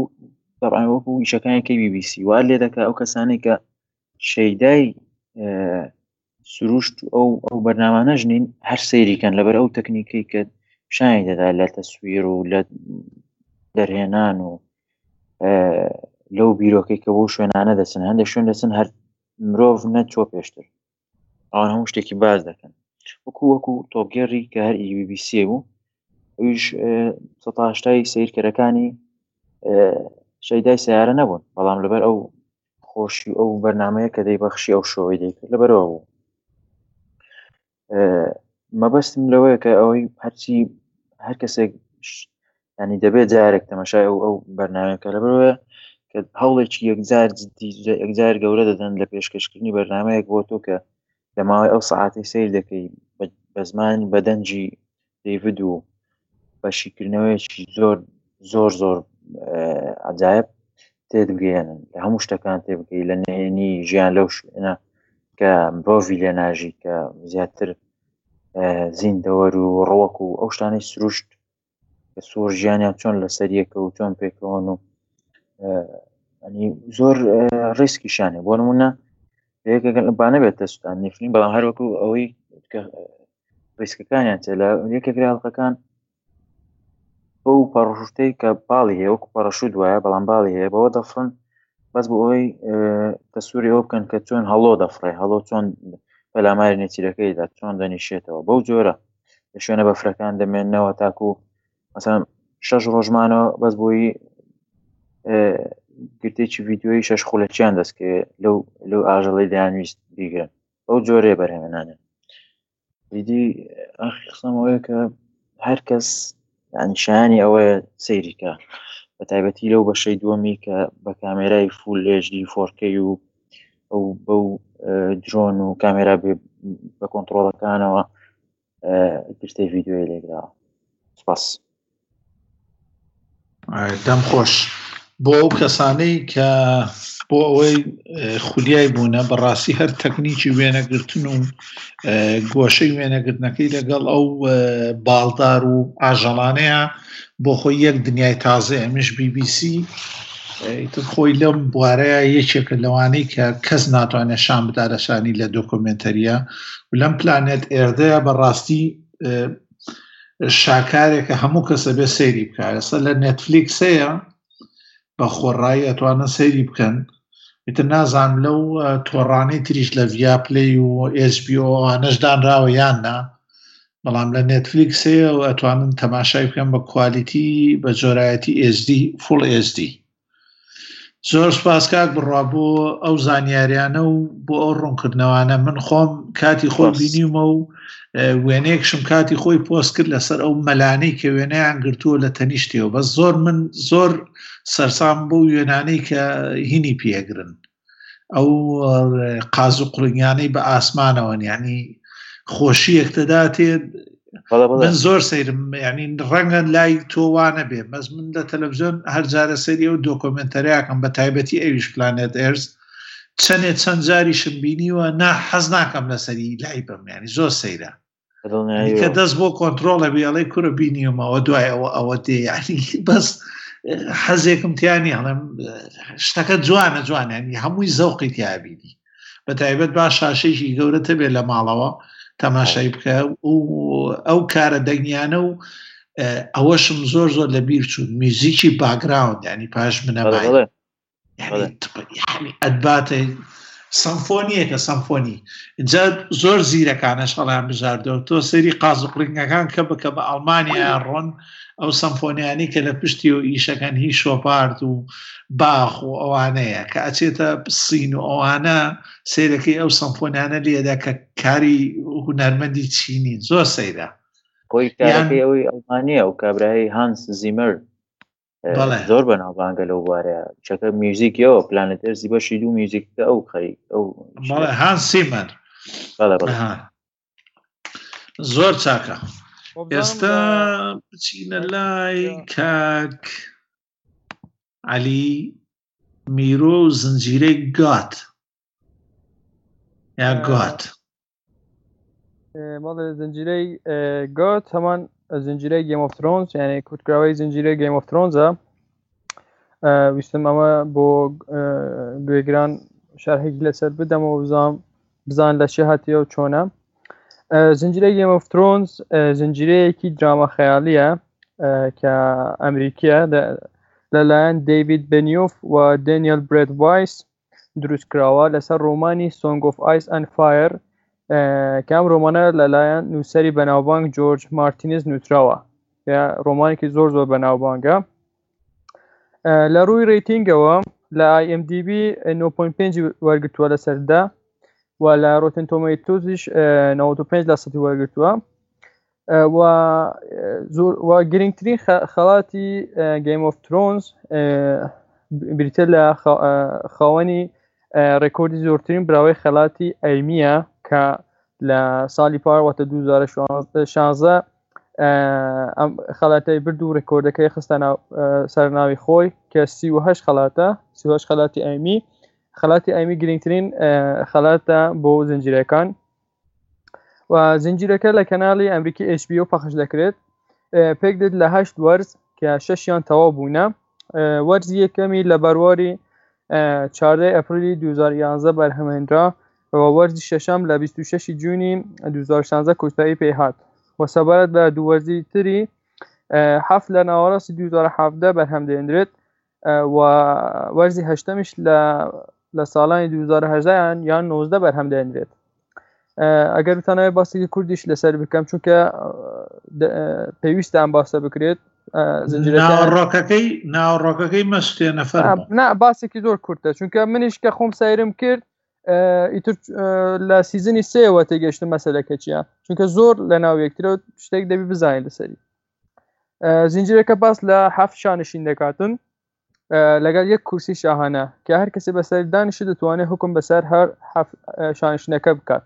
طبعا وەکو ویشەکانی کە بیبیسی وا لێ دەکە ئەو کەسانی کە شەیدای سروشت ئەو ئەو بەرنامانەش نین هەر سەیریکەن لەبەر ئەو تەکنیکی کە شانی دەدا لە تەسویر و لە دەرهێنان و لەو بیرۆکەی کە بۆ شوێنانە دەچن هەندە شوێن دەچن هەر مرۆڤ نەچوە پێشتر ئەوان هەموو شتێکی باز دەکەن وەکو وەکو تۆپگەری کە هەر BBC بوو ئەوش سەتاشتای سیرکەرەکانی شەیدای سیارە نەبوون بەڵام لەبەر ئەو خۆشی ئەو بەرنمەیە کە دەیبەخشی ئەو شۆی دەیکرد لەبەرەوە بوو مەبەستم لەوەیە کە ئەوەی هەرچی هەر کەسێک ینی دەبێت جارێک تەمەشای ئەو ئەو بەرنمەکە لەبەرەوە کە هەوڵێکی یەکجار یەکجار گەورە دەدەن لە پێشکەشکردنی بەرنمەیەک بۆ تۆ کە لە ماوەی ئەو سعاتی سیر دەکەی بە زمان بەدەنجی دەیڤد و بە شیکردنەوەیەکی زۆر زۆر زۆر عجاایب تێدبگەێنن لە هەموو شتەکان تێبگەی لە نهێنی ژیان لەو شوێنە کە مرۆڤی لێ ناژی کە زیاتر زیندەوەر و ڕوەک و ئەو شتانەی سروشت کە سوۆر ژیانیان چۆن لەسەر یەکە و چۆن پێکەوەن و ئەنی زۆر ڕیسکیشانێ بۆ نمونە یەکێکگەلبانە بێت دەستان نفرین بەڵام هەروەکو ئەوەی ڕیسکەکانیان تێلا یەکێک لە هەڵلقەکان بەو پەڕشتەی کە باڵی هەیە وەکو پەڕەشوت وایە بەڵام باڵی هەیە بەوە دەفرن بەس بۆ ئەوەی کە سووری ئەو بکەن کە چۆن هەڵۆ دەفڕێ هەڵۆ چۆن پەلاماری نێچیرەکەیدا چۆن دەنیشێتەوە بەو جۆرە لە شوێنە بەفرەکان دەمێنەوە تاکو مەسەن شەش ڕۆژمانەوە بەس بۆی گرتێکی ڤیددیوی شەش خولەکییان دەستکرێ لەو لەو ئاژەڵی دەیانویست بیگرن بەو جۆرێ بەرهەمێنانە دیدی ئاخی قسەمەوەیە کە هەر کەس ئەنشانی ئەوەیە سەیریکە بە تایبەتی لەو بەشەی دووەمی کە بە کامێرای فول لێژدی فۆرکەی و ئەو بەو درۆن و کامێرا بە کۆنتترۆڵەکانەوە گرتەی ڤیددیوی لێکراوە سپاس دەم خۆش بۆ ئەو کەسانەی کە بۆ ئەوەی خولیای بوونە بەڕاستی هەر تەکنیکی وێنەگرتن و گۆشەی وێنەگرتنەکەی لەگەڵ ئەو باڵدار و ئاژەڵانەیە بۆ خۆی یەک دنیای تازە ئەمیش بی بی سی ئیتر خۆی لەم بوارەیە یەکێکە لەوانەی کە کەس ناتوانێت شان بدا لە شانی لە دۆکۆمنتەریە لەم پلانێت ئێردەیە بەڕاستی شاکارێکە هەموو کەسە بێ سەیری بکارەسە لە نێتفلیکس هەیە بە خۆڕایی ئەتوانن سەیری بکەن ئیتر نازان لەو تۆڕانەی تریش لە ڤیا پلی و SBOانەشدانراوە یاننا بەڵام لە نێتفلیکس هەیە و ئەتوانن تەماشای بکەن بە کوالیتی بە جۆرایەتی SD فڵ SD زۆر سپاس کاک بڕا بۆ ئەو زانیاریانە و بۆ ئەو ڕوونکردنەوانە من خۆم کاتی خۆ بینیمە و وێنەیەکشم کاتی خۆی پۆست کرد لەسەر ئەو مەلانەی کە وێنەیان گرتووە لە تەنیشتەوە بە زۆر من زۆر سەرسام بۆ وێنانەی کە هینی پێگرن ئەو قاز و قڵنگانەی بە ئاسمانەوەن ینی خۆشیەک دەداتێ من زۆر سەیرم ینی ڕەنگە لای تۆوانە بێ بەس من لە تەلەڤزیۆن هەرجارە سەری و دۆکۆمنتەرەکەم بە تایبەتی ئەویش پلانێت ئێرز چەندێ چەند جاریشم بینیوە نا حەز ناکەم لەسەری لای بم ینی زۆر سەیرە کە دەست بۆ کۆنتترۆڵە بیاڵی کورە بینیمەوە دوای ئەوە ئەوە دێ یعنی بەس حەزێکم تیانی هەڵم شتەکە جوانە جوانیانی هەمووی زەوقی تیابیدی بە تایبەت با شاشێکی گەورەتە بێت لە ماڵەوە تەماشای بکە و ئەو کارە دەنگیانە و ئەوەشم زۆر زۆر لە بیر چوون میوزیکی باگراوند ینی پاش منە ئەدباتە سەمفۆنیەکە سەمفۆنی جا زۆر زیرەکانە شەڵیان بژاردەوە تۆ سەری قاز و قڕنگەکان کە بکە بە ئەڵمانیا ڕۆن ئەو سەمفۆنیانی کە لە پشتی و ئیشەکەن هی شۆپارد و باخ و ئەوانەیە کە ئەچێتە سین و ئەوانە سیرەکەی ئەو سەمفۆنیانە لێدا کە کاری هونەرمەندی چینی زۆر سەیرە خۆی کارەکەی ئەوەی ئەڵمانیا و کابراهی هانس زیمەر زۆر بەناوبانگە لەو بارەیە چەکە میوزیکەوە پلانێت ئەرزی بەشی دوو میوزیکەکە ئەو خەری ئەو هان سیمەر زۆر چاکە ئێستا بچینە لای کاک علی میرۆ و زنجیرەی گات یا گات بەڵێ زنجیرەی گۆت هەمان زنجیرەی گەم ئۆف ترۆنز یانەی کورتکراوەی زنجیرە گەم ئۆف ترۆنزە ویستم ئەمە بۆ گوێگران شارهێکی لەسەر بدەمەوە بزانام بزان لە چێ هاتیەوە چۆنە زنجیرەی گەم ئۆف ترۆنز زنجیرەیەکی دراما خەیالیە کە ئەمریکیە لەلایەن دەیوید بنیۆف و دنیل برێت وایس دروست کراوە لەسەر ڕۆمانی سۆنگ ئۆف ئایس ئەن فایر کە ئەم ڕۆمانە لەلایەن نووسری بەناوبانگ جۆرج مارتینز نووتراوە ڕۆمانێکی زۆر زۆر بەناوبانگە لە ڕووی ڕێتینگەوە لە IMDB 9.5 وەرگتووە لە سەردا و لە ڕۆتن تۆمەی توزیش 95 لە سەدی وەرگتووە گرنگترین خەڵاتی گەیم ئۆف ترۆنز بریتە لە خاوەنی ڕێکۆردی زۆرترین براوەی خەلاتی ئەیمیە کە لە ساڵی پاروەتە 2016 ئەم خەلاتای برد و ڕێکۆردەکەی خستان سەرناوی خۆی کە سیهش خەلاتە سیهش خەلاتی ئەمی خەلاتی ئەمی گرنگترین خەلاتە بۆ زنجیرەکان و زنجیرەکە لە کەناڵی ئەمریکی HBO پەخش دەکرێت پێک دێت لە هەشت وەرز کە شەشیان تەواو بوونە وەرزی یەکەمی لە بەرواری چاردە ئەپریلی 2011 بەرهەمێنرا وەرزی شەشەم لە 26 جوونی 2016 کۆتایی پێهات و سەبارەت بە دووەرزی تری هەفت لە ناوەڕاستی 2017 بەرهەم دێنرێت و وەرزی هەشتەمیش لە لە ساڵانی 2010یان یان 19 بەرهەم دەێنرێت ئەگەر بتانەوە باسێکی کوردیش لەسەر بکەم چونکە پێویستان باسە بکرێت زنجیرەکەی ناوڕۆکەکەی مەستێ نەفەر نا باسێکی زۆر کورتە چونکە منیش کە خۆم سایرم کرد ئیتر لە سیزنی سێوە تێگەشتە مەسەلەکە چیە چونکە زۆر لە ناو یەکترەوە شتێک دەبی بزانین لەسەری زنجیرەکە باس لە حەفت شانشین دەکاتن لەگەڵ یەک کورسی شاهانە کە هەر کەسی بەسەر دانیش دەتوانێت حکم بەسەر هەر شانشینەکە بکات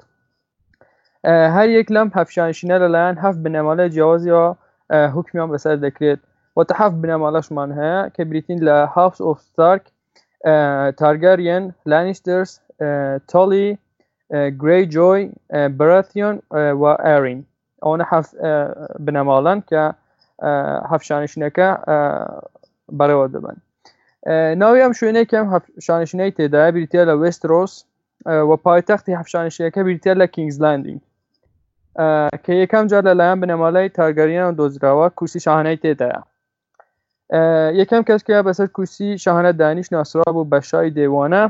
هەر یەک لەم هەفشانشینە لەلایەن هەفت بنەماڵە جیاوازیەوە حکمیان بەسەر دەکرێت وەتە هەفت بنەماڵەشمان هەیە کە بریتین لە هاوس ئۆف ستارک تارگەریەن لانیسترس تۆڵی گرەی جۆی براتیۆن و ئەرین ئەوەنە بنەماڵەن کە هەفشانشینەکە بەڕێوە دەبن ناوی ئەم شوێنەی کەم هەفشانشینەی تێدا بریتە لە وسترۆس و پایتەختی هەفشانشینەکە بریتە لە کینگزلاندینگ کە یەکەم جار لەلایەن بنەماڵی تارگەریان و دۆزراوە کوسی شاهانەی تێدایە یەکەم کەس کە بەسەر کورسی شاهانە دانیش ناسرا بوو بە شای دێوانە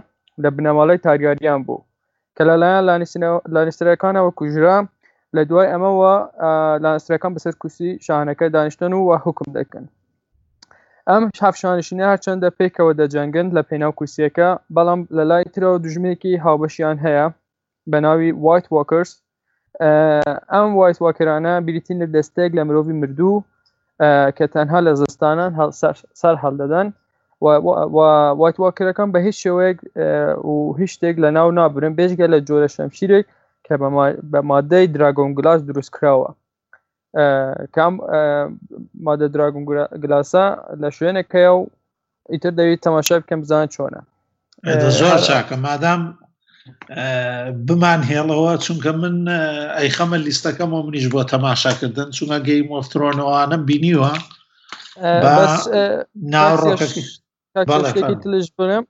لە بنەماڵەی تارگاریان بوو کە لەلایەن لانیسترەکانەوە کوژرا لە دوای ئەمەوە لانسترەکان بەسەر کورسی شانەکە دانیشتن و وە حکم دەکەن ئەم هەفشانشینە هەرچەندە پێکەوە دەجەنگن لە پێناو کورسیەکە بەڵام لە لای ترەوە دژمێکی هاوبەشیان هەیە بە ناوی وایت واکرز ئەم وایت واکرانە بریتین لە دەستێک لە مرۆڤی مردوو کە تەنها لە زستانان سەر هەڵدەدەن وایت واکرەکان بە هیچ شێوەیەک و هیچ شتێک لە ناو نابرن بێژگە لە جۆرە شەمشیرێک کە بە مادەی دراگۆن گلاس دروستکراوە کام مادە دراگون گلاسە لە شوێنێک کەە و ئیتر دەویت تەماشا بکەم بزان چۆنە زۆر چاکە مادام بمان هێڵەوە چونکە من ئەی خەمە لیستەکەم و منیش بۆ تەماشاکردن چونکە گەی مۆفترۆنەوانم بینیوە ناوڕۆکەکە شتێکی تلش بنم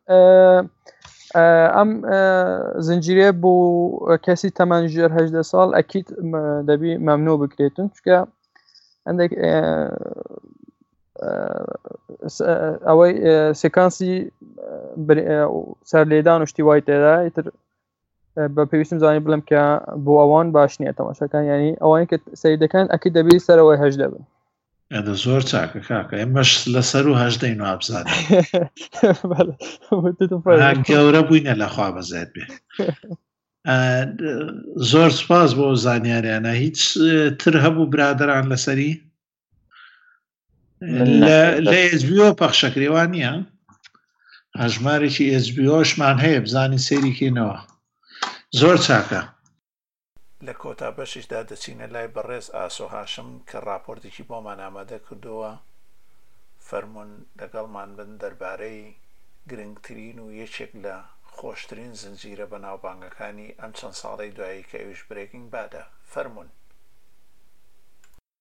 ئەم زنجیرێ بۆ کەسی تەمان ژێر هەدە ساڵ ئەکییت دەبی مەمنۆ بکرێتن چکە هەندێک ئەوەی سکانسی سەر لێدان و شتی وای تێدا تر بە پێویستم زانی بڵم کە بۆ ئەوان باش نییە تەماشەکان ینی ئەوانی کە سەیر دەکەن ئەکی دەبی سەرەوەی هەش دەبن ئەدە زۆر چاکە کاکە ئێمەش لەسەر و هەشدەین و ئابزان گەورە بووینە لەخوا بەزێت بێ زۆر سپاس بۆ زانیاریانە هیچ تر هەبوو برادران لەسەری لە ئێزبیۆ پەخشەکرێوان نییە هەژمارێکی ئێزبیۆشمان هەیە بزانانی سەیریکەینەوە زۆر چاکە لە کۆتا بەشیشدا دەچینە لای بەڕێز ئاسۆ هاشم کە راپۆرتێکی بۆمان ئامادە کردووە فەرمونون لەگەڵمان بن دەربارەی گرنگترین و یەکێک لە خۆشترین زنجیرە بە ناوبانگەکانی ئەم چەند ساڵی دوایی کە ئەویش برێگینگ بادە فەرمونون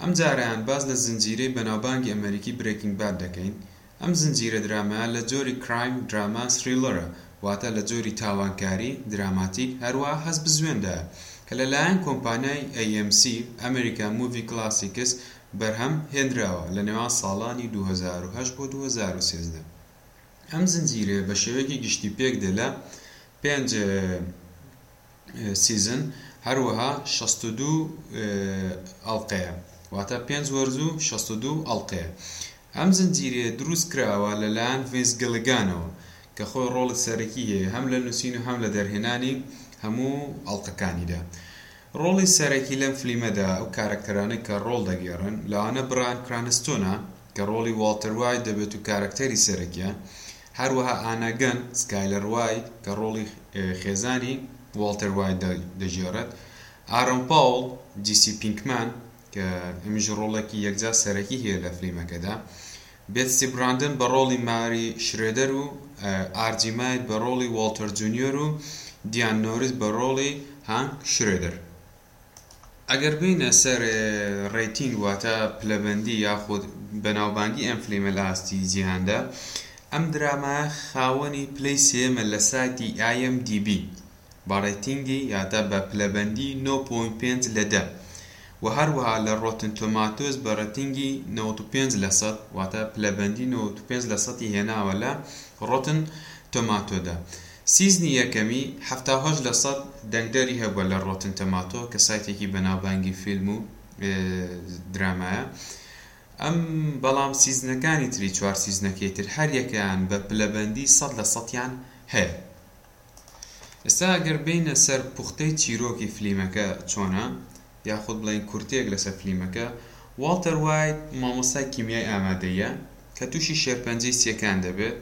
ئەم جارەیان باس لە زنجیرەی بەناوبانگی ئەمەریکی برێکینگ باد دەکەین ئەم زنجیرە درامایە لە جۆری کرایم دراما سریڵەرە واتە لە جۆری تاوانکاری دراماتیک هەروەها هەستبزوێندایە کە لە لایەن کۆمپانیای ئەی ئێم سی ئەمریکا موڤی کلاسیکس بەرهەم هێنراوە لە نێوان ساڵانی 2008 بۆ 2013 ئەم زنجیرەیە بە شێوەیەکی گشتی پێک دێ لە پێنج سیزن هەروەها شەست و دوو ئەڵقەیە واتە پێنج وەرز و شەست و دوو ئەڵقەیە ئەم زنجیرەیە دروست کراوە لەلایەن ڤینس گیڵیگانەوە کە خۆی ڕۆڵی سەرەکی هەیە هەم لە نووسین و هەم لە دەرهێنانی هەموو ئەڵقەکانیدا ڕۆڵی سەرەکی لەم فلیمەدا ئەو کارەکتەرانەی کە ڕۆڵ دەگێڕن لەوانە برایان کرانستۆنە کە ڕۆڵی واڵتەر وایت دەبێت و کارەکتەری سەرەکیە هەروەها ئانا گەن، سکایلەر وایت، کە ڕۆڵی خێزانی واڵتەر وایت دەگێڕێت، ئارۆن پاوڵ، جیسی پینکمان، کە ئەمیش ڕۆڵێکی یەکجار سەرەکی هەیە لە فلیمەکەدا، بێتسی براندن بە ڕۆڵی ماری شرێدەر و ئارجی مایت بە ڕۆڵی واڵتەر جونیۆر و دیان نۆریس بە ڕۆڵی هانک شرێدەر. ئەگەر بێینە سەر ڕەیتینگ واتە پلەبەندی یاخود بەناوبانگی ئەم فلیمە لە ئاستی جیهاندا ئەم درامایە خاوەنی پلەی سێیەمە لە سایتی imdb بە ڕەیتینگی یاتە بە پلەبەندی 9.5 لە 10 و هەروەها لە ڕۆتن تۆماتۆس بە ڕەتینگی 95 لەسەد واتە پلەبەندی 95 لەسەدی هێناوە لە ڕۆتن تۆماتۆدا سیزنی یەکەمی حەفتا و هەشت لە سەد دەنگدەری هەبووە لە ڕۆتن تەماتۆ کە سایتێکی بەناوبانگی فیلم و درامایە ئەم بەڵام سیزنەکانی تری چوار سیزنەکەی تر هەر یەکەیان بە پلەبەندی سەد لە سەدیان هەیە. ئێستا گەر بێینە سەر پوختەی چیرۆکی فلیمەکە چۆنە یاخود بڵێین کورتەیەک لەسەر فلیمەکە، واڵتەر وایت مامۆستای کیمیای ئامادەییە کە تووشی شێرپەنجەی سییەکان دەبێت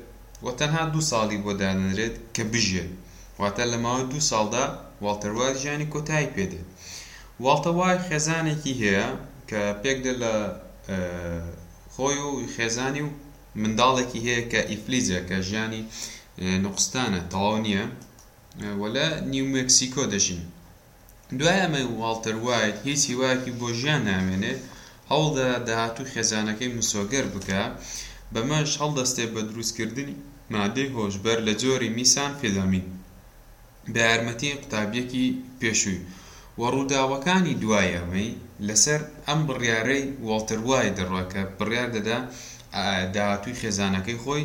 و تەنها دوو ساڵی بۆ دادەنرێت کە بژیێت، واتە لە ماوەی دوو ساڵدا واڵتەر وایت ژیانی کۆتایی پێدێت. واڵتە وایت خێزانێکی هەیە کە پێکدێت لە خۆی و خێزانی و منداڵێکی هەیە کە ئیفلیجە کە ژیانی نوقستانە تەواو نییە و لە نیو مێکسیکۆ دەژین. دوای ئەمەی واڵتەر وایت هیچ هیوایەکی بۆ ژیان نامێنێت هەوڵدەدات داهاتووی خێزانەکەی مسۆگەر بکات بەمەش هەڵدەستێت بە دروستکردنی مادەی هۆشبەر لە جۆری میسامفێتامین بە یارمەتی قوتابیەکی پێشووی و ڕووداوەکانی دوای ئەمەی لەسەر ئەم بڕیارەی واڵتەر وایت دەڕوات کە بڕیاردەدات داهاتووی خێزانەکەی خۆی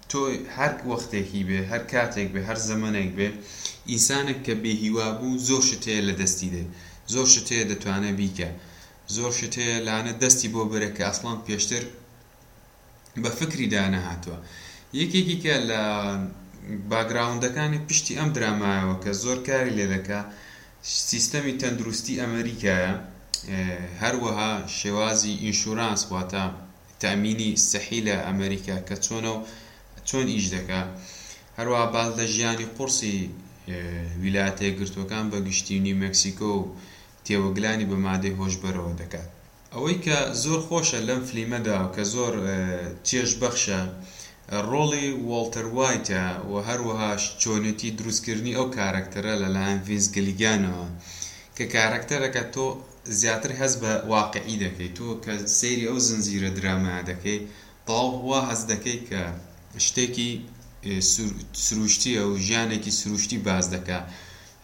تۆ هەر وەختێکی بێ هەر کاتێک بێ هەر زەمەنێک بێ ئینسانێک کە بێ هیوا بوو زۆر شت هەیە لە دەستی دێ زۆر شت هەیە دەتوانێ بیکا زۆر شت هەیە لانە دەستی بۆ بەرێ کە ئەسڵەن پێشتر بە فکری دا نەهاتووە یەکێکیکە لە باگراوندەکانی پشتی ئەم درامایەوە کە زۆر کاری لێ دەکا سیستەمی تەندروستی ئەمریکایە هەروەها شێوازی ئینشورانس واتە تامینی سەحی لە ئەمەریکا کە چۆنە و چۆن ئیش دەکا هەروەها باس لە ژیانی قوڕسی ویلایەتە یەکگرتووەکان بە گشتی و نیو مەکسیکۆ و تێوەگلانی بە مادەی هۆشبەرەوە دەکات. ئەوەی کە زۆر خۆشە لەم فلیمەدا و کە زۆر چێژ بەخشە ڕۆڵی وۆڵتەر وایتە و هەروەهاش چۆنێتی دروست کردنی ئەو کارەکتەرە لەلایەن ڤینس گلیگانەوە کە کارەکتەرەکە تۆ زیاتر هەست بە واقعی دەکەی تۆ کە سەیری ئەو زنجیرە درامایە دەکەی تەواو وا هەست دەکەی کە شتێکی سروشتیە و ژیانێکی سروشتی باس دەکا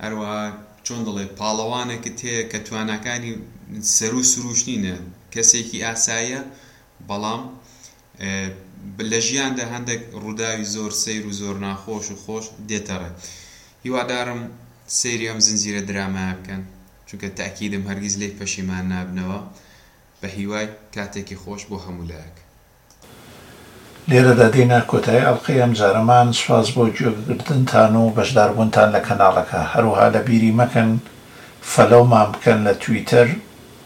هەروەها چۆن دەڵێ پاڵەوانێکت هەیە کە تواناکانی سەرو سروشت نینە کەسێکی ئاسایە بەڵام لە ژیاندا هەندێک ڕووداوی زۆر سەیر و زۆر ناخۆش و خۆش دێتەڕێ هیوادارم سەیری ئەم زنجیرە درامایە بکەن چونکە تەئکیدم هەرگیز لێی پەشیمان نابنەوە بەهیوای کاتێکی خۆش بۆ هەموو لایەک. لێرەدا دێینە کۆتایی ئەڵقەی ئەمجارەمان، سوپاس بۆ گوێگرتنتان و بەشداربوونتان لە کەناڵەکە، هەروەها لە بیری مەکەن فەلۆومان بکەن لە تویتەر،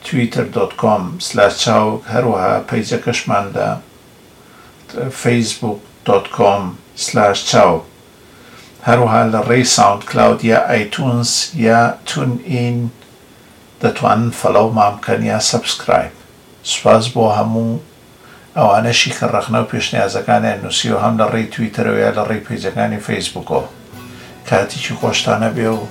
تویتەر دۆت کۆم سلاش چاوگ، هەروەها پەیجەکەشمان لە، فەیسبووک دۆت کۆم سلاش چاوگ، هەروەها لە ڕێی ساوند کلاود یا ئایتونز یا تون ئین دەتوانن فەلەومان بکەن یا سەبسکرایب سوپاس بۆ هەموو ئەوانەشی کە ڕەخنەو پێشنیازەکانیان نوسیوە هەم لە ڕێی تویتەرەوە یا لە ڕێی پەیجەکانی فەیسبوکەوە کاتیکی خۆشتان هەبێ و